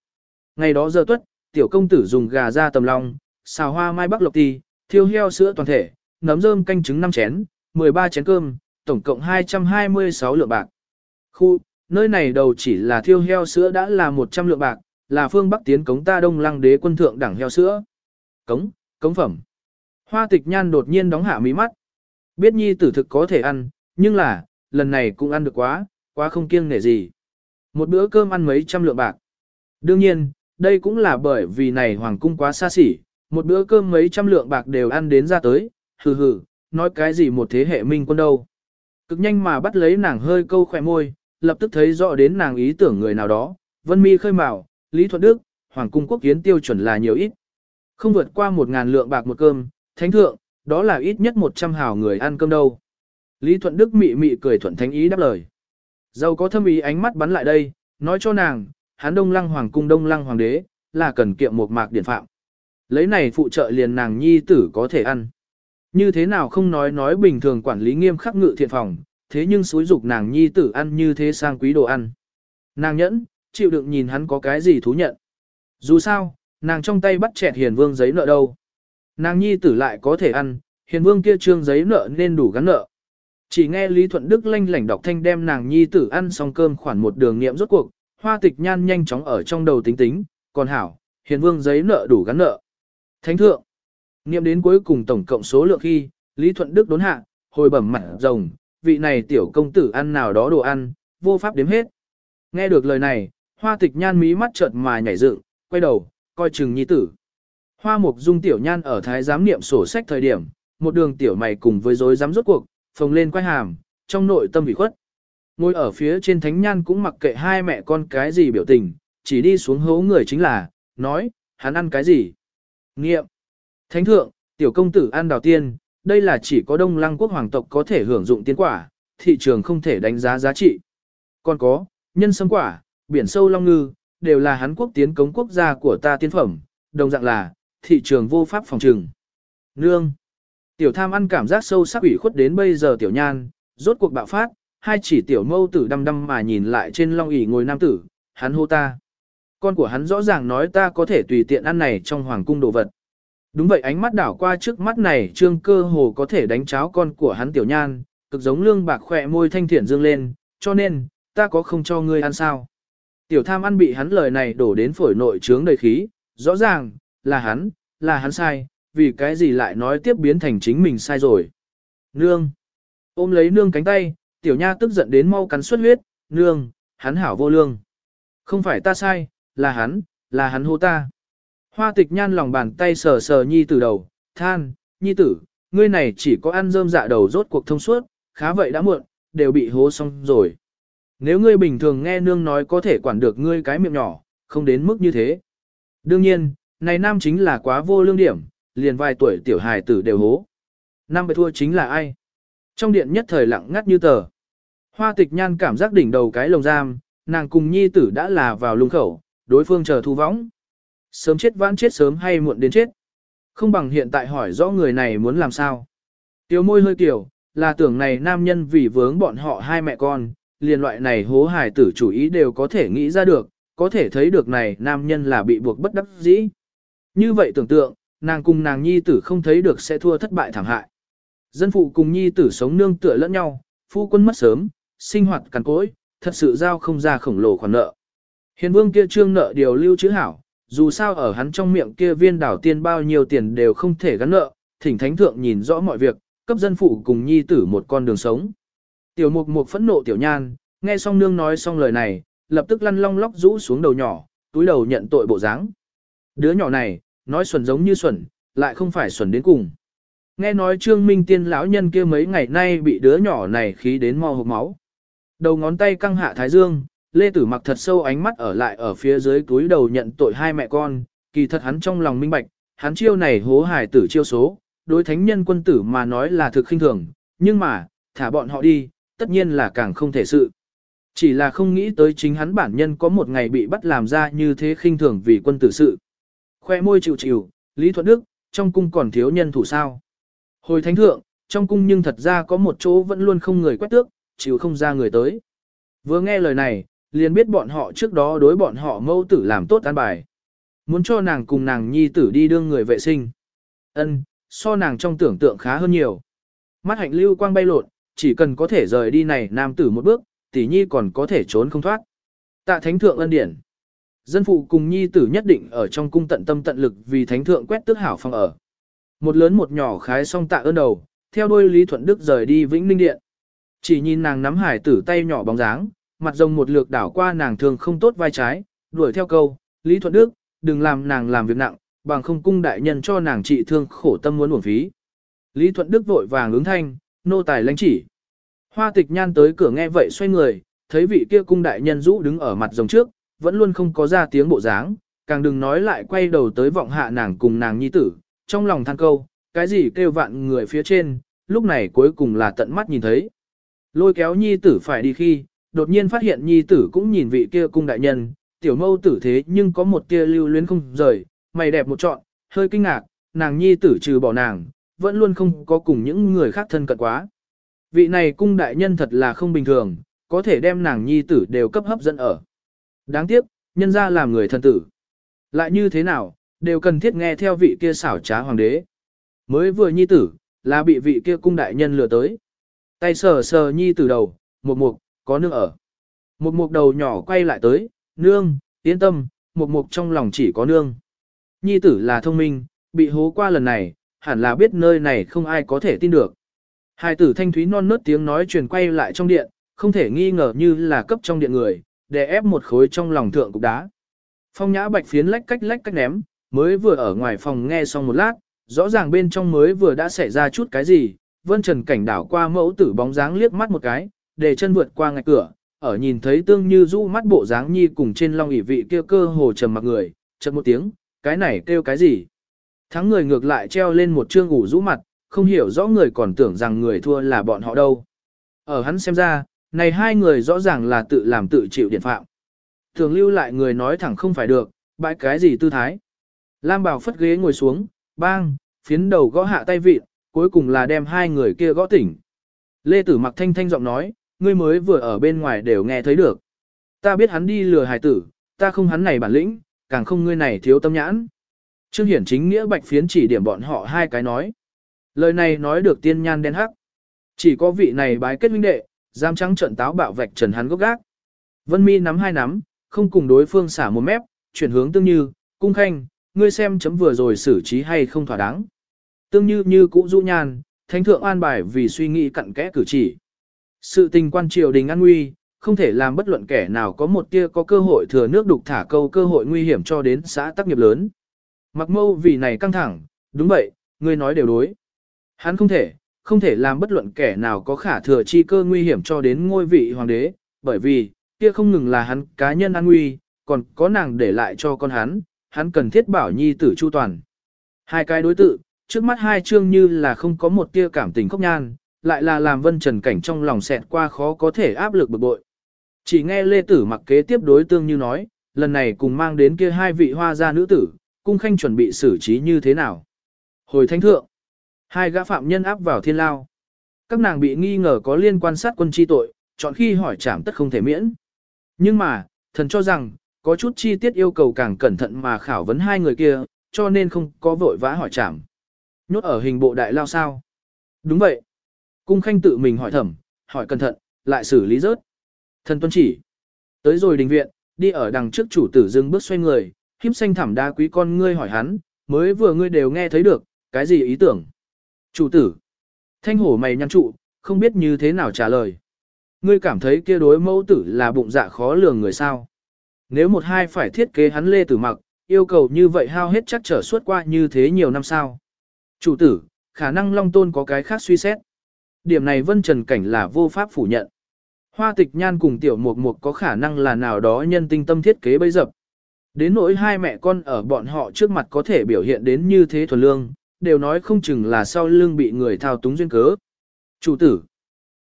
Ngày đó giờ tuất, tiểu công tử dùng gà ra tầm long, xào hoa mai bắc lộc ti, thiêu heo sữa toàn thể, nấm rơm canh trứng 5 chén, 13 chén cơm, tổng cộng 226 lượng bạc. Khu, nơi này đầu chỉ là thiêu heo sữa đã là 100 lượng bạc, là phương Bắc tiến cống ta đông lăng đế quân thượng đẳng heo sữa. Cống, cống phẩm. Hoa tịch nhan đột nhiên đóng hạ mí mắt. Biết nhi tử thực có thể ăn, nhưng là, lần này cũng ăn được quá, quá không kiêng nể gì. Một bữa cơm ăn mấy trăm lượng bạc. Đương nhiên, đây cũng là bởi vì này hoàng cung quá xa xỉ, một bữa cơm mấy trăm lượng bạc đều ăn đến ra tới, hừ hừ, nói cái gì một thế hệ minh quân đâu. Cực nhanh mà bắt lấy nàng hơi câu khỏe môi, lập tức thấy rõ đến nàng ý tưởng người nào đó, vân mi khơi mào, Lý Thuận Đức, Hoàng cung quốc kiến tiêu chuẩn là nhiều ít. Không vượt qua một ngàn lượng bạc một cơm, thánh thượng, đó là ít nhất một trăm hào người ăn cơm đâu. Lý Thuận Đức mị mị cười thuận thánh ý đáp lời. Dâu có thâm ý ánh mắt bắn lại đây, nói cho nàng, hắn đông lăng hoàng cung đông lăng hoàng đế, là cần kiệm một mạc điển phạm. Lấy này phụ trợ liền nàng nhi tử có thể ăn. Như thế nào không nói nói bình thường quản lý nghiêm khắc ngự thiện phòng, thế nhưng xúi dục nàng nhi tử ăn như thế sang quý đồ ăn. Nàng nhẫn, chịu đựng nhìn hắn có cái gì thú nhận. Dù sao, nàng trong tay bắt chẹt hiền vương giấy nợ đâu. Nàng nhi tử lại có thể ăn, hiền vương kia trương giấy nợ nên đủ gắn nợ. Chỉ nghe Lý Thuận Đức lanh lảnh đọc thanh đem nàng nhi tử ăn xong cơm khoản một đường nghiệm rốt cuộc, hoa tịch nhan nhanh chóng ở trong đầu tính tính, còn hảo, hiền vương giấy nợ đủ gắn nợ. Thánh thượng, nghiệm đến cuối cùng tổng cộng số lượng khi, Lý Thuận Đức đốn hạ, hồi bẩm mặt rồng, vị này tiểu công tử ăn nào đó đồ ăn, vô pháp đếm hết. Nghe được lời này, hoa tịch nhan mí mắt chợt mà nhảy dựng, quay đầu, coi chừng nhi tử. Hoa mục dung tiểu nhan ở thái giám niệm sổ sách thời điểm, một đường tiểu mày cùng với dối giám rốt cuộc, phồng lên quay hàm, trong nội tâm bị khuất. Ngồi ở phía trên thánh nhan cũng mặc kệ hai mẹ con cái gì biểu tình, chỉ đi xuống hố người chính là, nói, hắn ăn cái gì. Nghiệm. Thánh thượng, tiểu công tử ăn đào tiên, đây là chỉ có đông lăng quốc hoàng tộc có thể hưởng dụng tiên quả, thị trường không thể đánh giá giá trị. Còn có, nhân sâm quả, biển sâu long ngư, đều là hắn quốc tiến cống quốc gia của ta tiên phẩm, đồng dạng là, thị trường vô pháp phòng trừng. Nương. Tiểu tham ăn cảm giác sâu sắc ủy khuất đến bây giờ tiểu nhan, rốt cuộc bạo phát, hai chỉ tiểu mâu tử đăm đăm mà nhìn lại trên long ỷ ngồi nam tử, hắn hô ta. Con của hắn rõ ràng nói ta có thể tùy tiện ăn này trong hoàng cung đồ vật. Đúng vậy ánh mắt đảo qua trước mắt này trương cơ hồ có thể đánh cháo con của hắn tiểu nhan, cực giống lương bạc khỏe môi thanh thiện dương lên, cho nên, ta có không cho ngươi ăn sao. Tiểu tham ăn bị hắn lời này đổ đến phổi nội trướng đầy khí, rõ ràng, là hắn, là hắn sai, vì cái gì lại nói tiếp biến thành chính mình sai rồi. Nương. Ôm lấy nương cánh tay, tiểu nha tức giận đến mau cắn xuất huyết, nương, hắn hảo vô lương. Không phải ta sai, là hắn, là hắn hô ta. Hoa tịch nhan lòng bàn tay sờ sờ nhi tử đầu, than, nhi tử, ngươi này chỉ có ăn rơm dạ đầu rốt cuộc thông suốt, khá vậy đã muộn, đều bị hố xong rồi. Nếu ngươi bình thường nghe nương nói có thể quản được ngươi cái miệng nhỏ, không đến mức như thế. Đương nhiên, này nam chính là quá vô lương điểm, liền vài tuổi tiểu hài tử đều hố. Nam bệ thua chính là ai? Trong điện nhất thời lặng ngắt như tờ. Hoa tịch nhan cảm giác đỉnh đầu cái lồng giam, nàng cùng nhi tử đã là vào lung khẩu, đối phương chờ thu võng. Sớm chết vãn chết sớm hay muộn đến chết. Không bằng hiện tại hỏi rõ người này muốn làm sao. Tiểu môi hơi kiểu, là tưởng này nam nhân vì vướng bọn họ hai mẹ con, liền loại này hố hài tử chủ ý đều có thể nghĩ ra được, có thể thấy được này nam nhân là bị buộc bất đắc dĩ. Như vậy tưởng tượng, nàng cùng nàng nhi tử không thấy được sẽ thua thất bại thảm hại. Dân phụ cùng nhi tử sống nương tựa lẫn nhau, phu quân mất sớm, sinh hoạt cằn cỗi, thật sự giao không ra khổng lồ khoản nợ. Hiền vương kia trương nợ điều lưu chữ hảo, dù sao ở hắn trong miệng kia viên đảo tiên bao nhiêu tiền đều không thể gắn nợ, thỉnh thánh thượng nhìn rõ mọi việc, cấp dân phụ cùng nhi tử một con đường sống. Tiểu mục mục phẫn nộ tiểu nhan, nghe xong nương nói xong lời này, lập tức lăn long lóc rũ xuống đầu nhỏ, túi đầu nhận tội bộ dáng. Đứa nhỏ này, nói xuẩn giống như xuẩn, lại không phải xuẩn đến cùng. Nghe nói trương minh tiên lão nhân kia mấy ngày nay bị đứa nhỏ này khí đến mò hộp máu. Đầu ngón tay căng hạ thái dương, Lê Tử mặc thật sâu ánh mắt ở lại ở phía dưới túi đầu nhận tội hai mẹ con, kỳ thật hắn trong lòng minh bạch, hắn chiêu này hố hài tử chiêu số, đối thánh nhân quân tử mà nói là thực khinh thường, nhưng mà, thả bọn họ đi, tất nhiên là càng không thể sự. Chỉ là không nghĩ tới chính hắn bản nhân có một ngày bị bắt làm ra như thế khinh thường vì quân tử sự. Khoe môi chịu chịu, Lý Thuận Đức, trong cung còn thiếu nhân thủ sao. Hồi thánh thượng, trong cung nhưng thật ra có một chỗ vẫn luôn không người quét tước, chịu không ra người tới. Vừa nghe lời này, liền biết bọn họ trước đó đối bọn họ mâu tử làm tốt an bài. Muốn cho nàng cùng nàng nhi tử đi đương người vệ sinh. ân so nàng trong tưởng tượng khá hơn nhiều. Mắt hạnh lưu quang bay lột, chỉ cần có thể rời đi này nam tử một bước, tỷ nhi còn có thể trốn không thoát. Tạ thánh thượng ân điển. Dân phụ cùng nhi tử nhất định ở trong cung tận tâm tận lực vì thánh thượng quét tước hảo phòng ở. Một lớn một nhỏ khái xong tạ ơn đầu, theo đuôi Lý Thuận Đức rời đi Vĩnh Ninh Điện. Chỉ nhìn nàng nắm hải tử tay nhỏ bóng dáng, mặt rồng một lượt đảo qua nàng thường không tốt vai trái, đuổi theo câu, Lý Thuận Đức, đừng làm nàng làm việc nặng, bằng không cung đại nhân cho nàng trị thương khổ tâm muốn uổng phí. Lý Thuận Đức vội vàng ứng thanh, nô tài lãnh chỉ. Hoa tịch nhan tới cửa nghe vậy xoay người, thấy vị kia cung đại nhân rũ đứng ở mặt rồng trước, vẫn luôn không có ra tiếng bộ dáng, càng đừng nói lại quay đầu tới vọng hạ nàng cùng nàng nhi tử, trong lòng than câu, cái gì kêu vạn người phía trên, lúc này cuối cùng là tận mắt nhìn thấy. Lôi kéo nhi tử phải đi khi, đột nhiên phát hiện nhi tử cũng nhìn vị kia cung đại nhân, tiểu mâu tử thế nhưng có một tia lưu luyến không rời, mày đẹp một trọn, hơi kinh ngạc, nàng nhi tử trừ bỏ nàng, vẫn luôn không có cùng những người khác thân cận quá. Vị này cung đại nhân thật là không bình thường, có thể đem nàng nhi tử đều cấp hấp dẫn ở. Đáng tiếc, nhân ra làm người thân tử. Lại như thế nào, đều cần thiết nghe theo vị kia xảo trá hoàng đế. Mới vừa nhi tử, là bị vị kia cung đại nhân lừa tới. Tay sờ sờ nhi tử đầu, một mục, có nương ở. Một mục đầu nhỏ quay lại tới, nương, yên tâm, một mục trong lòng chỉ có nương. Nhi tử là thông minh, bị hố qua lần này, hẳn là biết nơi này không ai có thể tin được. Hai tử thanh thúy non nớt tiếng nói truyền quay lại trong điện, không thể nghi ngờ như là cấp trong điện người, để ép một khối trong lòng thượng cục đá. Phong nhã bạch phiến lách cách lách cách ném, mới vừa ở ngoài phòng nghe xong một lát, rõ ràng bên trong mới vừa đã xảy ra chút cái gì, vân trần cảnh đảo qua mẫu tử bóng dáng liếc mắt một cái, để chân vượt qua ngạch cửa, ở nhìn thấy tương như rũ mắt bộ dáng nhi cùng trên long ỷ vị kia cơ hồ trầm mặc người, chợt một tiếng, cái này kêu cái gì? Thắng người ngược lại treo lên một trương ủ rũ mặt, không hiểu rõ người còn tưởng rằng người thua là bọn họ đâu. Ở hắn xem ra, này hai người rõ ràng là tự làm tự chịu điện phạm. Thường lưu lại người nói thẳng không phải được, bãi cái gì tư thái. Lam bảo phất ghế ngồi xuống, bang, phiến đầu gõ hạ tay vịt, cuối cùng là đem hai người kia gõ tỉnh. Lê Tử mặc thanh thanh giọng nói, ngươi mới vừa ở bên ngoài đều nghe thấy được. Ta biết hắn đi lừa hài tử, ta không hắn này bản lĩnh, càng không ngươi này thiếu tâm nhãn. Trương Hiển chính nghĩa bạch phiến chỉ điểm bọn họ hai cái nói. Lời này nói được tiên nhan đen hắc. Chỉ có vị này bái kết huynh đệ, dám trắng trận táo bạo vạch trần hắn gốc gác. Vân mi nắm hai nắm, không cùng đối phương xả một mép, chuyển hướng tương như, cung khanh, ngươi xem chấm vừa rồi xử trí hay không thỏa đáng. Tương như như cũ du nhan, thánh thượng an bài vì suy nghĩ cặn kẽ cử chỉ. Sự tình quan triều đình an nguy, không thể làm bất luận kẻ nào có một tia có cơ hội thừa nước đục thả câu cơ hội nguy hiểm cho đến xã tác nghiệp lớn. Mặc mâu vì này căng thẳng, đúng vậy, ngươi nói đều đối. Hắn không thể, không thể làm bất luận kẻ nào có khả thừa chi cơ nguy hiểm cho đến ngôi vị hoàng đế, bởi vì, kia không ngừng là hắn cá nhân an nguy, còn có nàng để lại cho con hắn, hắn cần thiết bảo nhi tử chu toàn. Hai cái đối tự, trước mắt hai chương như là không có một tia cảm tình khốc nhan, lại là làm vân trần cảnh trong lòng xẹt qua khó có thể áp lực bực bội. Chỉ nghe Lê Tử mặc kế tiếp đối tương như nói, lần này cùng mang đến kia hai vị hoa gia nữ tử, cung khanh chuẩn bị xử trí như thế nào. Hồi thánh thượng, hai gã phạm nhân áp vào thiên lao. Các nàng bị nghi ngờ có liên quan sát quân chi tội, chọn khi hỏi trảm tất không thể miễn. Nhưng mà, thần cho rằng, có chút chi tiết yêu cầu càng cẩn thận mà khảo vấn hai người kia, cho nên không có vội vã hỏi trảm. Nhốt ở hình bộ đại lao sao? Đúng vậy. Cung khanh tự mình hỏi thẩm, hỏi cẩn thận, lại xử lý rớt. Thần tuân chỉ. Tới rồi đình viện, đi ở đằng trước chủ tử dừng bước xoay người, khiếp xanh thảm đa quý con ngươi hỏi hắn, mới vừa ngươi đều nghe thấy được, cái gì ý tưởng? Chủ tử. Thanh hổ mày nhăn trụ, không biết như thế nào trả lời. Ngươi cảm thấy kia đối mẫu tử là bụng dạ khó lường người sao? Nếu một hai phải thiết kế hắn lê tử mặc, yêu cầu như vậy hao hết chắc trở suốt qua như thế nhiều năm sao? Chủ tử, khả năng Long Tôn có cái khác suy xét. Điểm này Vân Trần Cảnh là vô pháp phủ nhận. Hoa tịch nhan cùng tiểu mục mục có khả năng là nào đó nhân tinh tâm thiết kế bấy dập. Đến nỗi hai mẹ con ở bọn họ trước mặt có thể biểu hiện đến như thế thuần lương, đều nói không chừng là sau lưng bị người thao túng duyên cớ. Chủ tử.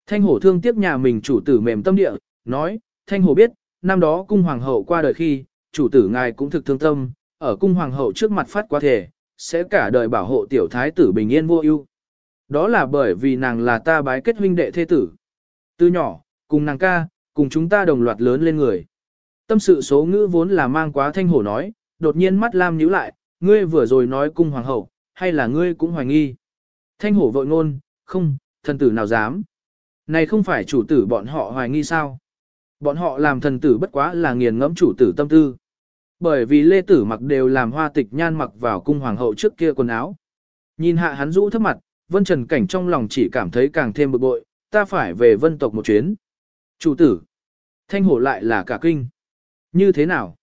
Thanh hổ thương tiếc nhà mình chủ tử mềm tâm địa, nói, Thanh hổ biết, năm đó cung hoàng hậu qua đời khi, chủ tử ngài cũng thực thương tâm, ở cung hoàng hậu trước mặt phát quá thể, sẽ cả đời bảo hộ tiểu thái tử bình yên vô ưu. Đó là bởi vì nàng là ta bái kết huynh đệ thế tử. Từ nhỏ, cùng nàng ca, cùng chúng ta đồng loạt lớn lên người. Tâm sự số ngữ vốn là mang quá thanh hổ nói, đột nhiên mắt lam nhíu lại, ngươi vừa rồi nói cung hoàng hậu, hay là ngươi cũng hoài nghi. Thanh hổ vội ngôn, không, thần tử nào dám. Này không phải chủ tử bọn họ hoài nghi sao? Bọn họ làm thần tử bất quá là nghiền ngẫm chủ tử tâm tư. Bởi vì lê tử mặc đều làm hoa tịch nhan mặc vào cung hoàng hậu trước kia quần áo. Nhìn hạ hắn rũ thấp mặt, vân trần cảnh trong lòng chỉ cảm thấy càng thêm bực bội, ta phải về vân tộc một chuyến. Chủ tử, thanh hổ lại là cả kinh. Như thế nào?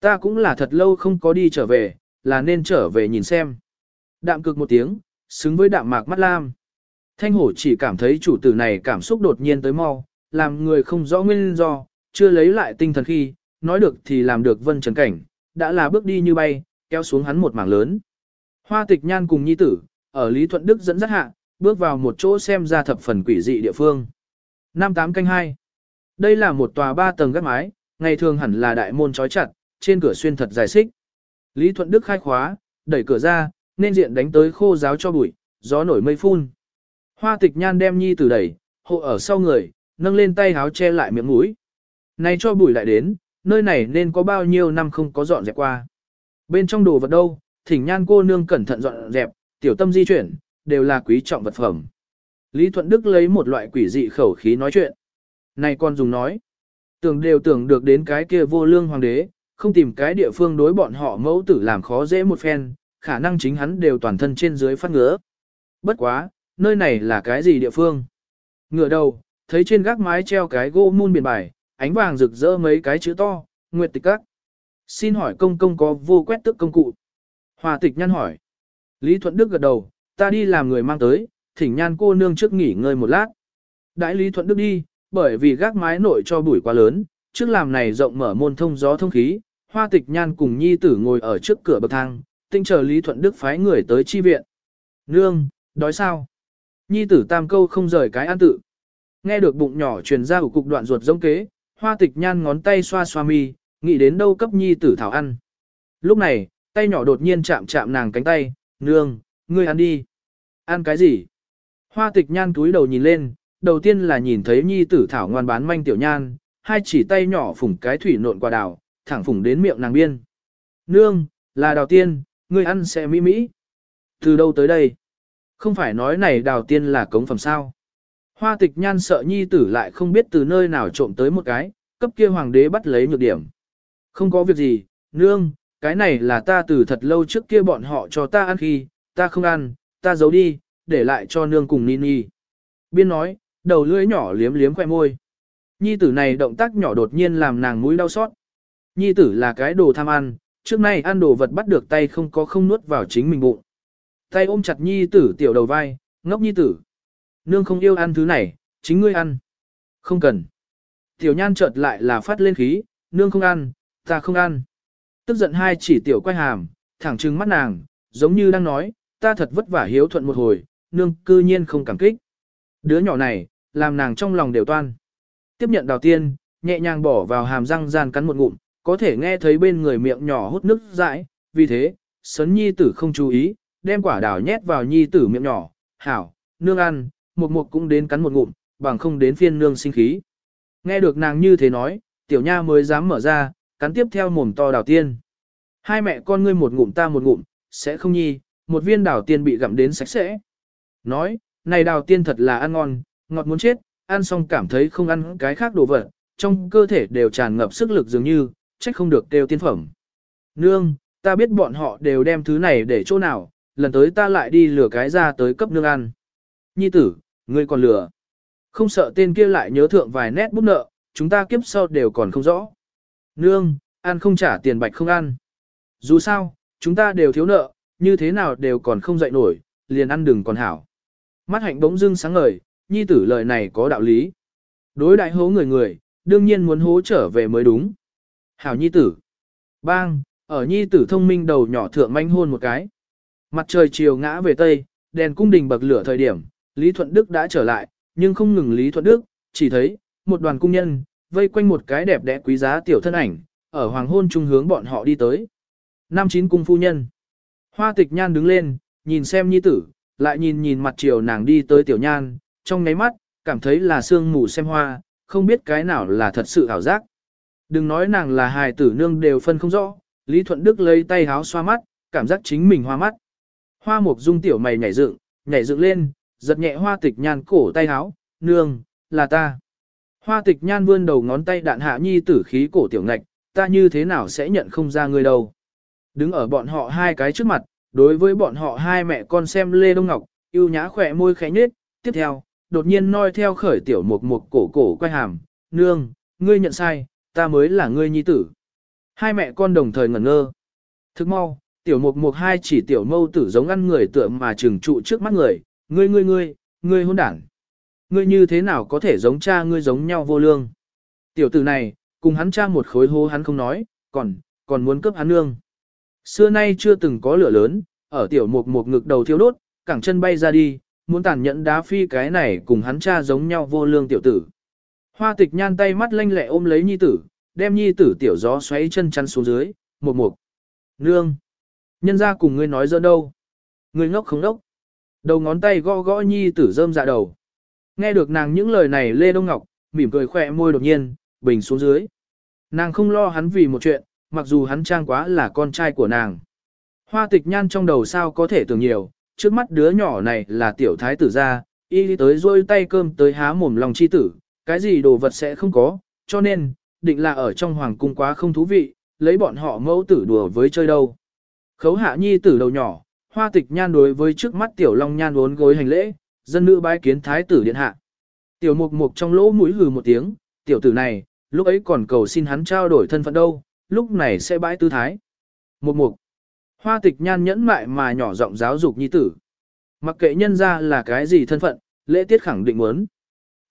Ta cũng là thật lâu không có đi trở về, là nên trở về nhìn xem. Đạm cực một tiếng, xứng với đạm mạc mắt lam. Thanh hổ chỉ cảm thấy chủ tử này cảm xúc đột nhiên tới mau, làm người không rõ nguyên do, chưa lấy lại tinh thần khi, nói được thì làm được vân trần cảnh, đã là bước đi như bay, kéo xuống hắn một mảng lớn. Hoa tịch nhan cùng nhi tử, ở Lý Thuận Đức dẫn dắt hạ, bước vào một chỗ xem ra thập phần quỷ dị địa phương. Năm tám canh hai. Đây là một tòa ba tầng gác mái, ngày thường hẳn là đại môn trói chặt, trên cửa xuyên thật dài xích. Lý Thuận Đức khai khóa, đẩy cửa ra, nên diện đánh tới khô giáo cho bụi, gió nổi mây phun. Hoa tịch nhan đem nhi tử đẩy, hộ ở sau người, nâng lên tay háo che lại miệng mũi. Này cho bụi lại đến, nơi này nên có bao nhiêu năm không có dọn dẹp qua. Bên trong đồ vật đâu, thỉnh nhan cô nương cẩn thận dọn dẹp, tiểu tâm di chuyển, đều là quý trọng vật phẩm. Lý Thuận Đức lấy một loại quỷ dị khẩu khí nói chuyện. Này con dùng nói, tưởng đều tưởng được đến cái kia vô lương hoàng đế, không tìm cái địa phương đối bọn họ mẫu tử làm khó dễ một phen, khả năng chính hắn đều toàn thân trên dưới phát ngứa. Bất quá, nơi này là cái gì địa phương? Ngựa đầu, thấy trên gác mái treo cái gỗ mun biển bài, ánh vàng rực rỡ mấy cái chữ to, Nguyệt tịch các. Xin hỏi công công có vô quét tức công cụ? Hòa tịch nhăn hỏi. Lý Thuận Đức gật đầu, ta đi làm người mang tới, thỉnh nhan cô nương trước nghỉ ngơi một lát. Đại Lý Thuận Đức đi, bởi vì gác mái nội cho bụi quá lớn, trước làm này rộng mở môn thông gió thông khí, hoa tịch nhan cùng nhi tử ngồi ở trước cửa bậc thang, tinh chờ Lý Thuận Đức phái người tới chi viện. Nương, đói sao? Nhi tử tam câu không rời cái an tự. Nghe được bụng nhỏ truyền ra của cục đoạn ruột giống kế, hoa tịch nhan ngón tay xoa xoa mi, nghĩ đến đâu cấp nhi tử thảo ăn. Lúc này, tay nhỏ đột nhiên chạm chạm nàng cánh tay, nương, ngươi ăn đi. Ăn cái gì? Hoa tịch nhan túi đầu nhìn lên, đầu tiên là nhìn thấy nhi tử thảo ngoan bán manh tiểu nhan, hai chỉ tay nhỏ phủng cái thủy nộn quả đào, thẳng phủng đến miệng nàng biên. Nương, là đào tiên, ngươi ăn sẽ mỹ mỹ. Từ đâu tới đây? Không phải nói này đào tiên là cống phẩm sao? Hoa tịch nhan sợ nhi tử lại không biết từ nơi nào trộm tới một cái, cấp kia hoàng đế bắt lấy nhược điểm. Không có việc gì, nương, cái này là ta từ thật lâu trước kia bọn họ cho ta ăn khi, ta không ăn, ta giấu đi, để lại cho nương cùng Nini. Biên nói, đầu lưỡi nhỏ liếm liếm khoe môi. Nhi tử này động tác nhỏ đột nhiên làm nàng mũi đau xót. Nhi tử là cái đồ tham ăn, trước nay ăn đồ vật bắt được tay không có không nuốt vào chính mình bụng. Tay ôm chặt nhi tử tiểu đầu vai, ngốc nhi tử. Nương không yêu ăn thứ này, chính ngươi ăn. Không cần. Tiểu nhan chợt lại là phát lên khí, nương không ăn, ta không ăn. Tức giận hai chỉ tiểu quay hàm, thẳng trừng mắt nàng, giống như đang nói, ta thật vất vả hiếu thuận một hồi, nương cư nhiên không cảm kích. Đứa nhỏ này, làm nàng trong lòng đều toan. Tiếp nhận đào tiên, nhẹ nhàng bỏ vào hàm răng gian cắn một ngụm, có thể nghe thấy bên người miệng nhỏ hút nước dãi, vì thế, sấn nhi tử không chú ý, đem quả đào nhét vào nhi tử miệng nhỏ, hảo, nương ăn, một mục cũng đến cắn một ngụm, bằng không đến phiên nương sinh khí. Nghe được nàng như thế nói, tiểu nha mới dám mở ra, cắn tiếp theo mồm to đào tiên. Hai mẹ con ngươi một ngụm ta một ngụm, sẽ không nhi, một viên đào tiên bị gặm đến sạch sẽ. Nói, này đào tiên thật là ăn ngon, ngọt muốn chết, ăn xong cảm thấy không ăn cái khác đồ vật, trong cơ thể đều tràn ngập sức lực dường như, trách không được đều tiên phẩm. Nương, ta biết bọn họ đều đem thứ này để chỗ nào, lần tới ta lại đi lừa cái ra tới cấp nương ăn. Nhi tử, ngươi còn lừa. Không sợ tên kia lại nhớ thượng vài nét bút nợ, chúng ta kiếp sau đều còn không rõ. Nương, ăn không trả tiền bạch không ăn. Dù sao, chúng ta đều thiếu nợ, như thế nào đều còn không dậy nổi, liền ăn đừng còn hảo. Mắt hạnh bỗng dưng sáng ngời, nhi tử lời này có đạo lý. Đối đại hố người người, đương nhiên muốn hố trở về mới đúng. Hảo nhi tử. Bang, ở nhi tử thông minh đầu nhỏ thượng manh hôn một cái. Mặt trời chiều ngã về tây, đèn cung đình bậc lửa thời điểm, Lý Thuận Đức đã trở lại, nhưng không ngừng Lý Thuận Đức, chỉ thấy, một đoàn cung nhân, vây quanh một cái đẹp đẽ quý giá tiểu thân ảnh, ở hoàng hôn trung hướng bọn họ đi tới. Nam chín cung phu nhân. Hoa tịch nhan đứng lên, nhìn xem nhi tử, lại nhìn nhìn mặt chiều nàng đi tới tiểu nhan, trong ngáy mắt, cảm thấy là sương mù xem hoa, không biết cái nào là thật sự ảo giác. Đừng nói nàng là hài tử nương đều phân không rõ, Lý Thuận Đức lấy tay háo xoa mắt, cảm giác chính mình hoa mắt. Hoa mục dung tiểu mày nhảy dựng, nhảy dựng lên, giật nhẹ hoa tịch nhan cổ tay háo, nương, là ta. Hoa tịch nhan vươn đầu ngón tay đạn hạ nhi tử khí cổ tiểu ngạch, ta như thế nào sẽ nhận không ra người đâu. Đứng ở bọn họ hai cái trước mặt, đối với bọn họ hai mẹ con xem Lê Đông Ngọc, yêu nhã khỏe môi khẽ nhếch, tiếp theo, đột nhiên noi theo khởi tiểu mục mục cổ cổ quay hàm, nương, ngươi nhận sai, ta mới là ngươi nhi tử. Hai mẹ con đồng thời ngẩn ngơ. Thức mau, tiểu mục mục hai chỉ tiểu mâu tử giống ăn người tựa mà trừng trụ trước mắt người, ngươi ngươi ngươi, ngươi hôn đảng. Ngươi như thế nào có thể giống cha ngươi giống nhau vô lương. Tiểu tử này, cùng hắn cha một khối hô hắn không nói, còn, còn muốn cướp hắn nương. Xưa nay chưa từng có lửa lớn, ở tiểu mục mục ngực đầu thiêu đốt, cẳng chân bay ra đi, muốn tàn nhẫn đá phi cái này cùng hắn cha giống nhau vô lương tiểu tử. Hoa tịch nhan tay mắt lanh lẹ ôm lấy nhi tử, đem nhi tử tiểu gió xoáy chân chắn xuống dưới, một mục. Nương! Nhân ra cùng ngươi nói dỡ đâu? Ngươi ngốc không đốc. Đầu ngón tay gõ gõ nhi tử rơm dạ đầu. Nghe được nàng những lời này Lê Đông Ngọc, mỉm cười khỏe môi đột nhiên, bình xuống dưới. Nàng không lo hắn vì một chuyện, mặc dù hắn trang quá là con trai của nàng. Hoa tịch nhan trong đầu sao có thể tưởng nhiều, trước mắt đứa nhỏ này là tiểu thái tử gia, y tới rôi tay cơm tới há mồm lòng chi tử, cái gì đồ vật sẽ không có, cho nên, định là ở trong hoàng cung quá không thú vị, lấy bọn họ mẫu tử đùa với chơi đâu. Khấu hạ nhi tử đầu nhỏ, hoa tịch nhan đối với trước mắt tiểu long nhan uốn gối hành lễ, dân nữ bái kiến thái tử điện hạ. Tiểu mục mục trong lỗ mũi hừ một tiếng, tiểu tử này, lúc ấy còn cầu xin hắn trao đổi thân phận đâu, lúc này sẽ bãi tư thái. Mục mục, hoa tịch nhan nhẫn mại mà nhỏ giọng giáo dục nhi tử. Mặc kệ nhân ra là cái gì thân phận, lễ tiết khẳng định muốn.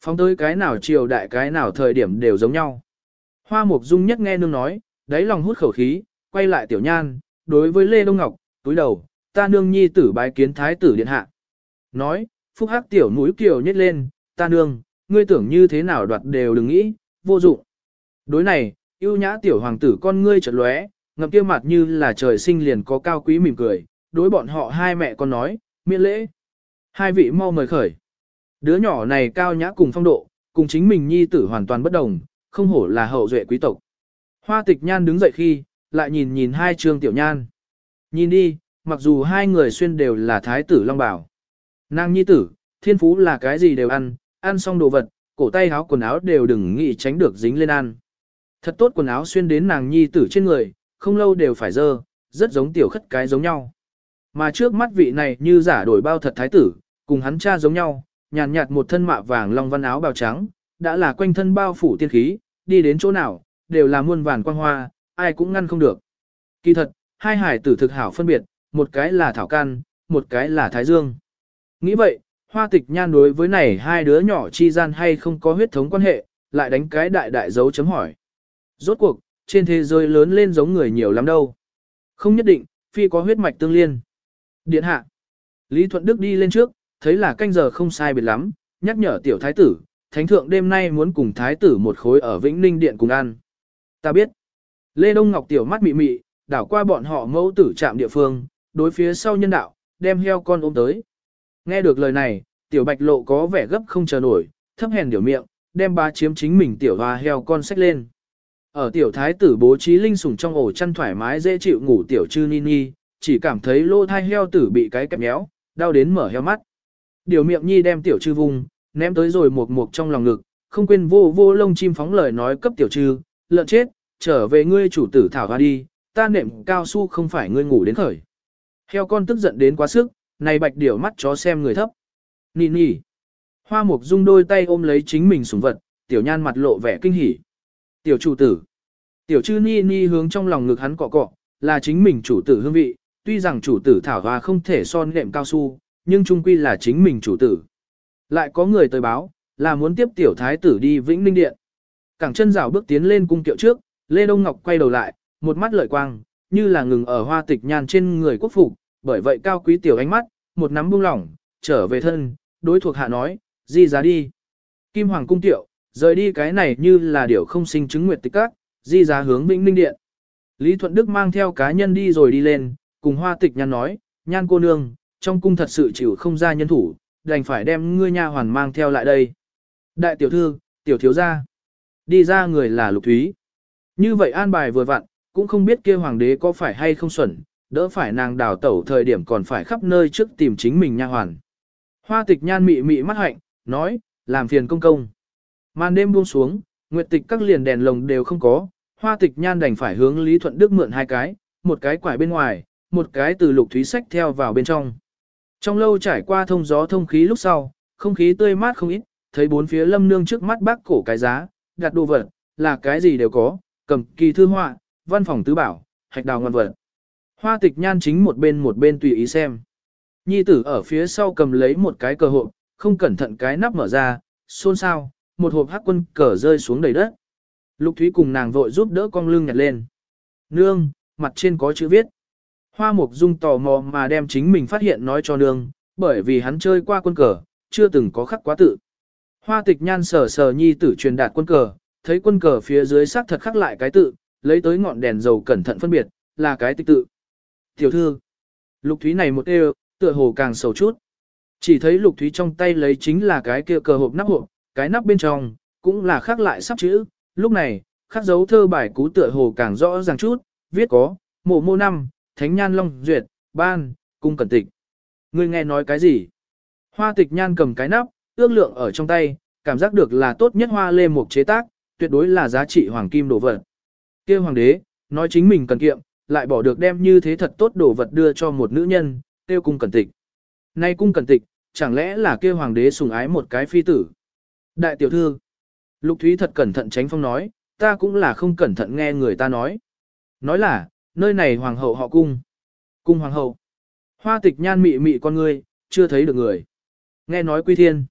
Phóng tới cái nào triều đại cái nào thời điểm đều giống nhau. Hoa mục dung nhất nghe nương nói, đáy lòng hút khẩu khí, quay lại tiểu nhan, đối với Lê Đông Ngọc, túi đầu, ta nương nhi tử bái kiến thái tử điện hạ. Nói, phúc hắc tiểu mũi kiều nhét lên, ta nương, ngươi tưởng như thế nào đoạt đều đừng nghĩ, vô dụng. Đối này, yêu nhã tiểu hoàng tử con ngươi chợt lóe, ngậm kia mặt như là trời sinh liền có cao quý mỉm cười, đối bọn họ hai mẹ con nói, miễn lễ. Hai vị mau mời khởi. Đứa nhỏ này cao nhã cùng phong độ, cùng chính mình nhi tử hoàn toàn bất đồng, không hổ là hậu duệ quý tộc. Hoa tịch nhan đứng dậy khi, lại nhìn nhìn hai trương tiểu nhan. Nhìn đi, mặc dù hai người xuyên đều là thái tử long bảo. Nàng nhi tử, thiên phú là cái gì đều ăn, ăn xong đồ vật, cổ tay áo quần áo đều đừng nghĩ tránh được dính lên ăn. Thật tốt quần áo xuyên đến nàng nhi tử trên người, không lâu đều phải dơ, rất giống tiểu khất cái giống nhau. Mà trước mắt vị này như giả đổi bao thật thái tử, cùng hắn cha giống nhau, nhàn nhạt, một thân mạ vàng long văn áo bào trắng, đã là quanh thân bao phủ tiên khí, đi đến chỗ nào, đều là muôn vàn quang hoa, ai cũng ngăn không được. Kỳ thật, hai hải tử thực hảo phân biệt, một cái là Thảo Can, một cái là Thái Dương. Nghĩ vậy, hoa tịch nhan đối với này hai đứa nhỏ chi gian hay không có huyết thống quan hệ, lại đánh cái đại đại dấu chấm hỏi. Rốt cuộc, trên thế giới lớn lên giống người nhiều lắm đâu. Không nhất định, phi có huyết mạch tương liên. Điện hạ. Lý Thuận Đức đi lên trước, thấy là canh giờ không sai biệt lắm, nhắc nhở tiểu thái tử, thánh thượng đêm nay muốn cùng thái tử một khối ở Vĩnh Ninh Điện cùng ăn. Ta biết. Lê Đông Ngọc tiểu mắt mị mị, đảo qua bọn họ mẫu tử trạm địa phương, đối phía sau nhân đạo, đem heo con ôm tới. Nghe được lời này, tiểu bạch lộ có vẻ gấp không chờ nổi, thấp hèn điều miệng, đem ba chiếm chính mình tiểu hoa heo con xách lên. Ở tiểu thái tử bố trí linh sủng trong ổ chăn thoải mái dễ chịu ngủ tiểu chư ni ni, chỉ cảm thấy lô thai heo tử bị cái kẹp méo, đau đến mở heo mắt. Điều miệng nhi đem tiểu trư vùng, ném tới rồi một mục trong lòng ngực, không quên vô vô lông chim phóng lời nói cấp tiểu trư, lợn chết, trở về ngươi chủ tử thảo hoa đi, ta nệm cao su không phải ngươi ngủ đến khởi. Heo con tức giận đến quá sức, này bạch điểu mắt chó xem người thấp. Nì nì. Hoa mục dung đôi tay ôm lấy chính mình sủng vật, tiểu nhan mặt lộ vẻ kinh hỉ. Tiểu chủ tử. Tiểu chư ni ni hướng trong lòng ngực hắn cọ cọ, là chính mình chủ tử hương vị, tuy rằng chủ tử thảo hoa không thể son nệm cao su, nhưng trung quy là chính mình chủ tử. Lại có người tới báo, là muốn tiếp tiểu thái tử đi Vĩnh Ninh Điện. Cẳng chân rào bước tiến lên cung kiệu trước, Lê Đông Ngọc quay đầu lại, một mắt lợi quang, như là ngừng ở hoa tịch nhan trên người quốc phục, bởi vậy cao quý tiểu ánh mắt, một nắm buông lỏng, trở về thân, đối thuộc hạ nói, di giá đi. Kim Hoàng cung tiệu, rời đi cái này như là điều không sinh chứng nguyệt tịch các, di giá hướng Vĩnh Ninh Điện. Lý Thuận Đức mang theo cá nhân đi rồi đi lên, cùng hoa tịch nhan nói, nhan cô nương, trong cung thật sự chịu không ra nhân thủ, đành phải đem ngươi nha hoàn mang theo lại đây. Đại tiểu thư, tiểu thiếu gia, đi ra người là lục thúy. Như vậy an bài vừa vặn, cũng không biết kia hoàng đế có phải hay không xuẩn, đỡ phải nàng đào tẩu thời điểm còn phải khắp nơi trước tìm chính mình nha hoàn. Hoa tịch nhan mị mị mắt hạnh, nói, làm phiền công công. Màn đêm buông xuống, nguyệt tịch các liền đèn lồng đều không có, hoa tịch nhan đành phải hướng Lý Thuận Đức mượn hai cái, một cái quải bên ngoài, một cái từ lục thúy sách theo vào bên trong. Trong lâu trải qua thông gió thông khí lúc sau, không khí tươi mát không ít, thấy bốn phía lâm nương trước mắt bác cổ cái giá, đặt đồ vật, là cái gì đều có, cầm kỳ thư họa, văn phòng tứ bảo, hạch đào ngon vật. Hoa tịch nhan chính một bên một bên tùy ý xem. Nhi tử ở phía sau cầm lấy một cái cờ hộp, không cẩn thận cái nắp mở ra, xôn xao, một hộp hắc quân cờ rơi xuống đầy đất. Lục Thúy cùng nàng vội giúp đỡ con lưng nhặt lên. Nương, mặt trên có chữ viết. Hoa Mục Dung tò mò mà đem chính mình phát hiện nói cho nương, bởi vì hắn chơi qua quân cờ, chưa từng có khắc quá tự. Hoa tịch nhan sờ sờ nhi tử truyền đạt quân cờ, thấy quân cờ phía dưới xác thật khắc lại cái tự, lấy tới ngọn đèn dầu cẩn thận phân biệt, là cái tịch tự. Tiểu thư, lục thúy này một đều, tựa hồ càng sầu chút. Chỉ thấy lục thúy trong tay lấy chính là cái kia cờ hộp nắp hộp, cái nắp bên trong, cũng là khắc lại sắp chữ. Lúc này, khắc dấu thơ bài cú tựa hồ càng rõ ràng chút, viết có, mộ mô năm, thánh nhan long duyệt, ban, cung cẩn tịch. Ngươi nghe nói cái gì? Hoa tịch nhan cầm cái nắp, ước lượng ở trong tay, cảm giác được là tốt nhất hoa lê mục chế tác, tuyệt đối là giá trị hoàng kim đồ vật. kia hoàng đế, nói chính mình cần kiệm, lại bỏ được đem như thế thật tốt đồ vật đưa cho một nữ nhân, tiêu cung cẩn tịch. Nay cung cẩn tịch, chẳng lẽ là kia hoàng đế sủng ái một cái phi tử? Đại tiểu thư, Lục Thúy thật cẩn thận tránh phong nói, ta cũng là không cẩn thận nghe người ta nói. Nói là, nơi này hoàng hậu họ cung. Cung hoàng hậu. Hoa tịch nhan mị mị con ngươi, chưa thấy được người. Nghe nói quy thiên.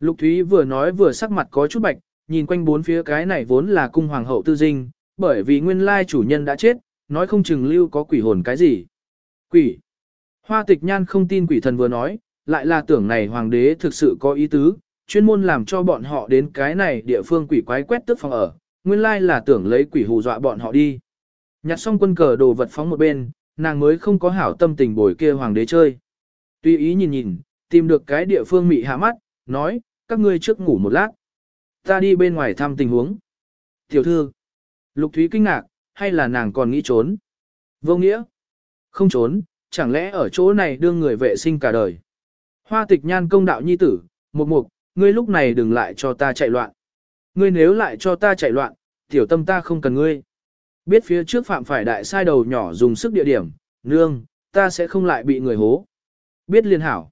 Lục Thúy vừa nói vừa sắc mặt có chút bạch, nhìn quanh bốn phía cái này vốn là cung hoàng hậu tư dinh, bởi vì nguyên lai chủ nhân đã chết, nói không chừng lưu có quỷ hồn cái gì. Quỷ. Hoa tịch nhan không tin quỷ thần vừa nói, lại là tưởng này hoàng đế thực sự có ý tứ, chuyên môn làm cho bọn họ đến cái này địa phương quỷ quái quét tức phòng ở, nguyên lai là tưởng lấy quỷ hù dọa bọn họ đi. Nhặt xong quân cờ đồ vật phóng một bên, nàng mới không có hảo tâm tình bồi kia hoàng đế chơi. Tuy ý nhìn nhìn, tìm được cái địa phương mị hạ mắt, nói, các ngươi trước ngủ một lát. Ta đi bên ngoài thăm tình huống. Tiểu thư, Lục Thúy kinh ngạc, hay là nàng còn nghĩ trốn? Vô nghĩa, không trốn, chẳng lẽ ở chỗ này đương người vệ sinh cả đời. Hoa tịch nhan công đạo nhi tử, một mục, ngươi lúc này đừng lại cho ta chạy loạn. Ngươi nếu lại cho ta chạy loạn, tiểu tâm ta không cần ngươi. Biết phía trước phạm phải đại sai đầu nhỏ dùng sức địa điểm, nương, ta sẽ không lại bị người hố. Biết liên hảo.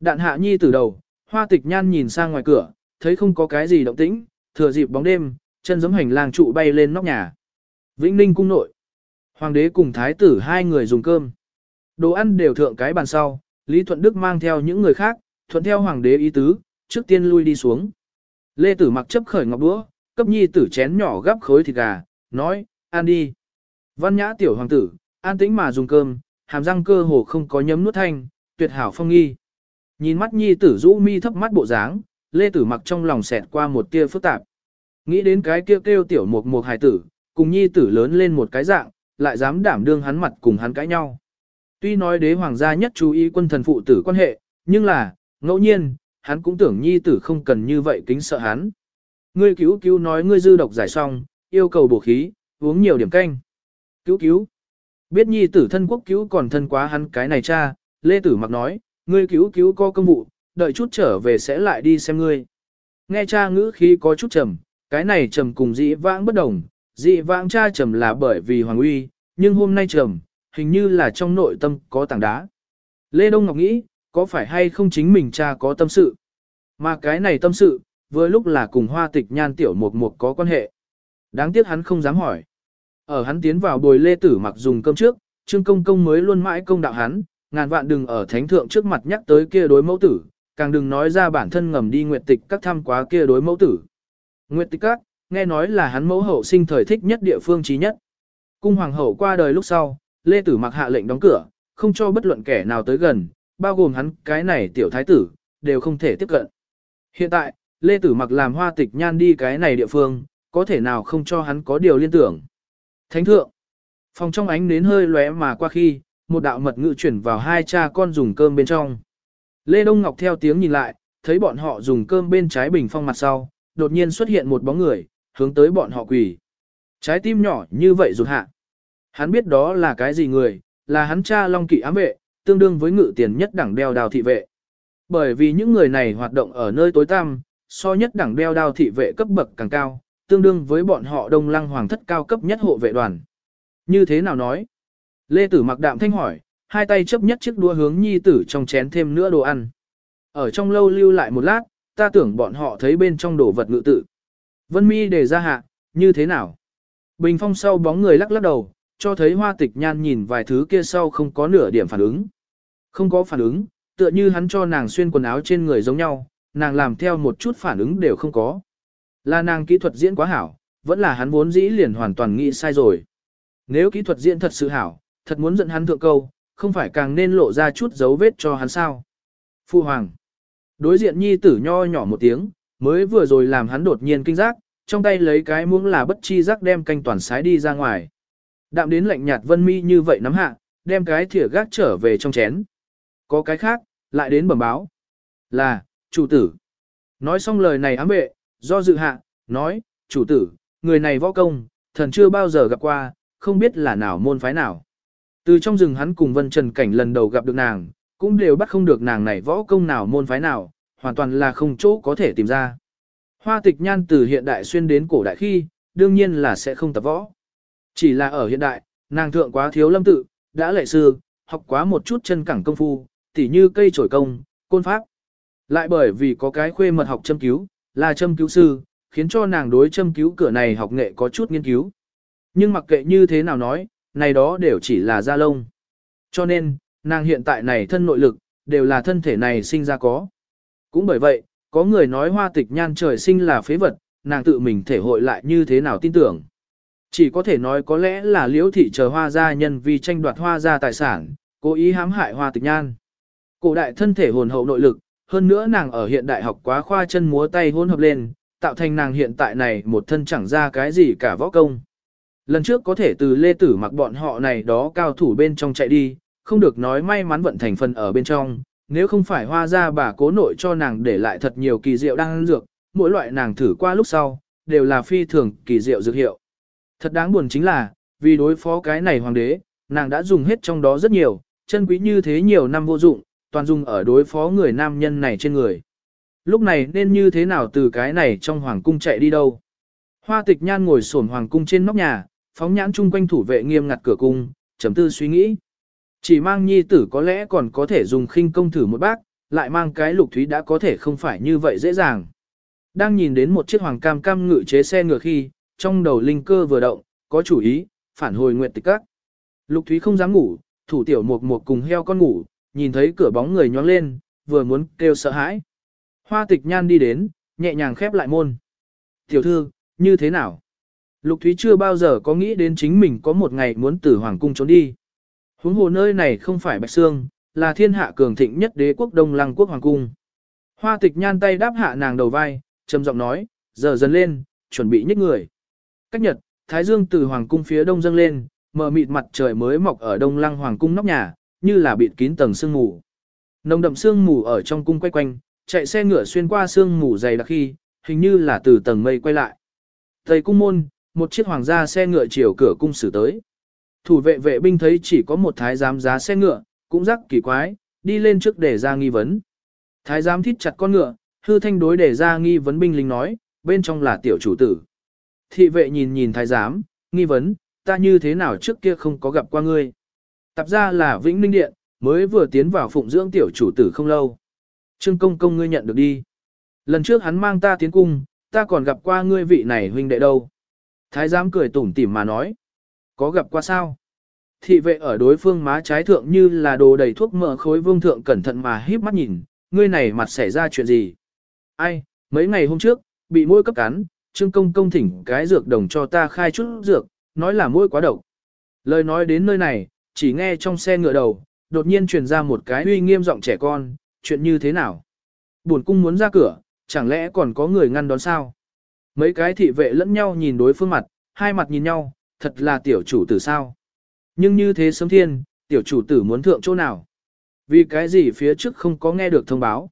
Đạn hạ nhi từ đầu, hoa tịch nhan nhìn sang ngoài cửa, thấy không có cái gì động tĩnh, thừa dịp bóng đêm, chân giống hành lang trụ bay lên nóc nhà. Vĩnh Ninh cung nội. Hoàng đế cùng thái tử hai người dùng cơm. Đồ ăn đều thượng cái bàn sau, Lý Thuận Đức mang theo những người khác, thuận theo hoàng đế ý tứ, trước tiên lui đi xuống. Lê Tử mặc chấp khởi ngọc đũa, cấp nhi tử chén nhỏ gắp khối thịt gà, nói, ăn đi. Văn nhã tiểu hoàng tử, an tĩnh mà dùng cơm, hàm răng cơ hồ không có nhấm nuốt thanh, tuyệt hảo phong nghi. Nhìn mắt nhi tử rũ mi thấp mắt bộ dáng, Lê Tử mặc trong lòng xẹt qua một tia phức tạp. Nghĩ đến cái kêu kêu tiểu một một hài tử, cùng nhi tử lớn lên một cái dạng, lại dám đảm đương hắn mặt cùng hắn cãi nhau. Tuy nói đế hoàng gia nhất chú ý quân thần phụ tử quan hệ, nhưng là, ngẫu nhiên, hắn cũng tưởng nhi tử không cần như vậy kính sợ hắn. Ngươi cứu cứu nói ngươi dư độc giải xong, yêu cầu bổ khí, uống nhiều điểm canh. Cứu cứu. Biết nhi tử thân quốc cứu còn thân quá hắn cái này cha, Lê Tử mặc nói, ngươi cứu cứu có công vụ, đợi chút trở về sẽ lại đi xem ngươi. Nghe cha ngữ khí có chút trầm, cái này trầm cùng dị vãng bất đồng, dị vãng cha trầm là bởi vì hoàng uy, nhưng hôm nay trầm, hình như là trong nội tâm có tảng đá. Lê Đông Ngọc nghĩ, có phải hay không chính mình cha có tâm sự? Mà cái này tâm sự, vừa lúc là cùng hoa tịch nhan tiểu mục mục có quan hệ. Đáng tiếc hắn không dám hỏi. Ở hắn tiến vào bồi lê tử mặc dùng cơm trước, Trương Công Công mới luôn mãi công đạo hắn, ngàn vạn đừng ở thánh thượng trước mặt nhắc tới kia đối mẫu tử, càng đừng nói ra bản thân ngầm đi nguyệt tịch các thăm quá kia đối mẫu tử. Nguyệt tịch các, nghe nói là hắn mẫu hậu sinh thời thích nhất địa phương trí nhất. Cung hoàng hậu qua đời lúc sau, Lê Tử mặc hạ lệnh đóng cửa, không cho bất luận kẻ nào tới gần, bao gồm hắn cái này tiểu thái tử, đều không thể tiếp cận. Hiện tại, Lê Tử mặc làm hoa tịch nhan đi cái này địa phương, có thể nào không cho hắn có điều liên tưởng. Thánh thượng, phòng trong ánh nến hơi lóe mà qua khi, một đạo mật ngữ chuyển vào hai cha con dùng cơm bên trong. Lê Đông Ngọc theo tiếng nhìn lại, thấy bọn họ dùng cơm bên trái bình phong mặt sau, đột nhiên xuất hiện một bóng người, hướng tới bọn họ quỳ. Trái tim nhỏ như vậy rụt hạ. Hắn biết đó là cái gì người, là hắn cha Long Kỵ ám vệ, tương đương với ngự tiền nhất đẳng đeo đào thị vệ. Bởi vì những người này hoạt động ở nơi tối tăm, so nhất đẳng đeo đao thị vệ cấp bậc càng cao, tương đương với bọn họ đông lăng hoàng thất cao cấp nhất hộ vệ đoàn. Như thế nào nói? Lê Tử mặc đạm thanh hỏi, hai tay chấp nhất chiếc đũa hướng nhi tử trong chén thêm nữa đồ ăn. Ở trong lâu lưu lại một lát, ta tưởng bọn họ thấy bên trong đồ vật ngự tự. Vân mi đề ra hạ, như thế nào? Bình phong sau bóng người lắc lắc đầu, cho thấy hoa tịch nhan nhìn vài thứ kia sau không có nửa điểm phản ứng. Không có phản ứng, tựa như hắn cho nàng xuyên quần áo trên người giống nhau, nàng làm theo một chút phản ứng đều không có. Là nàng kỹ thuật diễn quá hảo, vẫn là hắn vốn dĩ liền hoàn toàn nghĩ sai rồi. Nếu kỹ thuật diễn thật sự hảo, thật muốn giận hắn thượng câu, không phải càng nên lộ ra chút dấu vết cho hắn sao. Phu Hoàng. Đối diện nhi tử nho nhỏ một tiếng, mới vừa rồi làm hắn đột nhiên kinh giác, trong tay lấy cái muỗng là bất chi giác đem canh toàn sái đi ra ngoài. Đạm đến lạnh nhạt vân mi như vậy nắm hạ, đem cái thìa gác trở về trong chén. Có cái khác, lại đến bẩm báo. Là, chủ tử. Nói xong lời này ám vệ, do dự hạ, nói, chủ tử, người này võ công, thần chưa bao giờ gặp qua, không biết là nào môn phái nào. Từ trong rừng hắn cùng Vân Trần Cảnh lần đầu gặp được nàng, cũng đều bắt không được nàng này võ công nào môn phái nào, hoàn toàn là không chỗ có thể tìm ra. Hoa tịch nhan từ hiện đại xuyên đến cổ đại khi, đương nhiên là sẽ không tập võ. Chỉ là ở hiện đại, nàng thượng quá thiếu lâm tự, đã lệ sư, học quá một chút chân cẳng công phu, tỉ như cây trổi công, côn pháp. Lại bởi vì có cái khuê mật học châm cứu, là châm cứu sư, khiến cho nàng đối châm cứu cửa này học nghệ có chút nghiên cứu. Nhưng mặc kệ như thế nào nói, này đó đều chỉ là da lông. Cho nên, nàng hiện tại này thân nội lực, đều là thân thể này sinh ra có. Cũng bởi vậy, có người nói hoa tịch nhan trời sinh là phế vật, nàng tự mình thể hội lại như thế nào tin tưởng. Chỉ có thể nói có lẽ là liễu thị chờ hoa gia nhân vì tranh đoạt hoa gia tài sản, cố ý hãm hại hoa tịch nhan. Cổ đại thân thể hồn hậu nội lực, hơn nữa nàng ở hiện đại học quá khoa chân múa tay hôn hợp lên, tạo thành nàng hiện tại này một thân chẳng ra cái gì cả võ công. Lần trước có thể từ lê tử mặc bọn họ này đó cao thủ bên trong chạy đi, không được nói may mắn vận thành phần ở bên trong, nếu không phải hoa ra bà cố nội cho nàng để lại thật nhiều kỳ diệu đang dược, mỗi loại nàng thử qua lúc sau, đều là phi thường kỳ diệu dược hiệu. Thật đáng buồn chính là, vì đối phó cái này hoàng đế, nàng đã dùng hết trong đó rất nhiều, chân quý như thế nhiều năm vô dụng, toàn dùng ở đối phó người nam nhân này trên người. Lúc này nên như thế nào từ cái này trong hoàng cung chạy đi đâu? Hoa tịch nhan ngồi sổn hoàng cung trên nóc nhà, phóng nhãn chung quanh thủ vệ nghiêm ngặt cửa cung, chấm tư suy nghĩ. Chỉ mang nhi tử có lẽ còn có thể dùng khinh công thử một bác, lại mang cái lục thúy đã có thể không phải như vậy dễ dàng. Đang nhìn đến một chiếc hoàng cam cam ngự chế xe ngựa khi, trong đầu linh cơ vừa động, có chủ ý, phản hồi nguyện tịch các. Lục thúy không dám ngủ, thủ tiểu mục mục cùng heo con ngủ, nhìn thấy cửa bóng người nhoáng lên, vừa muốn kêu sợ hãi. Hoa tịch nhan đi đến, nhẹ nhàng khép lại môn. Tiểu thư, như thế nào? Lục Thúy chưa bao giờ có nghĩ đến chính mình có một ngày muốn từ Hoàng Cung trốn đi. Huống hồ nơi này không phải Bạch Sương, là thiên hạ cường thịnh nhất đế quốc Đông Lăng quốc Hoàng Cung. Hoa tịch nhan tay đáp hạ nàng đầu vai, trầm giọng nói, giờ dần lên, chuẩn bị nhích người. Cách nhật, Thái Dương từ Hoàng Cung phía đông dâng lên, mờ mịt mặt trời mới mọc ở Đông Lăng Hoàng Cung nóc nhà, như là bịt kín tầng sương mù. Nồng đậm sương mù ở trong cung quay quanh, chạy xe ngựa xuyên qua sương mù dày đặc khi, hình như là từ tầng mây quay lại. Thầy cung môn, một chiếc hoàng gia xe ngựa chiều cửa cung xử tới. Thủ vệ vệ binh thấy chỉ có một thái giám giá xe ngựa, cũng rắc kỳ quái, đi lên trước để ra nghi vấn. Thái giám thít chặt con ngựa, hư thanh đối để ra nghi vấn binh lính nói, bên trong là tiểu chủ tử. Thị vệ nhìn nhìn thái giám, nghi vấn, ta như thế nào trước kia không có gặp qua ngươi. Tập ra là Vĩnh Ninh Điện, mới vừa tiến vào phụng dưỡng tiểu chủ tử không lâu. Trương công công ngươi nhận được đi. Lần trước hắn mang ta tiến cung, ta còn gặp qua ngươi vị này huynh đệ đâu. Thái giám cười tủm tỉm mà nói. Có gặp qua sao? Thị vệ ở đối phương má trái thượng như là đồ đầy thuốc mỡ khối vương thượng cẩn thận mà híp mắt nhìn, ngươi này mặt xảy ra chuyện gì? Ai, mấy ngày hôm trước, bị mũi cấp cắn, trương công công thỉnh cái dược đồng cho ta khai chút dược, nói là mũi quá độc. Lời nói đến nơi này, chỉ nghe trong xe ngựa đầu, đột nhiên truyền ra một cái uy nghiêm giọng trẻ con, chuyện như thế nào? Buồn cung muốn ra cửa, chẳng lẽ còn có người ngăn đón sao? Mấy cái thị vệ lẫn nhau nhìn đối phương mặt, hai mặt nhìn nhau, thật là tiểu chủ tử sao? Nhưng như thế sớm thiên, tiểu chủ tử muốn thượng chỗ nào? Vì cái gì phía trước không có nghe được thông báo?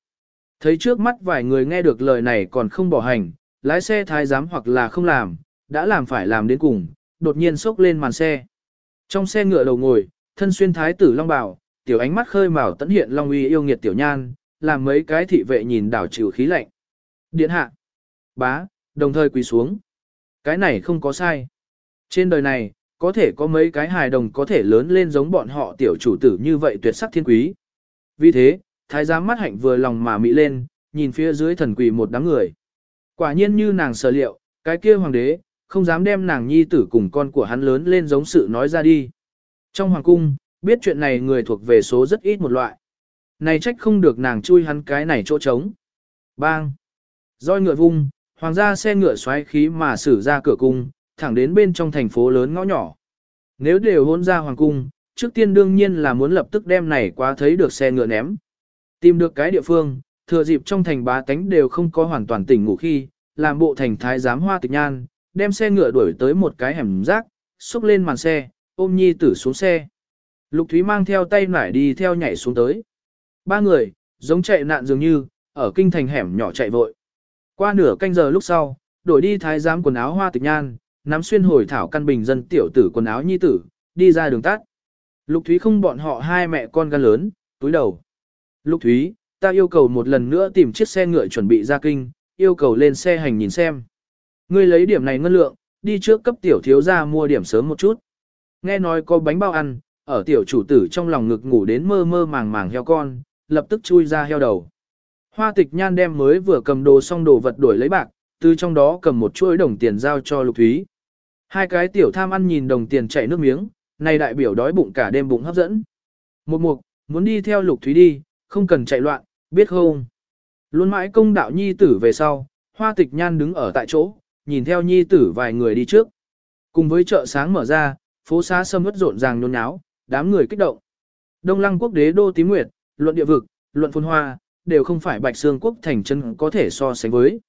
Thấy trước mắt vài người nghe được lời này còn không bỏ hành, lái xe thái giám hoặc là không làm, đã làm phải làm đến cùng, đột nhiên sốc lên màn xe. Trong xe ngựa đầu ngồi, thân xuyên thái tử long bảo, tiểu ánh mắt khơi mào tận hiện long uy yêu nghiệt tiểu nhan, làm mấy cái thị vệ nhìn đảo chịu khí lạnh. Điện hạ, bá, đồng thời quỳ xuống. Cái này không có sai. Trên đời này, có thể có mấy cái hài đồng có thể lớn lên giống bọn họ tiểu chủ tử như vậy tuyệt sắc thiên quý. Vì thế, thái giám mắt hạnh vừa lòng mà mị lên, nhìn phía dưới thần quỳ một đám người. Quả nhiên như nàng sở liệu, cái kia hoàng đế, không dám đem nàng nhi tử cùng con của hắn lớn lên giống sự nói ra đi. Trong hoàng cung, biết chuyện này người thuộc về số rất ít một loại. Này trách không được nàng chui hắn cái này chỗ trống. Bang! Roi ngựa vung, hoàng gia xe ngựa xoáy khí mà xử ra cửa cung, thẳng đến bên trong thành phố lớn ngõ nhỏ. Nếu đều hôn ra hoàng cung, trước tiên đương nhiên là muốn lập tức đem này qua thấy được xe ngựa ném. Tìm được cái địa phương, thừa dịp trong thành bá tánh đều không có hoàn toàn tỉnh ngủ khi, làm bộ thành thái giám hoa tịch nhan, đem xe ngựa đuổi tới một cái hẻm rác, xúc lên màn xe, ôm nhi tử xuống xe. Lục Thúy mang theo tay nải đi theo nhảy xuống tới. Ba người, giống chạy nạn dường như, ở kinh thành hẻm nhỏ chạy vội. Qua nửa canh giờ lúc sau, đổi đi thái giám quần áo hoa tịch nhan, nắm xuyên hồi thảo căn bình dân tiểu tử quần áo nhi tử, đi ra đường tắt. Lục Thúy không bọn họ hai mẹ con gan lớn, túi đầu. Lục Thúy, ta yêu cầu một lần nữa tìm chiếc xe ngựa chuẩn bị ra kinh, yêu cầu lên xe hành nhìn xem. Ngươi lấy điểm này ngân lượng, đi trước cấp tiểu thiếu gia mua điểm sớm một chút. Nghe nói có bánh bao ăn, ở tiểu chủ tử trong lòng ngực ngủ đến mơ mơ màng màng heo con, lập tức chui ra heo đầu. Hoa tịch nhan đem mới vừa cầm đồ xong đồ vật đổi lấy bạc, từ trong đó cầm một chuỗi đồng tiền giao cho lục thúy. Hai cái tiểu tham ăn nhìn đồng tiền chảy nước miếng, này đại biểu đói bụng cả đêm bụng hấp dẫn. Một mục, muốn đi theo lục thúy đi, không cần chạy loạn, biết không? Luôn mãi công đạo nhi tử về sau, hoa tịch nhan đứng ở tại chỗ, nhìn theo nhi tử vài người đi trước. Cùng với chợ sáng mở ra, phố xá sâm ướt rộn ràng nhôn nháo, đám người kích động. Đông lăng quốc đế đô tím nguyệt, luận địa vực, luận phun hoa, đều không phải bạch xương quốc thành chân có thể so sánh với.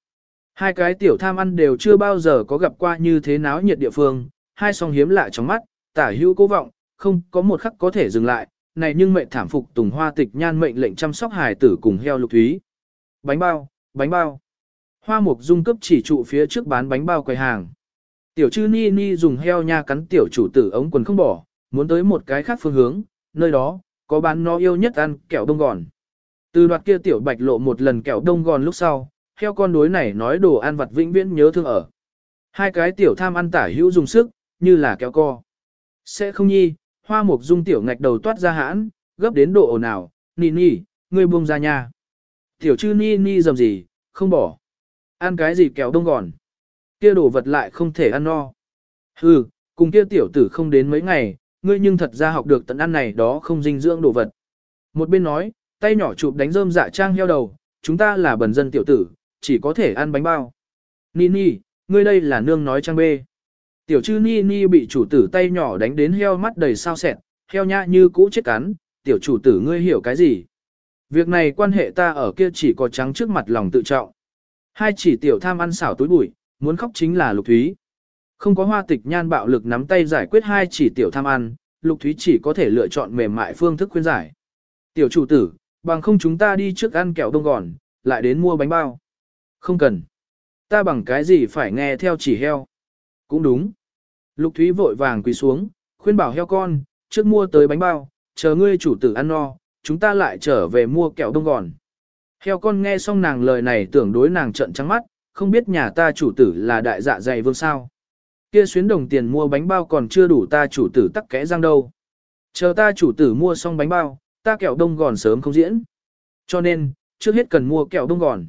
Hai cái tiểu tham ăn đều chưa bao giờ có gặp qua như thế náo nhiệt địa phương, hai song hiếm lạ trong mắt, tả hữu cố vọng, không có một khắc có thể dừng lại, này nhưng mệnh thảm phục tùng hoa tịch nhan mệnh lệnh chăm sóc hài tử cùng heo lục thúy. Bánh bao, bánh bao. Hoa mục dung cấp chỉ trụ phía trước bán bánh bao quầy hàng. Tiểu chư ni ni dùng heo nha cắn tiểu chủ tử ống quần không bỏ, muốn tới một cái khác phương hướng, nơi đó, có bán nó yêu nhất ăn kẹo đông gòn. Từ đoạt kia tiểu bạch lộ một lần kẹo đông gòn lúc sau, heo con đối này nói đồ ăn vặt vĩnh viễn nhớ thương ở. Hai cái tiểu tham ăn tả hữu dùng sức, như là kéo co. Sẽ không nhi, hoa mục dung tiểu ngạch đầu toát ra hãn, gấp đến độ ồn ào, ni ni, ngươi buông ra nha. Tiểu chư ni ni dầm gì, không bỏ. Ăn cái gì kéo đông gòn. Kia đồ vật lại không thể ăn no. Hừ, cùng kia tiểu tử không đến mấy ngày, ngươi nhưng thật ra học được tận ăn này đó không dinh dưỡng đồ vật. Một bên nói, tay nhỏ chụp đánh rơm dạ trang heo đầu, chúng ta là bần dân tiểu tử, chỉ có thể ăn bánh bao. Nini, ngươi đây là nương nói trang bê. Tiểu chư Nini bị chủ tử tay nhỏ đánh đến heo mắt đầy sao sẹn, heo nhã như cũ chết cắn, tiểu chủ tử ngươi hiểu cái gì? Việc này quan hệ ta ở kia chỉ có trắng trước mặt lòng tự trọng. Hai chỉ tiểu tham ăn xảo túi bụi, muốn khóc chính là lục thúy. Không có hoa tịch nhan bạo lực nắm tay giải quyết hai chỉ tiểu tham ăn, Lục Thúy chỉ có thể lựa chọn mềm mại phương thức khuyên giải. Tiểu chủ tử, bằng không chúng ta đi trước ăn kẹo đông gòn, lại đến mua bánh bao. Không cần. Ta bằng cái gì phải nghe theo chỉ heo. Cũng đúng. Lục Thúy vội vàng quỳ xuống, khuyên bảo heo con, trước mua tới bánh bao, chờ ngươi chủ tử ăn no, chúng ta lại trở về mua kẹo đông gòn. Heo con nghe xong nàng lời này tưởng đối nàng trận trắng mắt, không biết nhà ta chủ tử là đại dạ dày vương sao. Kia xuyến đồng tiền mua bánh bao còn chưa đủ ta chủ tử tắc kẽ răng đâu. Chờ ta chủ tử mua xong bánh bao, ta kẹo đông gòn sớm không diễn. Cho nên, trước hết cần mua kẹo đông gòn.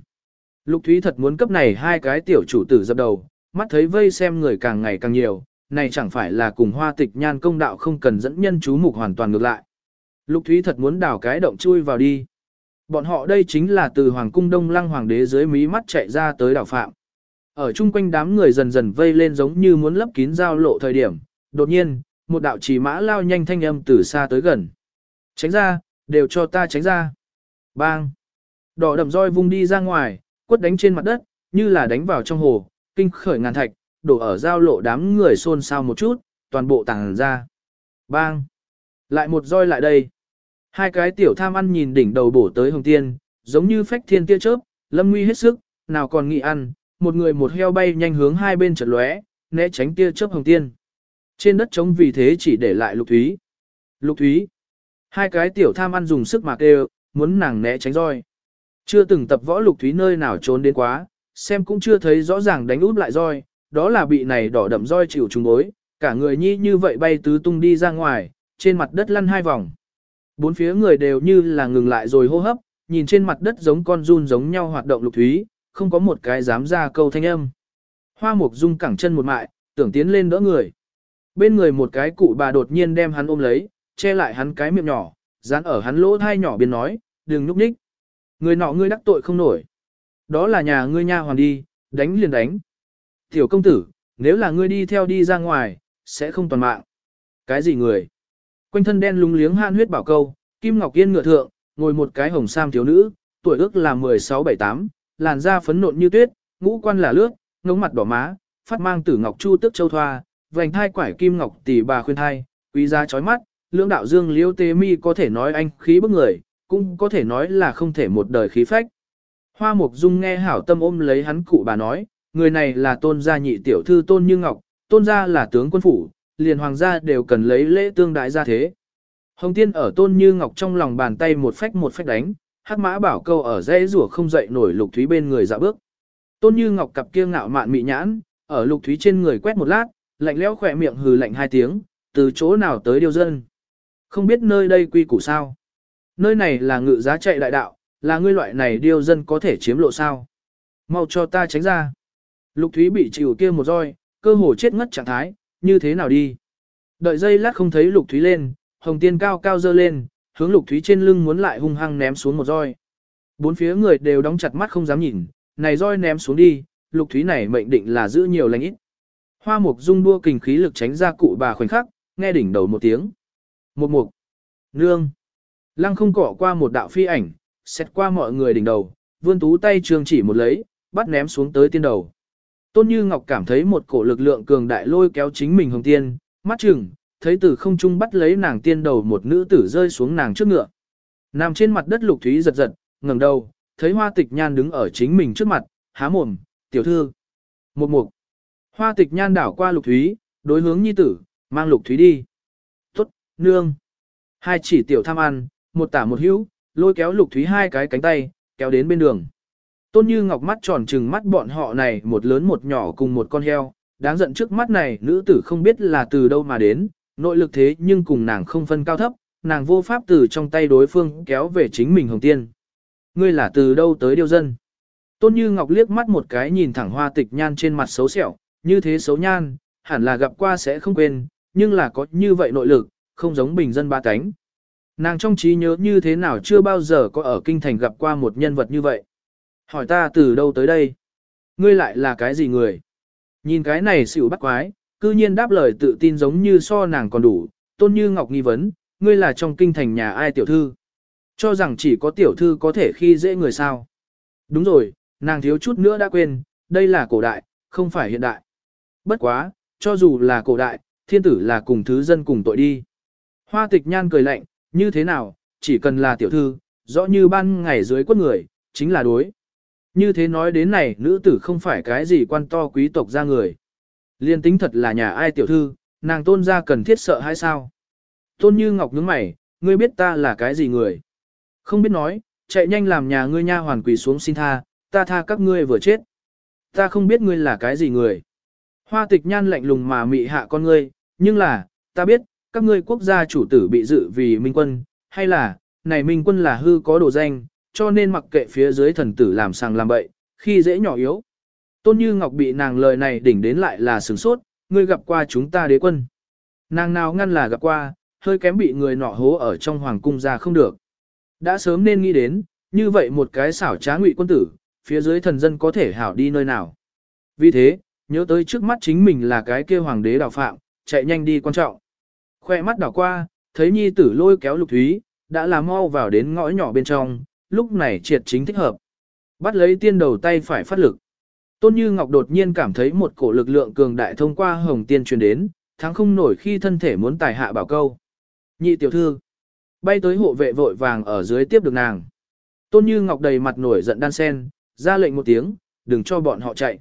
Lục Thúy thật muốn cấp này hai cái tiểu chủ tử dập đầu, mắt thấy vây xem người càng ngày càng nhiều, này chẳng phải là cùng hoa tịch nhan công đạo không cần dẫn nhân chú mục hoàn toàn ngược lại. Lục Thúy thật muốn đào cái động chui vào đi. Bọn họ đây chính là từ Hoàng cung Đông Lăng Hoàng đế dưới mí mắt chạy ra tới đảo phạm. Ở chung quanh đám người dần dần vây lên giống như muốn lấp kín giao lộ thời điểm, đột nhiên, một đạo chỉ mã lao nhanh thanh âm từ xa tới gần. Tránh ra, đều cho ta tránh ra. Bang! Đỏ đậm roi vung đi ra ngoài, quất đánh trên mặt đất, như là đánh vào trong hồ, kinh khởi ngàn thạch, đổ ở giao lộ đám người xôn xao một chút, toàn bộ tàng ra. Bang! Lại một roi lại đây. Hai cái tiểu tham ăn nhìn đỉnh đầu bổ tới hồng tiên, giống như phách thiên tia chớp, lâm nguy hết sức, nào còn nghĩ ăn, một người một heo bay nhanh hướng hai bên chợt lóe, né tránh tia chớp hồng tiên. Trên đất trống vì thế chỉ để lại lục thúy. Lục thúy. Hai cái tiểu tham ăn dùng sức mạc kêu, muốn nàng né tránh roi. Chưa từng tập võ lục thúy nơi nào trốn đến quá, xem cũng chưa thấy rõ ràng đánh út lại roi, đó là bị này đỏ đậm roi chịu trùng bối, cả người nhi như vậy bay tứ tung đi ra ngoài, trên mặt đất lăn hai vòng. Bốn phía người đều như là ngừng lại rồi hô hấp, nhìn trên mặt đất giống con run giống nhau hoạt động lục thúy, không có một cái dám ra câu thanh âm. Hoa mục dung cẳng chân một mại, tưởng tiến lên đỡ người. Bên người một cái cụ bà đột nhiên đem hắn ôm lấy, che lại hắn cái miệng nhỏ, dán ở hắn lỗ thai nhỏ biên nói, đừng núp nhích. Người nọ ngươi đắc tội không nổi. Đó là nhà ngươi nha hoàn đi, đánh liền đánh. Tiểu công tử, nếu là ngươi đi theo đi ra ngoài, sẽ không toàn mạng. Cái gì người? Quanh thân đen lúng liếng han huyết bảo câu, Kim Ngọc Yên ngựa thượng, ngồi một cái hồng sam thiếu nữ, tuổi ước là 16-78, làn da phấn nộn như tuyết, ngũ quan là lướt, ngống mặt đỏ má, phát mang tử ngọc chu tức châu thoa, vành thai quải kim ngọc tỷ bà khuyên thai, quý giá chói mắt, lưỡng đạo dương liêu tê mi có thể nói anh khí bức người, cũng có thể nói là không thể một đời khí phách. Hoa Mục Dung nghe hảo tâm ôm lấy hắn cụ bà nói, người này là tôn gia nhị tiểu thư tôn như ngọc, tôn gia là tướng quân phủ, liền hoàng gia đều cần lấy lễ tương đại ra thế. Hồng Tiên ở tôn như ngọc trong lòng bàn tay một phách một phách đánh, hắc mã bảo câu ở dãy rủa không dậy nổi lục thúy bên người dạo bước. Tôn như ngọc cặp kia ngạo mạn mị nhãn, ở lục thúy trên người quét một lát, lạnh lẽo khỏe miệng hừ lạnh hai tiếng, từ chỗ nào tới điều dân. Không biết nơi đây quy củ sao. Nơi này là ngự giá chạy đại đạo, là ngươi loại này điều dân có thể chiếm lộ sao. Mau cho ta tránh ra. Lục thúy bị chịu kia một roi, cơ hồ chết ngất trạng thái, như thế nào đi. Đợi giây lát không thấy lục thúy lên, hồng tiên cao cao dơ lên, hướng lục thúy trên lưng muốn lại hung hăng ném xuống một roi. Bốn phía người đều đóng chặt mắt không dám nhìn, này roi ném xuống đi, lục thúy này mệnh định là giữ nhiều lành ít. Hoa mục dung đua kình khí lực tránh ra cụ bà khoảnh khắc, nghe đỉnh đầu một tiếng. Một mục, nương, lăng không cỏ qua một đạo phi ảnh, xét qua mọi người đỉnh đầu, vươn tú tay trường chỉ một lấy, bắt ném xuống tới tiên đầu. Tôn Như Ngọc cảm thấy một cổ lực lượng cường đại lôi kéo chính mình hồng tiên, mắt chừng, thấy từ không trung bắt lấy nàng tiên đầu một nữ tử rơi xuống nàng trước ngựa. Nằm trên mặt đất lục thúy giật giật, ngẩng đầu, thấy hoa tịch nhan đứng ở chính mình trước mặt, há mồm, tiểu thư. Một mục. Hoa tịch nhan đảo qua lục thúy, đối hướng nhi tử, mang lục thúy đi. Tốt, nương. Hai chỉ tiểu tham ăn, một tả một hữu, lôi kéo lục thúy hai cái cánh tay, kéo đến bên đường. Tôn Như Ngọc mắt tròn trừng mắt bọn họ này một lớn một nhỏ cùng một con heo, đáng giận trước mắt này nữ tử không biết là từ đâu mà đến, nội lực thế nhưng cùng nàng không phân cao thấp, nàng vô pháp từ trong tay đối phương kéo về chính mình hồng tiên. Ngươi là từ đâu tới điêu dân? Tôn Như Ngọc liếc mắt một cái nhìn thẳng hoa tịch nhan trên mặt xấu xẻo, như thế xấu nhan, hẳn là gặp qua sẽ không quên, nhưng là có như vậy nội lực, không giống bình dân ba cánh. Nàng trong trí nhớ như thế nào chưa bao giờ có ở kinh thành gặp qua một nhân vật như vậy. Hỏi ta từ đâu tới đây? Ngươi lại là cái gì người? Nhìn cái này xỉu bắt quái, cư nhiên đáp lời tự tin giống như so nàng còn đủ, tôn như ngọc nghi vấn, ngươi là trong kinh thành nhà ai tiểu thư? Cho rằng chỉ có tiểu thư có thể khi dễ người sao? Đúng rồi, nàng thiếu chút nữa đã quên, đây là cổ đại, không phải hiện đại. Bất quá, cho dù là cổ đại, thiên tử là cùng thứ dân cùng tội đi. Hoa tịch nhan cười lạnh, như thế nào, chỉ cần là tiểu thư, rõ như ban ngày dưới quất người, chính là đối. Như thế nói đến này, nữ tử không phải cái gì quan to quý tộc ra người. Liên tính thật là nhà ai tiểu thư, nàng tôn ra cần thiết sợ hay sao? Tôn như ngọc nhướng mày, ngươi biết ta là cái gì người? Không biết nói, chạy nhanh làm nhà ngươi nha hoàn quỳ xuống xin tha, ta tha các ngươi vừa chết. Ta không biết ngươi là cái gì người. Hoa tịch nhan lạnh lùng mà mị hạ con ngươi, nhưng là, ta biết, các ngươi quốc gia chủ tử bị dự vì minh quân, hay là, này minh quân là hư có đồ danh, cho nên mặc kệ phía dưới thần tử làm sàng làm bậy, khi dễ nhỏ yếu. Tôn Như Ngọc bị nàng lời này đỉnh đến lại là sửng sốt, ngươi gặp qua chúng ta đế quân. Nàng nào ngăn là gặp qua, hơi kém bị người nọ hố ở trong hoàng cung ra không được. Đã sớm nên nghĩ đến, như vậy một cái xảo trá ngụy quân tử, phía dưới thần dân có thể hảo đi nơi nào. Vì thế, nhớ tới trước mắt chính mình là cái kia hoàng đế đào phạm, chạy nhanh đi quan trọng. Khoe mắt đảo qua, thấy nhi tử lôi kéo lục thúy, đã làm mau vào đến ngõ nhỏ bên trong, lúc này triệt chính thích hợp. Bắt lấy tiên đầu tay phải phát lực. Tôn Như Ngọc đột nhiên cảm thấy một cổ lực lượng cường đại thông qua hồng tiên truyền đến, thắng không nổi khi thân thể muốn tài hạ bảo câu. Nhị tiểu thư, bay tới hộ vệ vội vàng ở dưới tiếp được nàng. Tôn Như Ngọc đầy mặt nổi giận đan sen, ra lệnh một tiếng, đừng cho bọn họ chạy.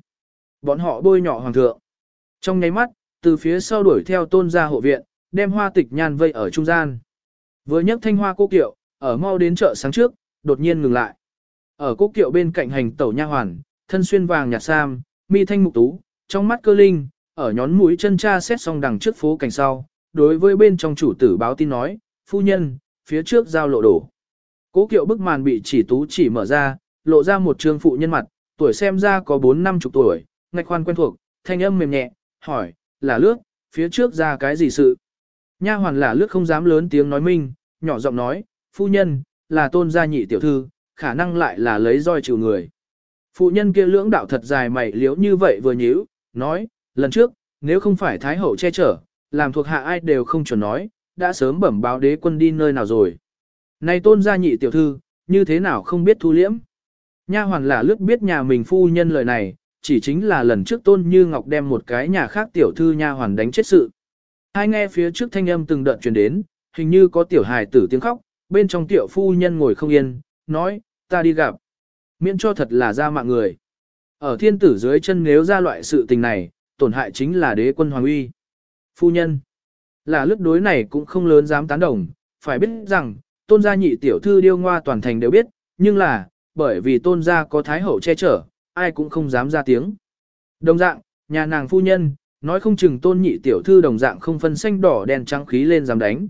Bọn họ bôi nhỏ hoàng thượng. Trong nháy mắt, từ phía sau đuổi theo tôn ra hộ viện, đem hoa tịch nhan vây ở trung gian. Vừa nhấc thanh hoa cô kiệu, ở mau đến chợ sáng trước, đột nhiên ngừng lại. Ở cố kiệu bên cạnh hành tẩu nha hoàn, thân xuyên vàng nhạt sam, mi thanh mục tú, trong mắt cơ linh, ở nhón mũi chân cha xét xong đằng trước phố cảnh sau, đối với bên trong chủ tử báo tin nói, phu nhân, phía trước giao lộ đổ. Cố kiệu bức màn bị chỉ tú chỉ mở ra, lộ ra một trương phụ nhân mặt, tuổi xem ra có 4 năm chục tuổi, ngạch khoan quen thuộc, thanh âm mềm nhẹ, hỏi, là lước phía trước ra cái gì sự? Nha hoàn là lước không dám lớn tiếng nói minh, nhỏ giọng nói, phu nhân, là tôn gia nhị tiểu thư, khả năng lại là lấy roi trừ người. Phụ nhân kia lưỡng đạo thật dài mày liếu như vậy vừa nhíu, nói, lần trước, nếu không phải Thái Hậu che chở, làm thuộc hạ ai đều không chuẩn nói, đã sớm bẩm báo đế quân đi nơi nào rồi. Này tôn gia nhị tiểu thư, như thế nào không biết thu liễm. Nha hoàn là lướt biết nhà mình phu nhân lời này, chỉ chính là lần trước tôn như ngọc đem một cái nhà khác tiểu thư nha hoàn đánh chết sự. Hai nghe phía trước thanh âm từng đợt truyền đến, hình như có tiểu hài tử tiếng khóc, bên trong tiểu phu nhân ngồi không yên, nói, ta đi gặp. Miễn cho thật là ra mạng người. Ở thiên tử dưới chân nếu ra loại sự tình này, tổn hại chính là đế quân hoàng uy. Phu nhân, là lướt đối này cũng không lớn dám tán đồng, phải biết rằng, tôn gia nhị tiểu thư điêu ngoa toàn thành đều biết, nhưng là, bởi vì tôn gia có thái hậu che chở, ai cũng không dám ra tiếng. Đồng dạng, nhà nàng phu nhân, nói không chừng tôn nhị tiểu thư đồng dạng không phân xanh đỏ đen trắng khí lên dám đánh.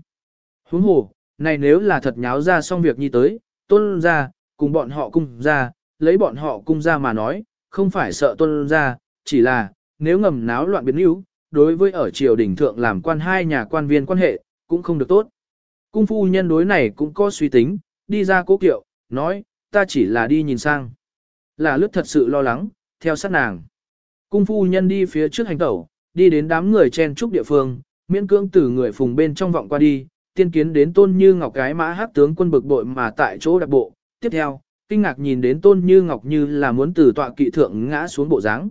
Huống hồ, này nếu là thật nháo ra xong việc như tới, tôn ra, cùng bọn họ cung ra, lấy bọn họ cung ra mà nói, không phải sợ tôn ra, chỉ là, nếu ngầm náo loạn biến yếu, đối với ở triều đình thượng làm quan hai nhà quan viên quan hệ, cũng không được tốt. Cung phu nhân đối này cũng có suy tính, đi ra cố kiệu, nói, ta chỉ là đi nhìn sang. Là lướt thật sự lo lắng, theo sát nàng. Cung phu nhân đi phía trước hành tẩu, đi đến đám người chen trúc địa phương, miễn cưỡng từ người phùng bên trong vọng qua đi, tiên kiến đến tôn như ngọc cái mã hát tướng quân bực bội mà tại chỗ đặc bộ. Tiếp theo, kinh ngạc nhìn đến tôn như ngọc như là muốn từ tọa kỵ thượng ngã xuống bộ dáng.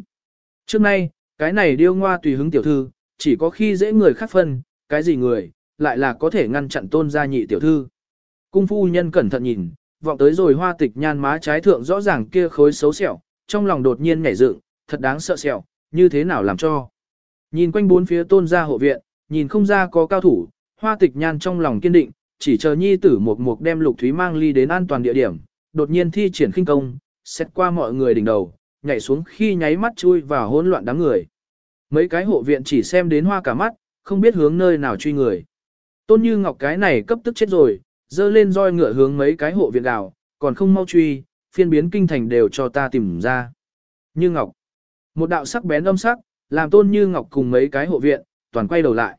Trước nay, cái này điêu ngoa tùy hứng tiểu thư, chỉ có khi dễ người khác phân, cái gì người, lại là có thể ngăn chặn tôn gia nhị tiểu thư. Cung phu nhân cẩn thận nhìn, vọng tới rồi hoa tịch nhan má trái thượng rõ ràng kia khối xấu xẻo, trong lòng đột nhiên nhảy dựng, thật đáng sợ sẹo. như thế nào làm cho. Nhìn quanh bốn phía tôn gia hộ viện, nhìn không ra có cao thủ, hoa tịch nhan trong lòng kiên định, chỉ chờ nhi tử một mục đem lục thúy mang ly đến an toàn địa điểm, đột nhiên thi triển khinh công, xét qua mọi người đỉnh đầu, nhảy xuống khi nháy mắt chui vào hỗn loạn đám người. Mấy cái hộ viện chỉ xem đến hoa cả mắt, không biết hướng nơi nào truy người. Tôn như ngọc cái này cấp tức chết rồi, dơ lên roi ngựa hướng mấy cái hộ viện đảo, còn không mau truy, phiên biến kinh thành đều cho ta tìm ra. Như ngọc, một đạo sắc bén âm sắc, làm tôn như ngọc cùng mấy cái hộ viện, toàn quay đầu lại.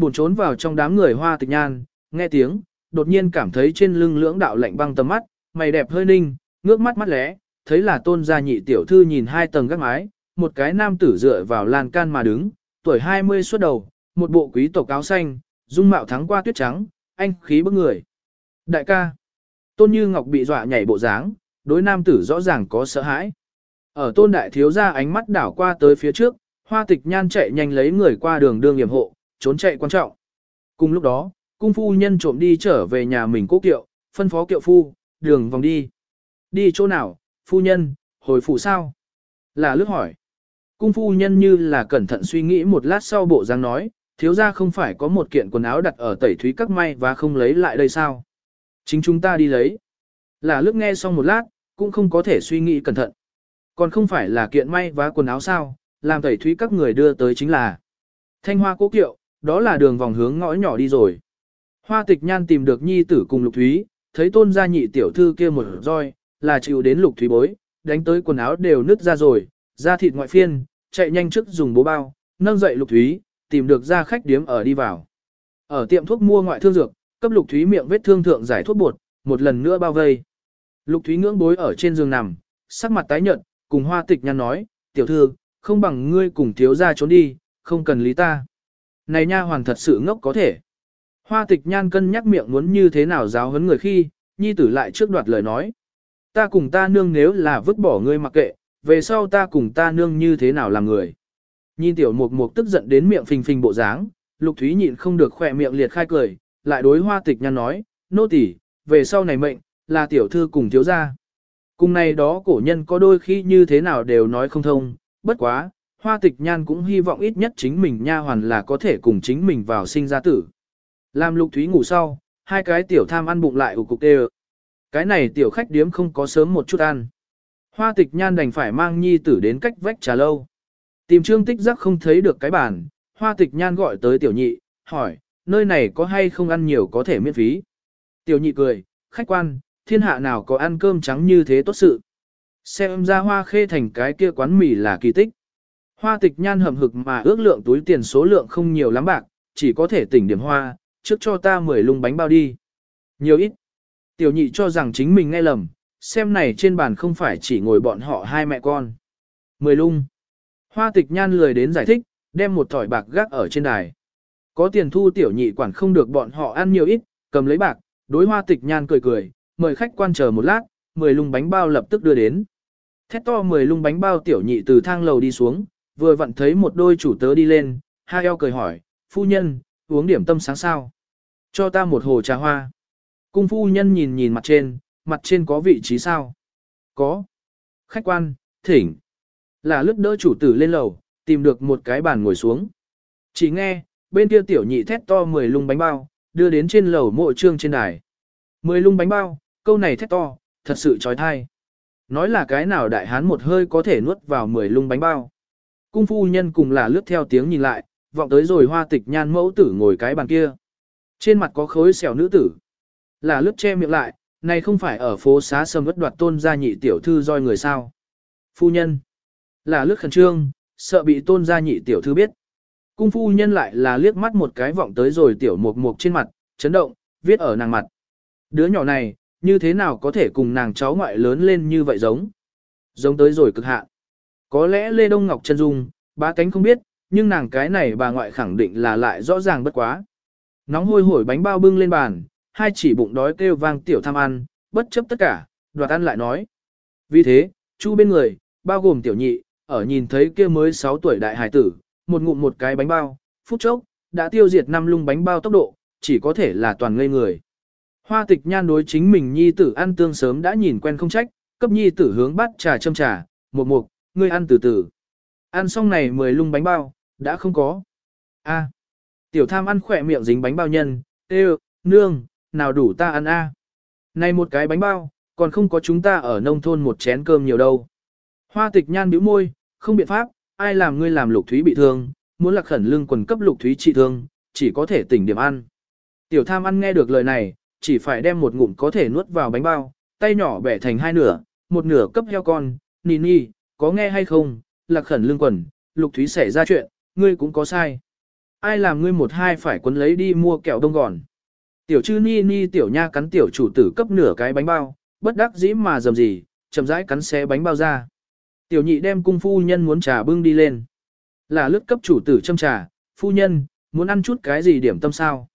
Buồn trốn vào trong đám người hoa tịch nhan, nghe tiếng, đột nhiên cảm thấy trên lưng lưỡng đạo lạnh băng tầm mắt, mày đẹp hơi ninh, ngước mắt mắt lẽ, thấy là tôn gia nhị tiểu thư nhìn hai tầng gác mái, một cái nam tử dựa vào lan can mà đứng, tuổi 20 xuất đầu, một bộ quý tộc áo xanh, dung mạo thắng qua tuyết trắng, anh khí bức người. Đại ca, tôn như ngọc bị dọa nhảy bộ dáng, đối nam tử rõ ràng có sợ hãi. Ở tôn đại thiếu ra ánh mắt đảo qua tới phía trước, hoa tịch nhan chạy nhanh lấy người qua đường đương nghiệm hộ, trốn chạy quan trọng. Cùng lúc đó, cung phu nhân trộm đi trở về nhà mình cố kiệu, phân phó kiệu phu, đường vòng đi. Đi chỗ nào, phu nhân, hồi phủ sao? Là lướt hỏi. Cung phu nhân như là cẩn thận suy nghĩ một lát sau bộ dáng nói, thiếu ra không phải có một kiện quần áo đặt ở tẩy thúy các may và không lấy lại đây sao? Chính chúng ta đi lấy. Là lướt nghe xong một lát, cũng không có thể suy nghĩ cẩn thận. Còn không phải là kiện may và quần áo sao, làm tẩy thúy các người đưa tới chính là thanh hoa cố kiệu, đó là đường vòng hướng ngõ nhỏ đi rồi. Hoa tịch nhan tìm được nhi tử cùng lục thúy, thấy tôn gia nhị tiểu thư kia một roi, là chịu đến lục thúy bối, đánh tới quần áo đều nứt ra rồi, da thịt ngoại phiên, chạy nhanh trước dùng bố bao, nâng dậy lục thúy, tìm được ra khách điếm ở đi vào. Ở tiệm thuốc mua ngoại thương dược, cấp lục thúy miệng vết thương thượng giải thuốc bột, một lần nữa bao vây. Lục thúy ngưỡng bối ở trên giường nằm, sắc mặt tái nhợt, cùng hoa tịch nhan nói, tiểu thư, không bằng ngươi cùng thiếu gia trốn đi, không cần lý ta. Này nha hoàn thật sự ngốc có thể. Hoa tịch nhan cân nhắc miệng muốn như thế nào giáo huấn người khi, nhi tử lại trước đoạt lời nói. Ta cùng ta nương nếu là vứt bỏ ngươi mặc kệ, về sau ta cùng ta nương như thế nào làm người. Nhìn tiểu mục mục tức giận đến miệng phình phình bộ dáng, lục thúy nhịn không được khỏe miệng liệt khai cười, lại đối hoa tịch nhan nói, nô tỳ, về sau này mệnh, là tiểu thư cùng thiếu gia. Cùng này đó cổ nhân có đôi khi như thế nào đều nói không thông, bất quá, hoa tịch nhan cũng hy vọng ít nhất chính mình nha hoàn là có thể cùng chính mình vào sinh ra tử. Làm lục thúy ngủ sau, hai cái tiểu tham ăn bụng lại ủ cục tê Cái này tiểu khách điếm không có sớm một chút ăn. Hoa tịch nhan đành phải mang nhi tử đến cách vách trà lâu. Tìm trương tích giác không thấy được cái bàn, hoa tịch nhan gọi tới tiểu nhị, hỏi, nơi này có hay không ăn nhiều có thể miễn phí. Tiểu nhị cười, khách quan, thiên hạ nào có ăn cơm trắng như thế tốt sự. Xem ra hoa khê thành cái kia quán mì là kỳ tích. Hoa tịch nhan hầm hực mà ước lượng túi tiền số lượng không nhiều lắm bạc, chỉ có thể tỉnh điểm hoa, trước cho ta 10 lung bánh bao đi. Nhiều ít. Tiểu nhị cho rằng chính mình nghe lầm, xem này trên bàn không phải chỉ ngồi bọn họ hai mẹ con. 10 lung. Hoa tịch nhan lười đến giải thích, đem một thỏi bạc gác ở trên đài. Có tiền thu tiểu nhị quản không được bọn họ ăn nhiều ít, cầm lấy bạc, đối hoa tịch nhan cười cười, mời khách quan chờ một lát, 10 lung bánh bao lập tức đưa đến. Thét to 10 lung bánh bao tiểu nhị từ thang lầu đi xuống, vừa vặn thấy một đôi chủ tớ đi lên, hai eo cười hỏi, phu nhân, uống điểm tâm sáng sao. Cho ta một hồ trà hoa. Cung phu nhân nhìn nhìn mặt trên, mặt trên có vị trí sao? Có. Khách quan, thỉnh. Là lướt đỡ chủ tử lên lầu, tìm được một cái bàn ngồi xuống. Chỉ nghe, bên kia tiểu nhị thét to 10 lung bánh bao, đưa đến trên lầu mộ trương trên đài. 10 lung bánh bao, câu này thét to, thật sự trói thai. Nói là cái nào đại hán một hơi có thể nuốt vào 10 lung bánh bao. Cung phu nhân cùng là lướt theo tiếng nhìn lại, vọng tới rồi hoa tịch nhan mẫu tử ngồi cái bàn kia. Trên mặt có khối xẻo nữ tử. Là lướt che miệng lại, này không phải ở phố xá sầm ất đoạt tôn gia nhị tiểu thư roi người sao. Phu nhân. Là lướt khẩn trương, sợ bị tôn gia nhị tiểu thư biết. Cung phu nhân lại là liếc mắt một cái vọng tới rồi tiểu mục mục trên mặt, chấn động, viết ở nàng mặt. Đứa nhỏ này, như thế nào có thể cùng nàng cháu ngoại lớn lên như vậy giống? Giống tới rồi cực hạn. Có lẽ Lê Đông Ngọc chân dung, ba cánh không biết, nhưng nàng cái này bà ngoại khẳng định là lại rõ ràng bất quá. Nóng hôi hổi bánh bao bưng lên bàn, hai chỉ bụng đói kêu vang tiểu tham ăn, bất chấp tất cả, đoạt ăn lại nói. Vì thế, chu bên người, bao gồm tiểu nhị, ở nhìn thấy kia mới 6 tuổi đại hải tử, một ngụm một cái bánh bao, phút chốc, đã tiêu diệt năm lung bánh bao tốc độ, chỉ có thể là toàn ngây người. Hoa tịch nhan đối chính mình nhi tử ăn tương sớm đã nhìn quen không trách, cấp nhi tử hướng bắt trà châm trà, một mục, ngươi ăn từ từ. Ăn xong này 10 lung bánh bao, đã không có. A. Tiểu tham ăn khỏe miệng dính bánh bao nhân, ê nương, nào đủ ta ăn a. Này một cái bánh bao, còn không có chúng ta ở nông thôn một chén cơm nhiều đâu. Hoa tịch nhan bĩu môi, không biện pháp, ai làm ngươi làm lục thúy bị thương, muốn lạc khẩn lương quần cấp lục thúy trị thương, chỉ có thể tỉnh điểm ăn. Tiểu tham ăn nghe được lời này, chỉ phải đem một ngụm có thể nuốt vào bánh bao, tay nhỏ bẻ thành hai nửa, một nửa cấp heo con, Nini, có nghe hay không, lạc khẩn lương quần, lục thúy xảy ra chuyện, ngươi cũng có sai. Ai làm ngươi một hai phải quấn lấy đi mua kẹo đông gòn. Tiểu chư ni ni tiểu nha cắn tiểu chủ tử cấp nửa cái bánh bao, bất đắc dĩ mà dầm gì, chậm rãi cắn xé bánh bao ra. Tiểu nhị đem cung phu nhân muốn trà bưng đi lên. Là lướt cấp chủ tử châm trà, phu nhân, muốn ăn chút cái gì điểm tâm sao.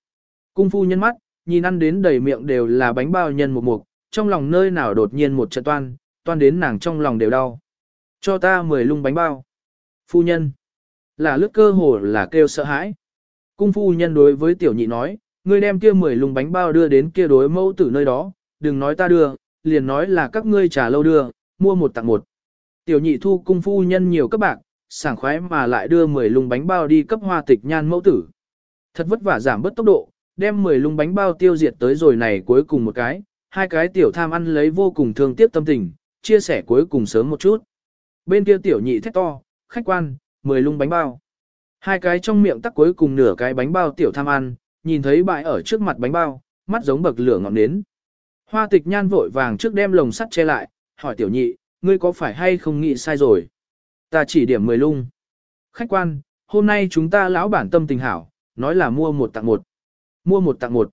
Cung phu nhân mắt, nhìn ăn đến đầy miệng đều là bánh bao nhân một mục, trong lòng nơi nào đột nhiên một trận toan, toan đến nàng trong lòng đều đau. Cho ta mười lung bánh bao. Phu nhân. Là lướt cơ hồ là kêu sợ hãi. Cung phu nhân đối với tiểu nhị nói, ngươi đem kia 10 lùng bánh bao đưa đến kia đối mẫu tử nơi đó, đừng nói ta đưa, liền nói là các ngươi trả lâu đưa, mua một tặng một. Tiểu nhị thu cung phu nhân nhiều các bạc, sảng khoái mà lại đưa 10 lùng bánh bao đi cấp hoa tịch nhan mẫu tử. Thật vất vả giảm bớt tốc độ, đem 10 lùng bánh bao tiêu diệt tới rồi này cuối cùng một cái, hai cái tiểu tham ăn lấy vô cùng thương tiếc tâm tình, chia sẻ cuối cùng sớm một chút. Bên kia tiểu nhị thét to, khách quan, 10 lung bánh bao. Hai cái trong miệng tắc cuối cùng nửa cái bánh bao tiểu tham ăn, nhìn thấy bại ở trước mặt bánh bao, mắt giống bậc lửa ngọn nến. Hoa tịch nhan vội vàng trước đem lồng sắt che lại, hỏi tiểu nhị, ngươi có phải hay không nghĩ sai rồi? Ta chỉ điểm 10 lung. Khách quan, hôm nay chúng ta lão bản tâm tình hảo, nói là mua một tặng một. Mua một tặng một.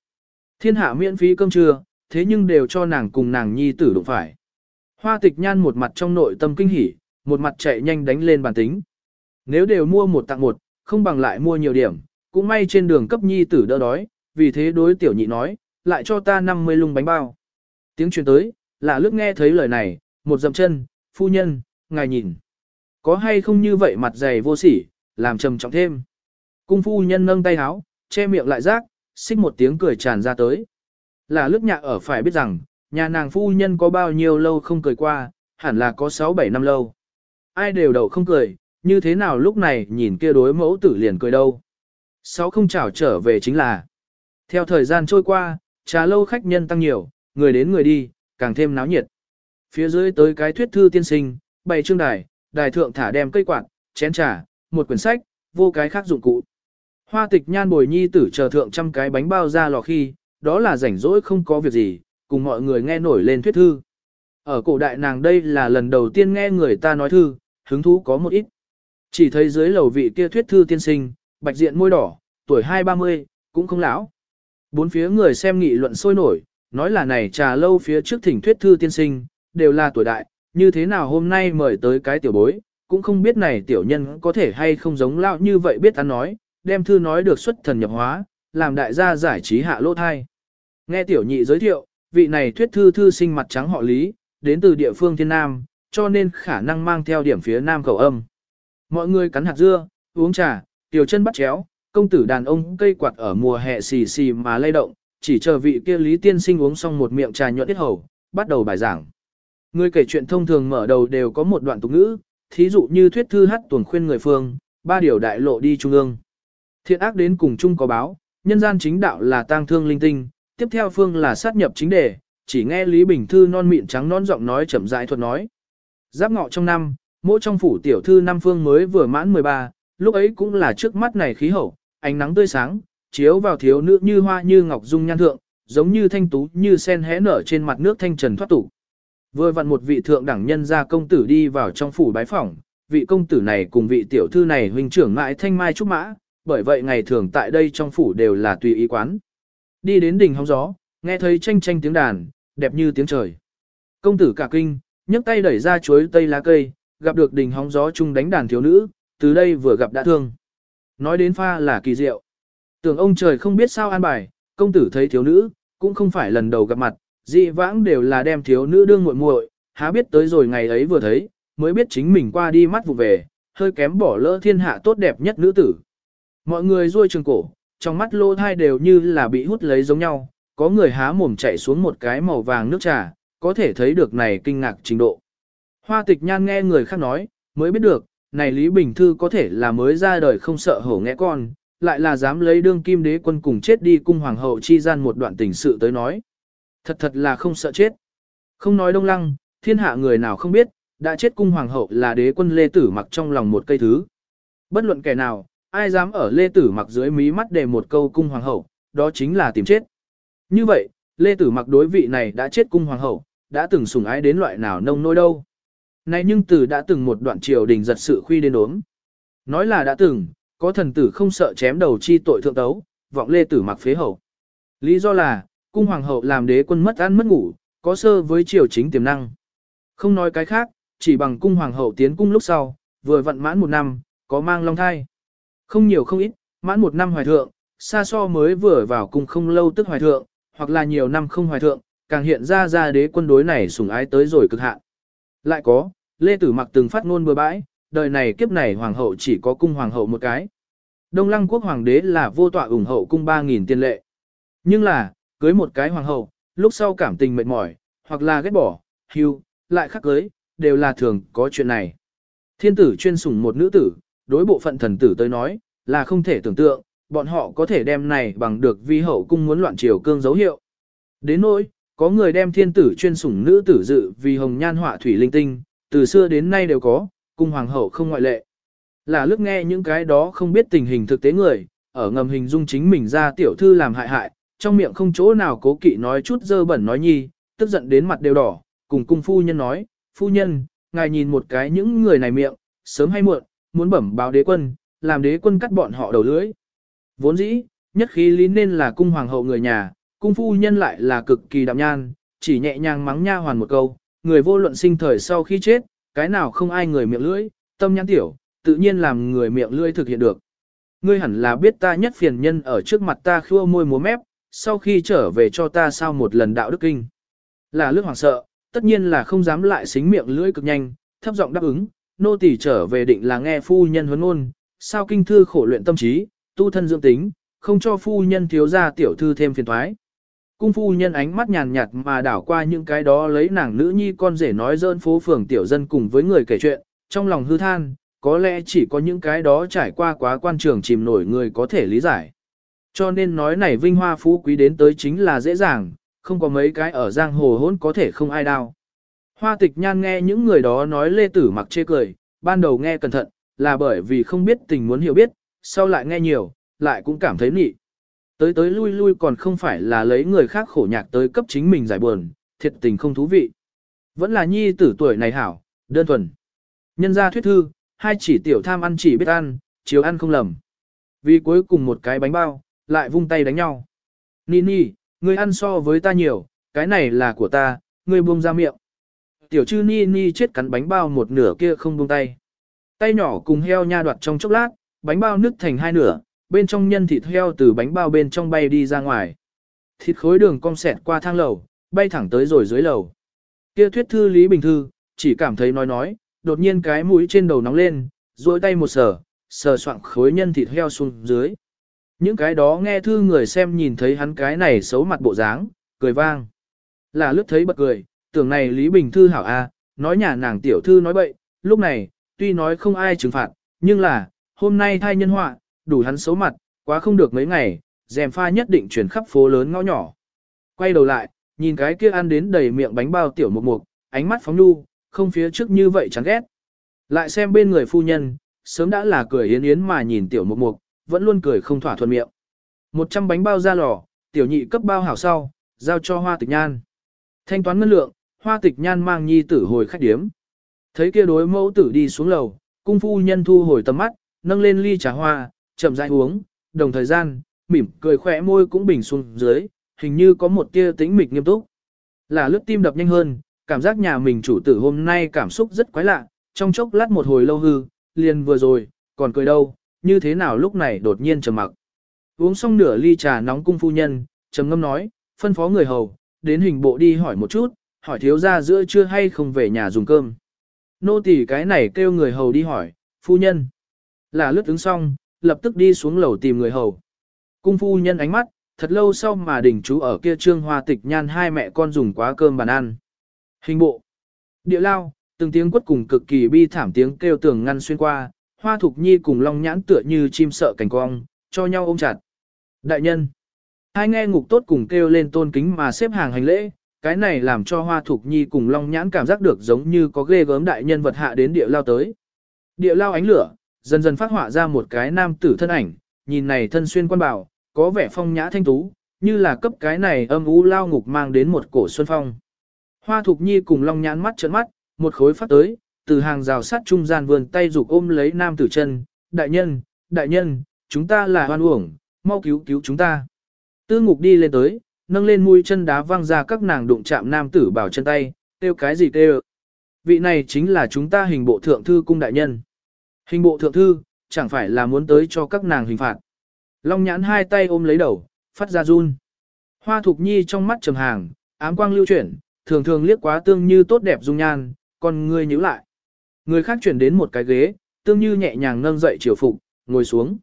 Thiên hạ miễn phí cơm trưa, thế nhưng đều cho nàng cùng nàng nhi tử đụng phải. Hoa tịch nhan một mặt trong nội tâm kinh hỉ, một mặt chạy nhanh đánh lên bàn tính. Nếu đều mua một tặng một, không bằng lại mua nhiều điểm, cũng may trên đường cấp nhi tử đỡ đói, vì thế đối tiểu nhị nói, lại cho ta 50 lung bánh bao. Tiếng truyền tới, là lướt nghe thấy lời này, một dậm chân, phu nhân, ngài nhìn. Có hay không như vậy mặt dày vô sỉ, làm trầm trọng thêm. Cung phu nhân nâng tay háo, che miệng lại rác, xích một tiếng cười tràn ra tới. Là lướt nhạ ở phải biết rằng, nhà nàng phu nhân có bao nhiêu lâu không cười qua, hẳn là có 6-7 năm lâu. Ai đều đậu không cười, như thế nào lúc này nhìn kia đối mẫu tử liền cười đâu. Sáu không chào trở về chính là. Theo thời gian trôi qua, trà lâu khách nhân tăng nhiều, người đến người đi, càng thêm náo nhiệt. Phía dưới tới cái thuyết thư tiên sinh, bày trương đài, đài thượng thả đem cây quạt, chén trà, một quyển sách, vô cái khác dụng cụ. Hoa tịch nhan bồi nhi tử chờ thượng trăm cái bánh bao ra lò khi, đó là rảnh rỗi không có việc gì, cùng mọi người nghe nổi lên thuyết thư. Ở cổ đại nàng đây là lần đầu tiên nghe người ta nói thư, hứng thú có một ít. Chỉ thấy dưới lầu vị kia thuyết thư tiên sinh, bạch diện môi đỏ, tuổi hai ba mươi, cũng không lão. Bốn phía người xem nghị luận sôi nổi, nói là này trà lâu phía trước thỉnh thuyết thư tiên sinh, đều là tuổi đại, như thế nào hôm nay mời tới cái tiểu bối, cũng không biết này tiểu nhân có thể hay không giống lão như vậy biết ăn nói, đem thư nói được xuất thần nhập hóa, làm đại gia giải trí hạ lỗ thai. Nghe tiểu nhị giới thiệu, vị này thuyết thư thư sinh mặt trắng họ Lý, đến từ địa phương thiên nam, cho nên khả năng mang theo điểm phía nam khẩu âm. Mọi người cắn hạt dưa, uống trà, tiểu chân bắt chéo, công tử đàn ông cây quạt ở mùa hè xì xì mà lay động, chỉ chờ vị kia Lý tiên sinh uống xong một miệng trà nhuận tiết hầu, bắt đầu bài giảng. Người kể chuyện thông thường mở đầu đều có một đoạn tục ngữ, thí dụ như thuyết thư hát tuần khuyên người phương, ba điều đại lộ đi trung ương. Thiện ác đến cùng chung có báo, nhân gian chính đạo là tang thương linh tinh, tiếp theo phương là sát nhập chính đề, chỉ nghe Lý Bình Thư non mịn trắng non giọng nói chậm rãi thuật nói. Giáp ngọ trong năm, mỗi trong phủ tiểu thư năm phương mới vừa mãn 13, lúc ấy cũng là trước mắt này khí hậu, ánh nắng tươi sáng, chiếu vào thiếu nữ như hoa như ngọc dung nhan thượng, giống như thanh tú như sen hé nở trên mặt nước thanh trần thoát tục. Vừa vặn một vị thượng đẳng nhân gia công tử đi vào trong phủ bái phỏng, vị công tử này cùng vị tiểu thư này huynh trưởng mãi thanh mai trúc mã, bởi vậy ngày thường tại đây trong phủ đều là tùy ý quán. Đi đến đỉnh hóng gió, nghe thấy tranh tranh tiếng đàn, đẹp như tiếng trời. Công tử cả kinh, nhấc tay đẩy ra chuối tây lá cây, gặp được đỉnh hóng gió chung đánh đàn thiếu nữ, từ đây vừa gặp đã thương. Nói đến pha là kỳ diệu. Tưởng ông trời không biết sao an bài, công tử thấy thiếu nữ, cũng không phải lần đầu gặp mặt, dị vãng đều là đem thiếu nữ đương muội muội, há biết tới rồi ngày ấy vừa thấy, mới biết chính mình qua đi mắt vụ về, hơi kém bỏ lỡ thiên hạ tốt đẹp nhất nữ tử. Mọi người ruôi trường cổ, trong mắt lô thai đều như là bị hút lấy giống nhau, có người há mồm chạy xuống một cái màu vàng nước trà, có thể thấy được này kinh ngạc trình độ. Hoa tịch nhan nghe người khác nói, mới biết được, này Lý Bình Thư có thể là mới ra đời không sợ hổ nghe con, lại là dám lấy đương kim đế quân cùng chết đi cung hoàng hậu chi gian một đoạn tình sự tới nói. Thật thật là không sợ chết. Không nói đông lăng, thiên hạ người nào không biết, đã chết cung hoàng hậu là đế quân lê tử mặc trong lòng một cây thứ. Bất luận kẻ nào, ai dám ở Lê Tử mặc dưới mí mắt để một câu cung hoàng hậu, đó chính là tìm chết. Như vậy, Lê Tử mặc đối vị này đã chết cung hoàng hậu, đã từng sủng ái đến loại nào nông nôi đâu. Nay nhưng từ đã từng một đoạn triều đình giật sự khuy đến ốm. Nói là đã từng, có thần tử không sợ chém đầu chi tội thượng tấu, vọng Lê Tử mặc phế hậu. Lý do là, cung hoàng hậu làm đế quân mất ăn mất ngủ, có sơ với triều chính tiềm năng. Không nói cái khác, chỉ bằng cung hoàng hậu tiến cung lúc sau, vừa vận mãn một năm, có mang long thai. Không nhiều không ít, mãn một năm hoài thượng, xa so mới vừa vào cung không lâu tức hoài thượng, hoặc là nhiều năm không hoài thượng, càng hiện ra ra đế quân đối này sủng ái tới rồi cực hạn. Lại có, Lê Tử Mặc từng phát ngôn bừa bãi, đời này kiếp này hoàng hậu chỉ có cung hoàng hậu một cái. Đông Lăng quốc hoàng đế là vô tọa ủng hậu cung 3.000 tiên lệ. Nhưng là, cưới một cái hoàng hậu, lúc sau cảm tình mệt mỏi, hoặc là ghét bỏ, hưu, lại khắc cưới, đều là thường có chuyện này. Thiên tử chuyên sủng một nữ tử, đối bộ phận thần tử tới nói, là không thể tưởng tượng, bọn họ có thể đem này bằng được vi hậu cung muốn loạn triều cương dấu hiệu. Đến nỗi, có người đem thiên tử chuyên sủng nữ tử dự vì hồng nhan họa thủy linh tinh, từ xưa đến nay đều có, cung hoàng hậu không ngoại lệ. Là lúc nghe những cái đó không biết tình hình thực tế người, ở ngầm hình dung chính mình ra tiểu thư làm hại hại, trong miệng không chỗ nào cố kỵ nói chút dơ bẩn nói nhi, tức giận đến mặt đều đỏ, cùng cung phu nhân nói, phu nhân, ngài nhìn một cái những người này miệng, sớm hay muộn, muốn bẩm báo đế quân, làm đế quân cắt bọn họ đầu lưỡi. Vốn dĩ, nhất khí lý nên là cung hoàng hậu người nhà, cung phu nhân lại là cực kỳ đạm nhan, chỉ nhẹ nhàng mắng nha hoàn một câu, người vô luận sinh thời sau khi chết, cái nào không ai người miệng lưỡi, tâm nhãn tiểu, tự nhiên làm người miệng lưỡi thực hiện được. Ngươi hẳn là biết ta nhất phiền nhân ở trước mặt ta khua môi múa mép, sau khi trở về cho ta sao một lần đạo đức kinh. Là lướt hoàng sợ, tất nhiên là không dám lại xính miệng lưỡi cực nhanh, thấp giọng đáp ứng, nô tỳ trở về định là nghe phu nhân huấn ôn, sao kinh thư khổ luyện tâm trí, tu thân dưỡng tính, không cho phu nhân thiếu ra tiểu thư thêm phiền thoái. Cung phu nhân ánh mắt nhàn nhạt mà đảo qua những cái đó lấy nàng nữ nhi con rể nói dơn phố phường tiểu dân cùng với người kể chuyện, trong lòng hư than, có lẽ chỉ có những cái đó trải qua quá quan trường chìm nổi người có thể lý giải. Cho nên nói này vinh hoa phú quý đến tới chính là dễ dàng, không có mấy cái ở giang hồ hỗn có thể không ai đau. Hoa tịch nhan nghe những người đó nói lê tử mặc chê cười, ban đầu nghe cẩn thận, là bởi vì không biết tình muốn hiểu biết, sau lại nghe nhiều, lại cũng cảm thấy nị. Tới tới lui lui còn không phải là lấy người khác khổ nhạc tới cấp chính mình giải buồn, thiệt tình không thú vị. Vẫn là nhi tử tuổi này hảo, đơn thuần. Nhân gia thuyết thư, hai chỉ tiểu tham ăn chỉ biết ăn, chiếu ăn không lầm. Vì cuối cùng một cái bánh bao, lại vung tay đánh nhau. Nini, ngươi ăn so với ta nhiều, cái này là của ta, ngươi buông ra miệng. Tiểu chư Nini chết cắn bánh bao một nửa kia không buông tay. Tay nhỏ cùng heo nha đoạt trong chốc lát, bánh bao nứt thành hai nửa, bên trong nhân thịt heo từ bánh bao bên trong bay đi ra ngoài. Thịt khối đường cong xẹt qua thang lầu, bay thẳng tới rồi dưới lầu. Kia thuyết thư Lý Bình Thư, chỉ cảm thấy nói nói, đột nhiên cái mũi trên đầu nóng lên, duỗi tay một sờ, sờ soạn khối nhân thịt heo xuống dưới. Những cái đó nghe thư người xem nhìn thấy hắn cái này xấu mặt bộ dáng, cười vang. Là lướt thấy bật cười, tưởng này Lý Bình Thư hảo a, nói nhà nàng tiểu thư nói bậy, lúc này, tuy nói không ai trừng phạt, nhưng là, hôm nay thai nhân họa, đủ hắn xấu mặt, quá không được mấy ngày, dèm pha nhất định chuyển khắp phố lớn ngõ nhỏ. Quay đầu lại, nhìn cái kia ăn đến đầy miệng bánh bao tiểu mục mục, ánh mắt phóng nhu, không phía trước như vậy chán ghét. Lại xem bên người phu nhân, sớm đã là cười yến yến mà nhìn tiểu mục mục, vẫn luôn cười không thỏa thuận miệng. Một trăm bánh bao ra lò, tiểu nhị cấp bao hảo sau, giao cho hoa tịch nhan. Thanh toán ngân lượng, hoa tịch nhan mang nhi tử hồi khách điếm. Thấy kia đối mẫu tử đi xuống lầu, cung phu nhân thu hồi tầm mắt, nâng lên ly trà hoa, chậm rãi uống, đồng thời gian, mỉm cười khỏe môi cũng bình xuống dưới, hình như có một tia tĩnh mịch nghiêm túc. Là lướt tim đập nhanh hơn, cảm giác nhà mình chủ tử hôm nay cảm xúc rất quái lạ, trong chốc lát một hồi lâu hư, liền vừa rồi, còn cười đâu, như thế nào lúc này đột nhiên trầm mặc. Uống xong nửa ly trà nóng cung phu nhân, trầm ngâm nói, phân phó người hầu, đến hình bộ đi hỏi một chút, hỏi thiếu gia giữa trưa hay không về nhà dùng cơm. Nô tỳ cái này kêu người hầu đi hỏi, phu nhân. Là lướt ứng xong, lập tức đi xuống lầu tìm người hầu. Cung phu nhân ánh mắt, thật lâu sau mà đình chú ở kia trương hoa tịch nhan hai mẹ con dùng quá cơm bàn ăn. Hình bộ. Địa lao, từng tiếng quất cùng cực kỳ bi thảm tiếng kêu tường ngăn xuyên qua, hoa thục nhi cùng long nhãn tựa như chim sợ cảnh cong, cho nhau ôm chặt. Đại nhân. Hai nghe ngục tốt cùng kêu lên tôn kính mà xếp hàng hành lễ, cái này làm cho hoa thục nhi cùng long nhãn cảm giác được giống như có ghê gớm đại nhân vật hạ đến địa lao tới. Địa lao ánh lửa, dần dần phát họa ra một cái nam tử thân ảnh, nhìn này thân xuyên quan bảo, có vẻ phong nhã thanh tú, như là cấp cái này âm u lao ngục mang đến một cổ xuân phong. Hoa Thục Nhi cùng Long Nhãn mắt trợn mắt, một khối phát tới, từ hàng rào sắt trung gian vườn tay dục ôm lấy nam tử chân, đại nhân, đại nhân, chúng ta là hoan uổng, mau cứu cứu chúng ta. Tư ngục đi lên tới, nâng lên mũi chân đá văng ra các nàng đụng chạm nam tử bảo chân tay, kêu cái gì kêu. Vị này chính là chúng ta hình bộ thượng thư cung đại nhân. Hình bộ thượng thư, chẳng phải là muốn tới cho các nàng hình phạt. Long nhãn hai tay ôm lấy đầu, phát ra run. Hoa thục nhi trong mắt trầm hàng, ám quang lưu chuyển, thường thường liếc quá tương như tốt đẹp dung nhan, còn người nhíu lại. Người khác chuyển đến một cái ghế, tương như nhẹ nhàng nâng dậy chiều phục, ngồi xuống.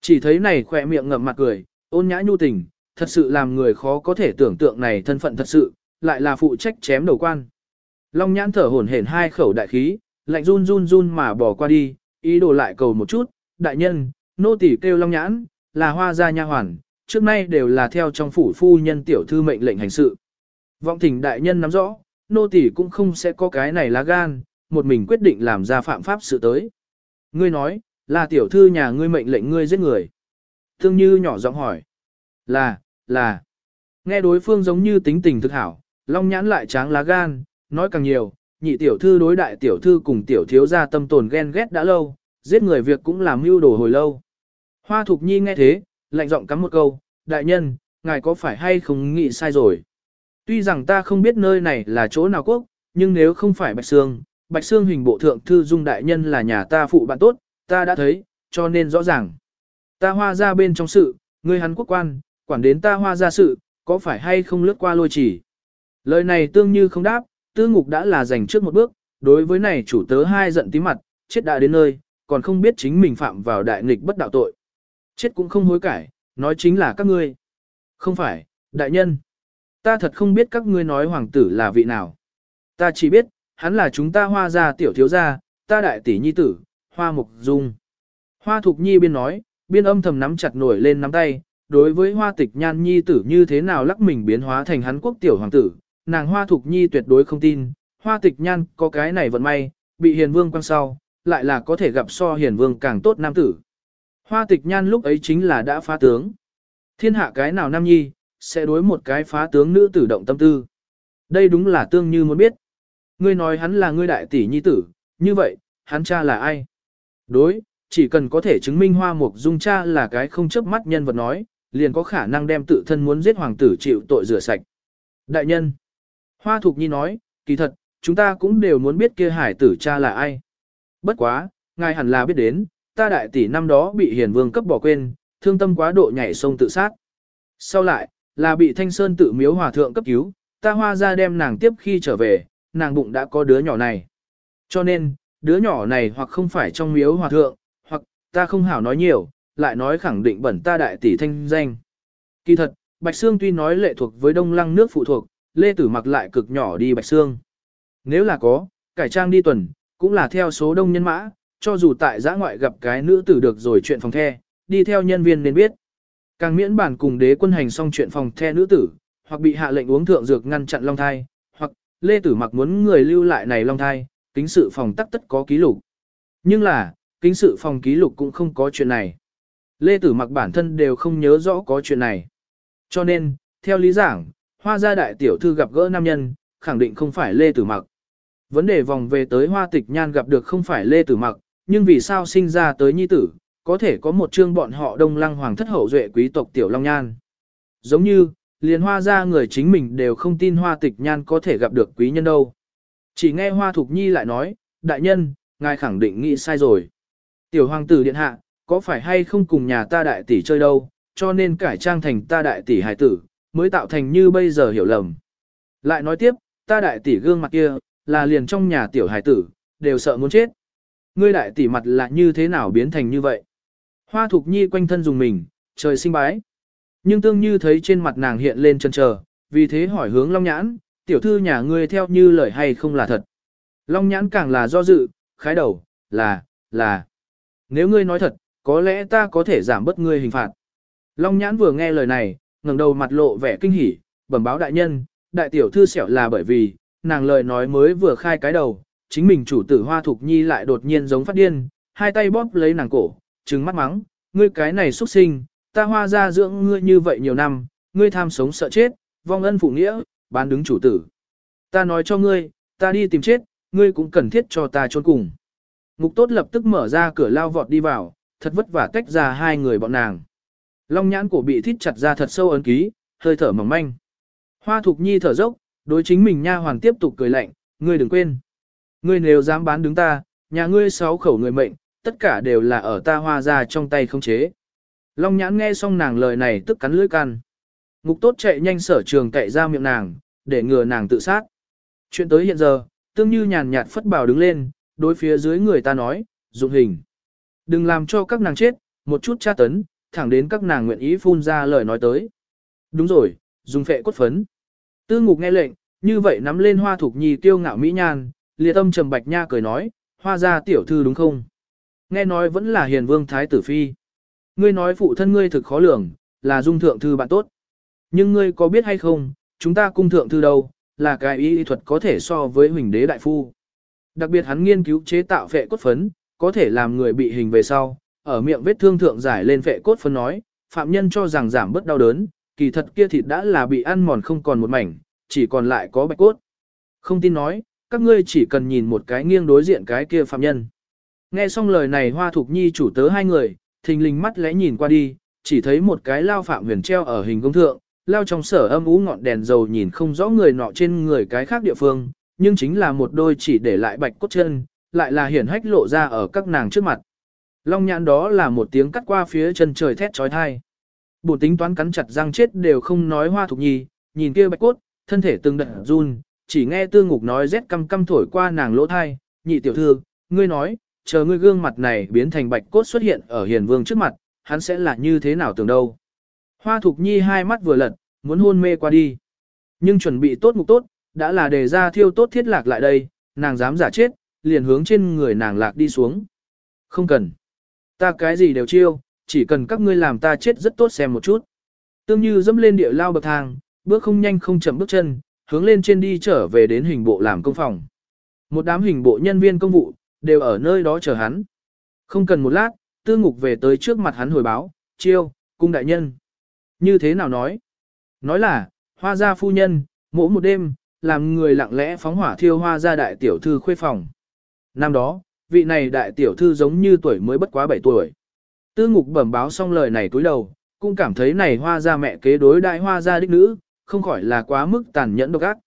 Chỉ thấy này khỏe miệng ngậm mặt cười, ôn nhã nhu tình, Thật sự làm người khó có thể tưởng tượng này thân phận thật sự, lại là phụ trách chém đầu quan. Long nhãn thở hổn hển hai khẩu đại khí, lạnh run run run mà bỏ qua đi, ý đồ lại cầu một chút, đại nhân, nô tỳ kêu long nhãn, là hoa gia nha hoàn, trước nay đều là theo trong phủ phu nhân tiểu thư mệnh lệnh hành sự. Vọng thỉnh đại nhân nắm rõ, nô tỳ cũng không sẽ có cái này lá gan, một mình quyết định làm ra phạm pháp sự tới. Ngươi nói, là tiểu thư nhà ngươi mệnh lệnh ngươi giết người. Thương như nhỏ giọng hỏi. Là, là. Nghe đối phương giống như tính tình thực hảo, long nhãn lại tráng lá gan, nói càng nhiều, nhị tiểu thư đối đại tiểu thư cùng tiểu thiếu gia tâm tồn ghen ghét đã lâu, giết người việc cũng làm mưu đồ hồi lâu. Hoa Thục Nhi nghe thế, lạnh giọng cắm một câu, đại nhân, ngài có phải hay không nghĩ sai rồi? Tuy rằng ta không biết nơi này là chỗ nào quốc, nhưng nếu không phải Bạch Sương, Bạch Sương hình bộ thượng thư dung đại nhân là nhà ta phụ bạn tốt, ta đã thấy, cho nên rõ ràng. Ta hoa ra bên trong sự, ngươi hắn quốc quan, quản đến ta hoa ra sự, có phải hay không lướt qua lôi chỉ. Lời này tương như không đáp, tư ngục đã là giành trước một bước, đối với này chủ tớ hai giận tí mặt, chết đã đến nơi, còn không biết chính mình phạm vào đại nghịch bất đạo tội. Chết cũng không hối cải, nói chính là các ngươi. Không phải, đại nhân. Ta thật không biết các ngươi nói hoàng tử là vị nào. Ta chỉ biết, hắn là chúng ta hoa gia tiểu thiếu gia, ta đại tỷ nhi tử, hoa mục dung. Hoa thục nhi biên nói, biên âm thầm nắm chặt nổi lên nắm tay, đối với hoa tịch nhan nhi tử như thế nào lắc mình biến hóa thành hắn quốc tiểu hoàng tử, nàng hoa thục nhi tuyệt đối không tin, hoa tịch nhan có cái này vận may, bị hiền vương quăng sau, lại là có thể gặp so hiền vương càng tốt nam tử. Hoa tịch nhan lúc ấy chính là đã phá tướng. Thiên hạ cái nào nam nhi, sẽ đối một cái phá tướng nữ tử động tâm tư. Đây đúng là tương như muốn biết. Ngươi nói hắn là ngươi đại tỷ nhi tử, như vậy, hắn cha là ai? Đối, chỉ cần có thể chứng minh hoa mục dung cha là cái không chấp mắt nhân vật nói, liền có khả năng đem tự thân muốn giết hoàng tử chịu tội rửa sạch. Đại nhân, hoa thục nhi nói, kỳ thật, chúng ta cũng đều muốn biết kia hải tử cha là ai. Bất quá, ngài hẳn là biết đến, ta đại tỷ năm đó bị hiền vương cấp bỏ quên, thương tâm quá độ nhảy sông tự sát. Sau lại, là bị thanh sơn tự miếu hòa thượng cấp cứu, ta hoa ra đem nàng tiếp khi trở về, nàng bụng đã có đứa nhỏ này. Cho nên, đứa nhỏ này hoặc không phải trong miếu hòa thượng, hoặc ta không hảo nói nhiều, lại nói khẳng định bẩn ta đại tỷ thanh danh. Kỳ thật, Bạch Sương tuy nói lệ thuộc với đông lăng nước phụ thuộc, Lê Tử mặc lại cực nhỏ đi Bạch Sương. Nếu là có, cải trang đi tuần, cũng là theo số đông nhân mã, cho dù tại giã ngoại gặp cái nữ tử được rồi chuyện phòng the, đi theo nhân viên nên biết. Càng miễn bản cùng đế quân hành xong chuyện phòng the nữ tử, hoặc bị hạ lệnh uống thượng dược ngăn chặn long thai, hoặc Lê Tử Mặc muốn người lưu lại này long thai, kính sự phòng tắc tất có ký lục. Nhưng là, kính sự phòng ký lục cũng không có chuyện này. Lê Tử Mặc bản thân đều không nhớ rõ có chuyện này. Cho nên, theo lý giảng, hoa gia đại tiểu thư gặp gỡ nam nhân, khẳng định không phải Lê Tử Mặc. Vấn đề vòng về tới hoa tịch nhan gặp được không phải Lê Tử Mặc, nhưng vì sao sinh ra tới nhi tử, có thể có một chương bọn họ đông lăng hoàng thất hậu duệ quý tộc Tiểu Long Nhan. Giống như, liền hoa ra người chính mình đều không tin hoa tịch nhan có thể gặp được quý nhân đâu. Chỉ nghe hoa thục nhi lại nói, đại nhân, ngài khẳng định nghĩ sai rồi. Tiểu hoàng tử điện hạ, có phải hay không cùng nhà ta đại tỷ chơi đâu, cho nên cải trang thành ta đại tỷ hải tử, mới tạo thành như bây giờ hiểu lầm. Lại nói tiếp, ta đại tỷ gương mặt kia, là liền trong nhà tiểu hải tử, đều sợ muốn chết. Ngươi đại tỷ mặt là như thế nào biến thành như vậy? Hoa Thục Nhi quanh thân dùng mình, trời sinh bái. Nhưng tương như thấy trên mặt nàng hiện lên chân chờ, vì thế hỏi hướng Long Nhãn, tiểu thư nhà ngươi theo như lời hay không là thật. Long Nhãn càng là do dự, khái đầu, là, là. Nếu ngươi nói thật, có lẽ ta có thể giảm bớt ngươi hình phạt. Long Nhãn vừa nghe lời này, ngẩng đầu mặt lộ vẻ kinh hỉ, bẩm báo đại nhân, đại tiểu thư xẻo là bởi vì, nàng lời nói mới vừa khai cái đầu, chính mình chủ tử Hoa Thục Nhi lại đột nhiên giống phát điên, hai tay bóp lấy nàng cổ, trừng mắt mắng, ngươi cái này xuất sinh, ta hoa ra dưỡng ngươi như vậy nhiều năm, ngươi tham sống sợ chết, vong ân phụ nghĩa, bán đứng chủ tử. Ta nói cho ngươi, ta đi tìm chết, ngươi cũng cần thiết cho ta trốn cùng. Ngục tốt lập tức mở ra cửa lao vọt đi vào, thật vất vả tách ra hai người bọn nàng. Long nhãn cổ bị thít chặt ra thật sâu ấn ký, hơi thở mỏng manh. Hoa Thục Nhi thở dốc, đối chính mình nha hoàn tiếp tục cười lạnh, ngươi đừng quên. Ngươi nếu dám bán đứng ta, nhà ngươi sáu khẩu người mệnh, tất cả đều là ở ta hoa ra trong tay không chế. Long nhãn nghe xong nàng lời này tức cắn lưỡi can. Ngục tốt chạy nhanh sở trường cậy ra miệng nàng, để ngừa nàng tự sát. Chuyện tới hiện giờ, tương như nhàn nhạt phất bảo đứng lên, đối phía dưới người ta nói, dụng hình. Đừng làm cho các nàng chết, một chút tra tấn, thẳng đến các nàng nguyện ý phun ra lời nói tới. Đúng rồi, dùng phệ cốt phấn. Tư ngục nghe lệnh, như vậy nắm lên hoa thục nhi tiêu ngạo mỹ nhan, liệt âm trầm bạch nha cười nói, hoa ra tiểu thư đúng không? Nghe nói vẫn là hiền vương thái tử phi. Ngươi nói phụ thân ngươi thực khó lường, là dung thượng thư bạn tốt. Nhưng ngươi có biết hay không, chúng ta cung thượng thư đâu, là cái y thuật có thể so với huỳnh đế đại phu. Đặc biệt hắn nghiên cứu chế tạo phệ cốt phấn, có thể làm người bị hình về sau, ở miệng vết thương thượng giải lên vệ cốt phân nói, phạm nhân cho rằng giảm bớt đau đớn, kỳ thật kia thịt đã là bị ăn mòn không còn một mảnh, chỉ còn lại có bạch cốt. Không tin nói, các ngươi chỉ cần nhìn một cái nghiêng đối diện cái kia phạm nhân. Nghe xong lời này hoa thục nhi chủ tớ hai người, thình lình mắt lẽ nhìn qua đi, chỉ thấy một cái lao phạm huyền treo ở hình công thượng, lao trong sở âm ú ngọn đèn dầu nhìn không rõ người nọ trên người cái khác địa phương, nhưng chính là một đôi chỉ để lại bạch cốt chân, lại là hiển hách lộ ra ở các nàng trước mặt. Long nhãn đó là một tiếng cắt qua phía chân trời thét trói thai. Bổn tính toán cắn chặt răng chết đều không nói hoa thục nhi, nhìn kia bạch cốt, thân thể từng đợt run, chỉ nghe tư ngục nói rét căm căm thổi qua nàng lỗ thai, nhị tiểu thư, ngươi nói, chờ ngươi gương mặt này biến thành bạch cốt xuất hiện ở hiền vương trước mặt, hắn sẽ là như thế nào tưởng đâu. Hoa thục nhi hai mắt vừa lật, muốn hôn mê qua đi. Nhưng chuẩn bị tốt mục tốt, đã là đề ra thiêu tốt thiết lạc lại đây, nàng dám giả chết, liền hướng trên người nàng lạc đi xuống. Không cần. Ta cái gì đều chiêu, chỉ cần các ngươi làm ta chết rất tốt xem một chút. Tương như dẫm lên địa lao bậc thang, bước không nhanh không chậm bước chân, hướng lên trên đi trở về đến hình bộ làm công phòng. Một đám hình bộ nhân viên công vụ, đều ở nơi đó chờ hắn. Không cần một lát, tư ngục về tới trước mặt hắn hồi báo, chiêu, cung đại nhân. Như thế nào nói? Nói là, hoa gia phu nhân, mỗi một đêm, làm người lặng lẽ phóng hỏa thiêu hoa gia đại tiểu thư khuê phòng. Năm đó, vị này đại tiểu thư giống như tuổi mới bất quá 7 tuổi. Tư ngục bẩm báo xong lời này túi đầu, cũng cảm thấy này hoa gia mẹ kế đối đại hoa gia đích nữ, không khỏi là quá mức tàn nhẫn độc ác.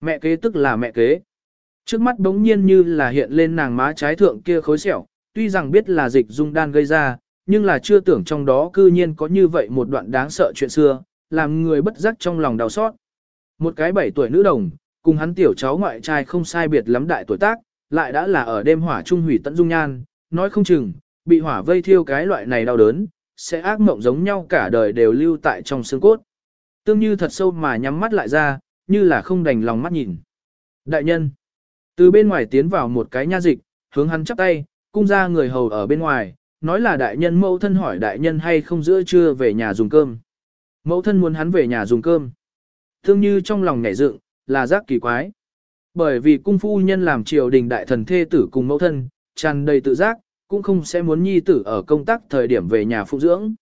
Mẹ kế tức là mẹ kế. Trước mắt bỗng nhiên như là hiện lên nàng má trái thượng kia khối sẹo, tuy rằng biết là dịch dung đan gây ra, nhưng là chưa tưởng trong đó cư nhiên có như vậy một đoạn đáng sợ chuyện xưa, làm người bất giác trong lòng đau xót. Một cái bảy tuổi nữ đồng, cùng hắn tiểu cháu ngoại trai không sai biệt lắm đại tuổi tác, lại đã là ở đêm hỏa trung hủy tận dung nhan, nói không chừng, bị hỏa vây thiêu cái loại này đau đớn, sẽ ác mộng giống nhau cả đời đều lưu tại trong xương cốt. Tương như thật sâu mà nhắm mắt lại ra, như là không đành lòng mắt nhìn. Đại nhân, từ bên ngoài tiến vào một cái nha dịch, hướng hắn chắp tay, cung ra người hầu ở bên ngoài, nói là đại nhân mẫu thân hỏi đại nhân hay không giữa trưa về nhà dùng cơm. Mẫu thân muốn hắn về nhà dùng cơm. tương như trong lòng nhảy dựng, là giác kỳ quái. Bởi vì cung phu nhân làm triều đình đại thần thê tử cùng mẫu thân, tràn đầy tự giác, cũng không sẽ muốn nhi tử ở công tác thời điểm về nhà phụ dưỡng.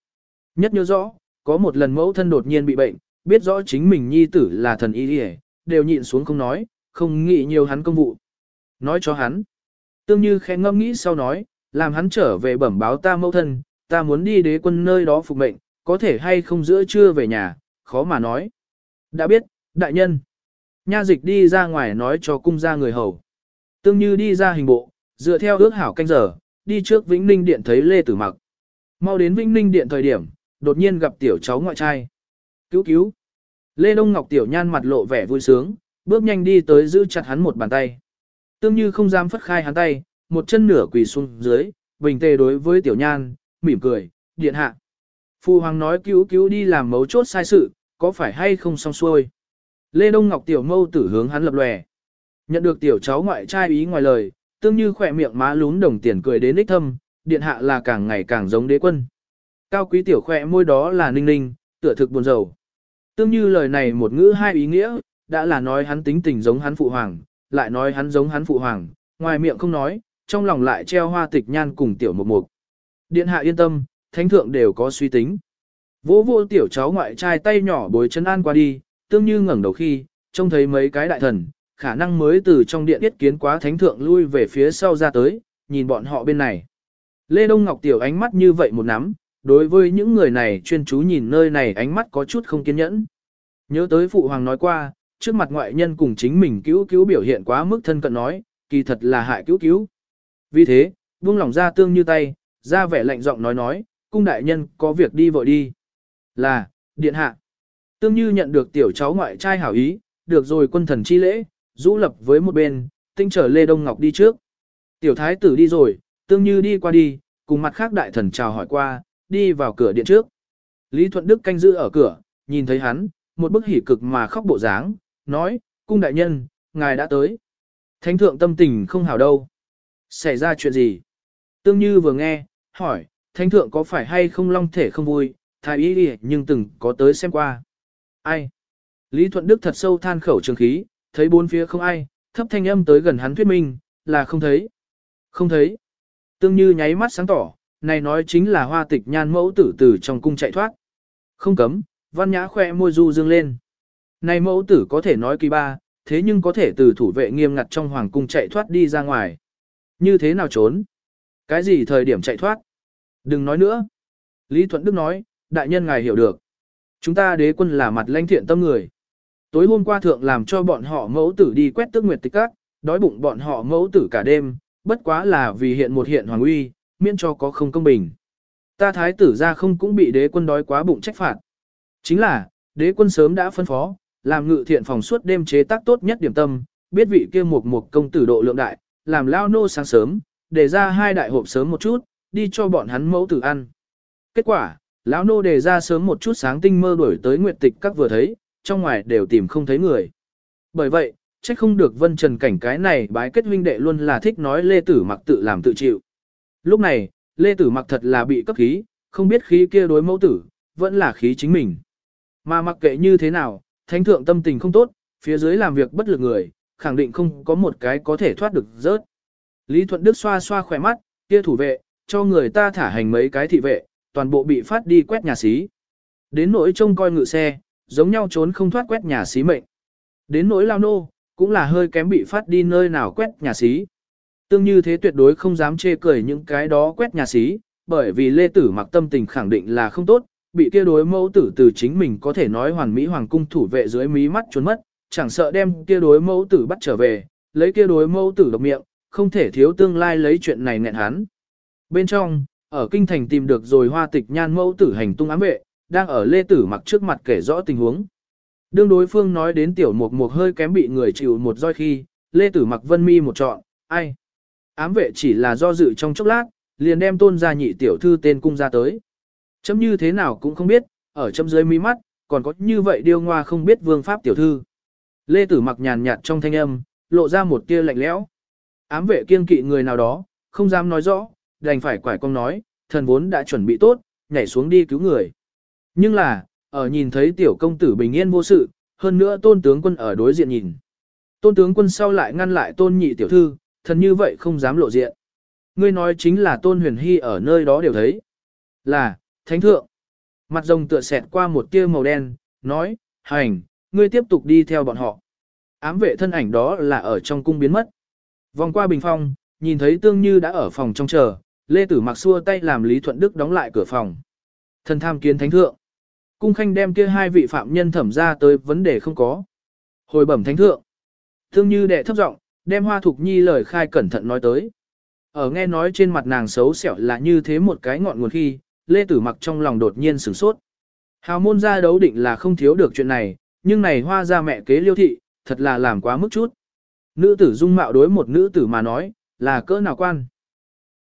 Nhất nhớ rõ, có một lần mẫu thân đột nhiên bị bệnh, biết rõ chính mình nhi tử là thần y đi đều nhịn xuống không nói, không nghĩ nhiều hắn công vụ. Nói cho hắn. Tương như khẽ ngâm nghĩ sau nói, làm hắn trở về bẩm báo ta mẫu thân, ta muốn đi đế quân nơi đó phục mệnh, có thể hay không giữa trưa về nhà, khó mà nói. Đã biết, đại nhân. Nha dịch đi ra ngoài nói cho cung ra người hầu. Tương như đi ra hình bộ, dựa theo ước hảo canh giờ, đi trước Vĩnh Ninh Điện thấy Lê Tử Mặc. Mau đến Vĩnh Ninh Điện thời điểm, đột nhiên gặp tiểu cháu ngoại trai. Cứu cứu. Lê Đông Ngọc tiểu nhan mặt lộ vẻ vui sướng, bước nhanh đi tới giữ chặt hắn một bàn tay. Tương như không dám phất khai hắn tay, một chân nửa quỳ xuống dưới, bình tề đối với tiểu nhan, mỉm cười, điện hạ. Phu hoàng nói cứu cứu đi làm mấu chốt sai sự, có phải hay không xong xuôi. Lê Đông Ngọc tiểu mâu tử hướng hắn lập lòe. Nhận được tiểu cháu ngoại trai ý ngoài lời, tương như khỏe miệng má lún đồng tiền cười đến ích thâm, điện hạ là càng ngày càng giống đế quân. Cao quý tiểu khỏe môi đó là ninh ninh, tựa thực buồn rầu. Tương như lời này một ngữ hai ý nghĩa, đã là nói hắn tính tình giống hắn phụ hoàng, lại nói hắn giống hắn phụ hoàng, ngoài miệng không nói, trong lòng lại treo hoa tịch nhan cùng tiểu mục mục. Điện hạ yên tâm, thánh thượng đều có suy tính. Vỗ vô tiểu cháu ngoại trai tay nhỏ bối chân an qua đi, tương như ngẩng đầu khi, trông thấy mấy cái đại thần, khả năng mới từ trong điện yết kiến quá thánh thượng lui về phía sau ra tới, nhìn bọn họ bên này. Lê Đông Ngọc tiểu ánh mắt như vậy một nắm, đối với những người này chuyên chú nhìn nơi này ánh mắt có chút không kiên nhẫn. Nhớ tới phụ hoàng nói qua, trước mặt ngoại nhân cùng chính mình cứu cứu biểu hiện quá mức thân cận nói, kỳ thật là hại cứu cứu. Vì thế, buông lòng ra tương như tay, ra vẻ lạnh giọng nói nói, cung đại nhân có việc đi vội đi. Là, điện hạ. Tương như nhận được tiểu cháu ngoại trai hảo ý, được rồi quân thần chi lễ, rũ lập với một bên, tinh trở Lê Đông Ngọc đi trước. Tiểu thái tử đi rồi, tương như đi qua đi, cùng mặt khác đại thần chào hỏi qua, đi vào cửa điện trước. Lý Thuận Đức canh giữ ở cửa, nhìn thấy hắn, một bức hỉ cực mà khóc bộ dáng, nói, cung đại nhân, ngài đã tới. Thánh thượng tâm tình không hảo đâu. Xảy ra chuyện gì? Tương Như vừa nghe, hỏi, thánh thượng có phải hay không long thể không vui, thái y đi nhưng từng có tới xem qua. Ai? Lý Thuận Đức thật sâu than khẩu trường khí, thấy bốn phía không ai, thấp thanh âm tới gần hắn thuyết minh, là không thấy. Không thấy. Tương Như nháy mắt sáng tỏ, này nói chính là hoa tịch nhan mẫu tử tử trong cung chạy thoát. Không cấm, văn nhã khoe môi du dương lên. Này mẫu tử có thể nói kỳ ba, thế nhưng có thể từ thủ vệ nghiêm ngặt trong hoàng cung chạy thoát đi ra ngoài. Như thế nào trốn? Cái gì thời điểm chạy thoát? Đừng nói nữa. Lý Thuận Đức nói, đại nhân ngài hiểu được. Chúng ta đế quân là mặt lãnh thiện tâm người. Tối hôm qua thượng làm cho bọn họ mẫu tử đi quét tước nguyệt tịch các, đói bụng bọn họ mẫu tử cả đêm, bất quá là vì hiện một hiện hoàng uy, miễn cho có không công bình. Ta thái tử ra không cũng bị đế quân đói quá bụng trách phạt. Chính là, đế quân sớm đã phân phó, làm ngự thiện phòng suốt đêm chế tác tốt nhất điểm tâm, biết vị kia một một công tử độ lượng đại, làm lao nô sáng sớm, để ra hai đại hộp sớm một chút, đi cho bọn hắn mẫu tử ăn. Kết quả, lão nô đề ra sớm một chút sáng tinh mơ đuổi tới nguyệt tịch các vừa thấy, trong ngoài đều tìm không thấy người. Bởi vậy, trách không được vân trần cảnh cái này bái kết huynh đệ luôn là thích nói lê tử mặc tự làm tự chịu. Lúc này, lê tử mặc thật là bị cấp khí, không biết khí kia đối mẫu tử, vẫn là khí chính mình. Mà mặc kệ như thế nào, thánh thượng tâm tình không tốt, phía dưới làm việc bất lực người, khẳng định không có một cái có thể thoát được rớt. Lý Thuận Đức xoa xoa khỏe mắt, kia thủ vệ, cho người ta thả hành mấy cái thị vệ, toàn bộ bị phát đi quét nhà xí. Đến nỗi trông coi ngự xe, giống nhau trốn không thoát quét nhà xí mệnh. Đến nỗi lao nô, cũng là hơi kém bị phát đi nơi nào quét nhà xí. Tương như thế tuyệt đối không dám chê cười những cái đó quét nhà xí, bởi vì Lê Tử mặc tâm tình khẳng định là không tốt, bị kia đối mẫu tử từ chính mình có thể nói hoàn mỹ hoàng cung thủ vệ dưới mí mắt trốn mất, chẳng sợ đem kia đối mẫu tử bắt trở về, lấy kia đối mẫu tử độc miệng, không thể thiếu tương lai lấy chuyện này nghẹn hắn. Bên trong, ở kinh thành tìm được rồi hoa tịch nhan mẫu tử hành tung ám vệ, đang ở lê tử mặc trước mặt kể rõ tình huống. Đương đối phương nói đến tiểu mục mục hơi kém bị người chịu một roi khi, lê tử mặc vân mi một trọn, ai? Ám vệ chỉ là do dự trong chốc lát, liền đem tôn gia nhị tiểu thư tên cung ra tới. Chấm như thế nào cũng không biết, ở chấm dưới mi mắt, còn có như vậy điêu ngoa không biết vương pháp tiểu thư. Lê tử mặc nhàn nhạt trong thanh âm, lộ ra một tia lạnh lẽo. Ám vệ kiên kỵ người nào đó, không dám nói rõ, đành phải quải công nói, thần vốn đã chuẩn bị tốt, nhảy xuống đi cứu người. Nhưng là, ở nhìn thấy tiểu công tử bình yên vô sự, hơn nữa tôn tướng quân ở đối diện nhìn. Tôn tướng quân sau lại ngăn lại tôn nhị tiểu thư, thần như vậy không dám lộ diện. Ngươi nói chính là tôn huyền hy ở nơi đó đều thấy. Là, thánh thượng. Mặt rồng tựa xẹt qua một tia màu đen, nói, hành, ngươi tiếp tục đi theo bọn họ. Ám vệ thân ảnh đó là ở trong cung biến mất. Vòng qua bình phong, nhìn thấy tương như đã ở phòng trong chờ, Lê Tử mặc xua tay làm Lý Thuận Đức đóng lại cửa phòng. Thần tham kiến thánh thượng. Cung khanh đem kia hai vị phạm nhân thẩm ra tới vấn đề không có. Hồi bẩm thánh thượng. thương như đệ thấp giọng, đem hoa thục nhi lời khai cẩn thận nói tới. Ở nghe nói trên mặt nàng xấu xẻo là như thế một cái ngọn nguồn khi, Lê Tử mặc trong lòng đột nhiên sửng sốt. Hào môn gia đấu định là không thiếu được chuyện này, nhưng này hoa gia mẹ kế liêu thị, thật là làm quá mức chút. Nữ tử dung mạo đối một nữ tử mà nói, là cỡ nào quan.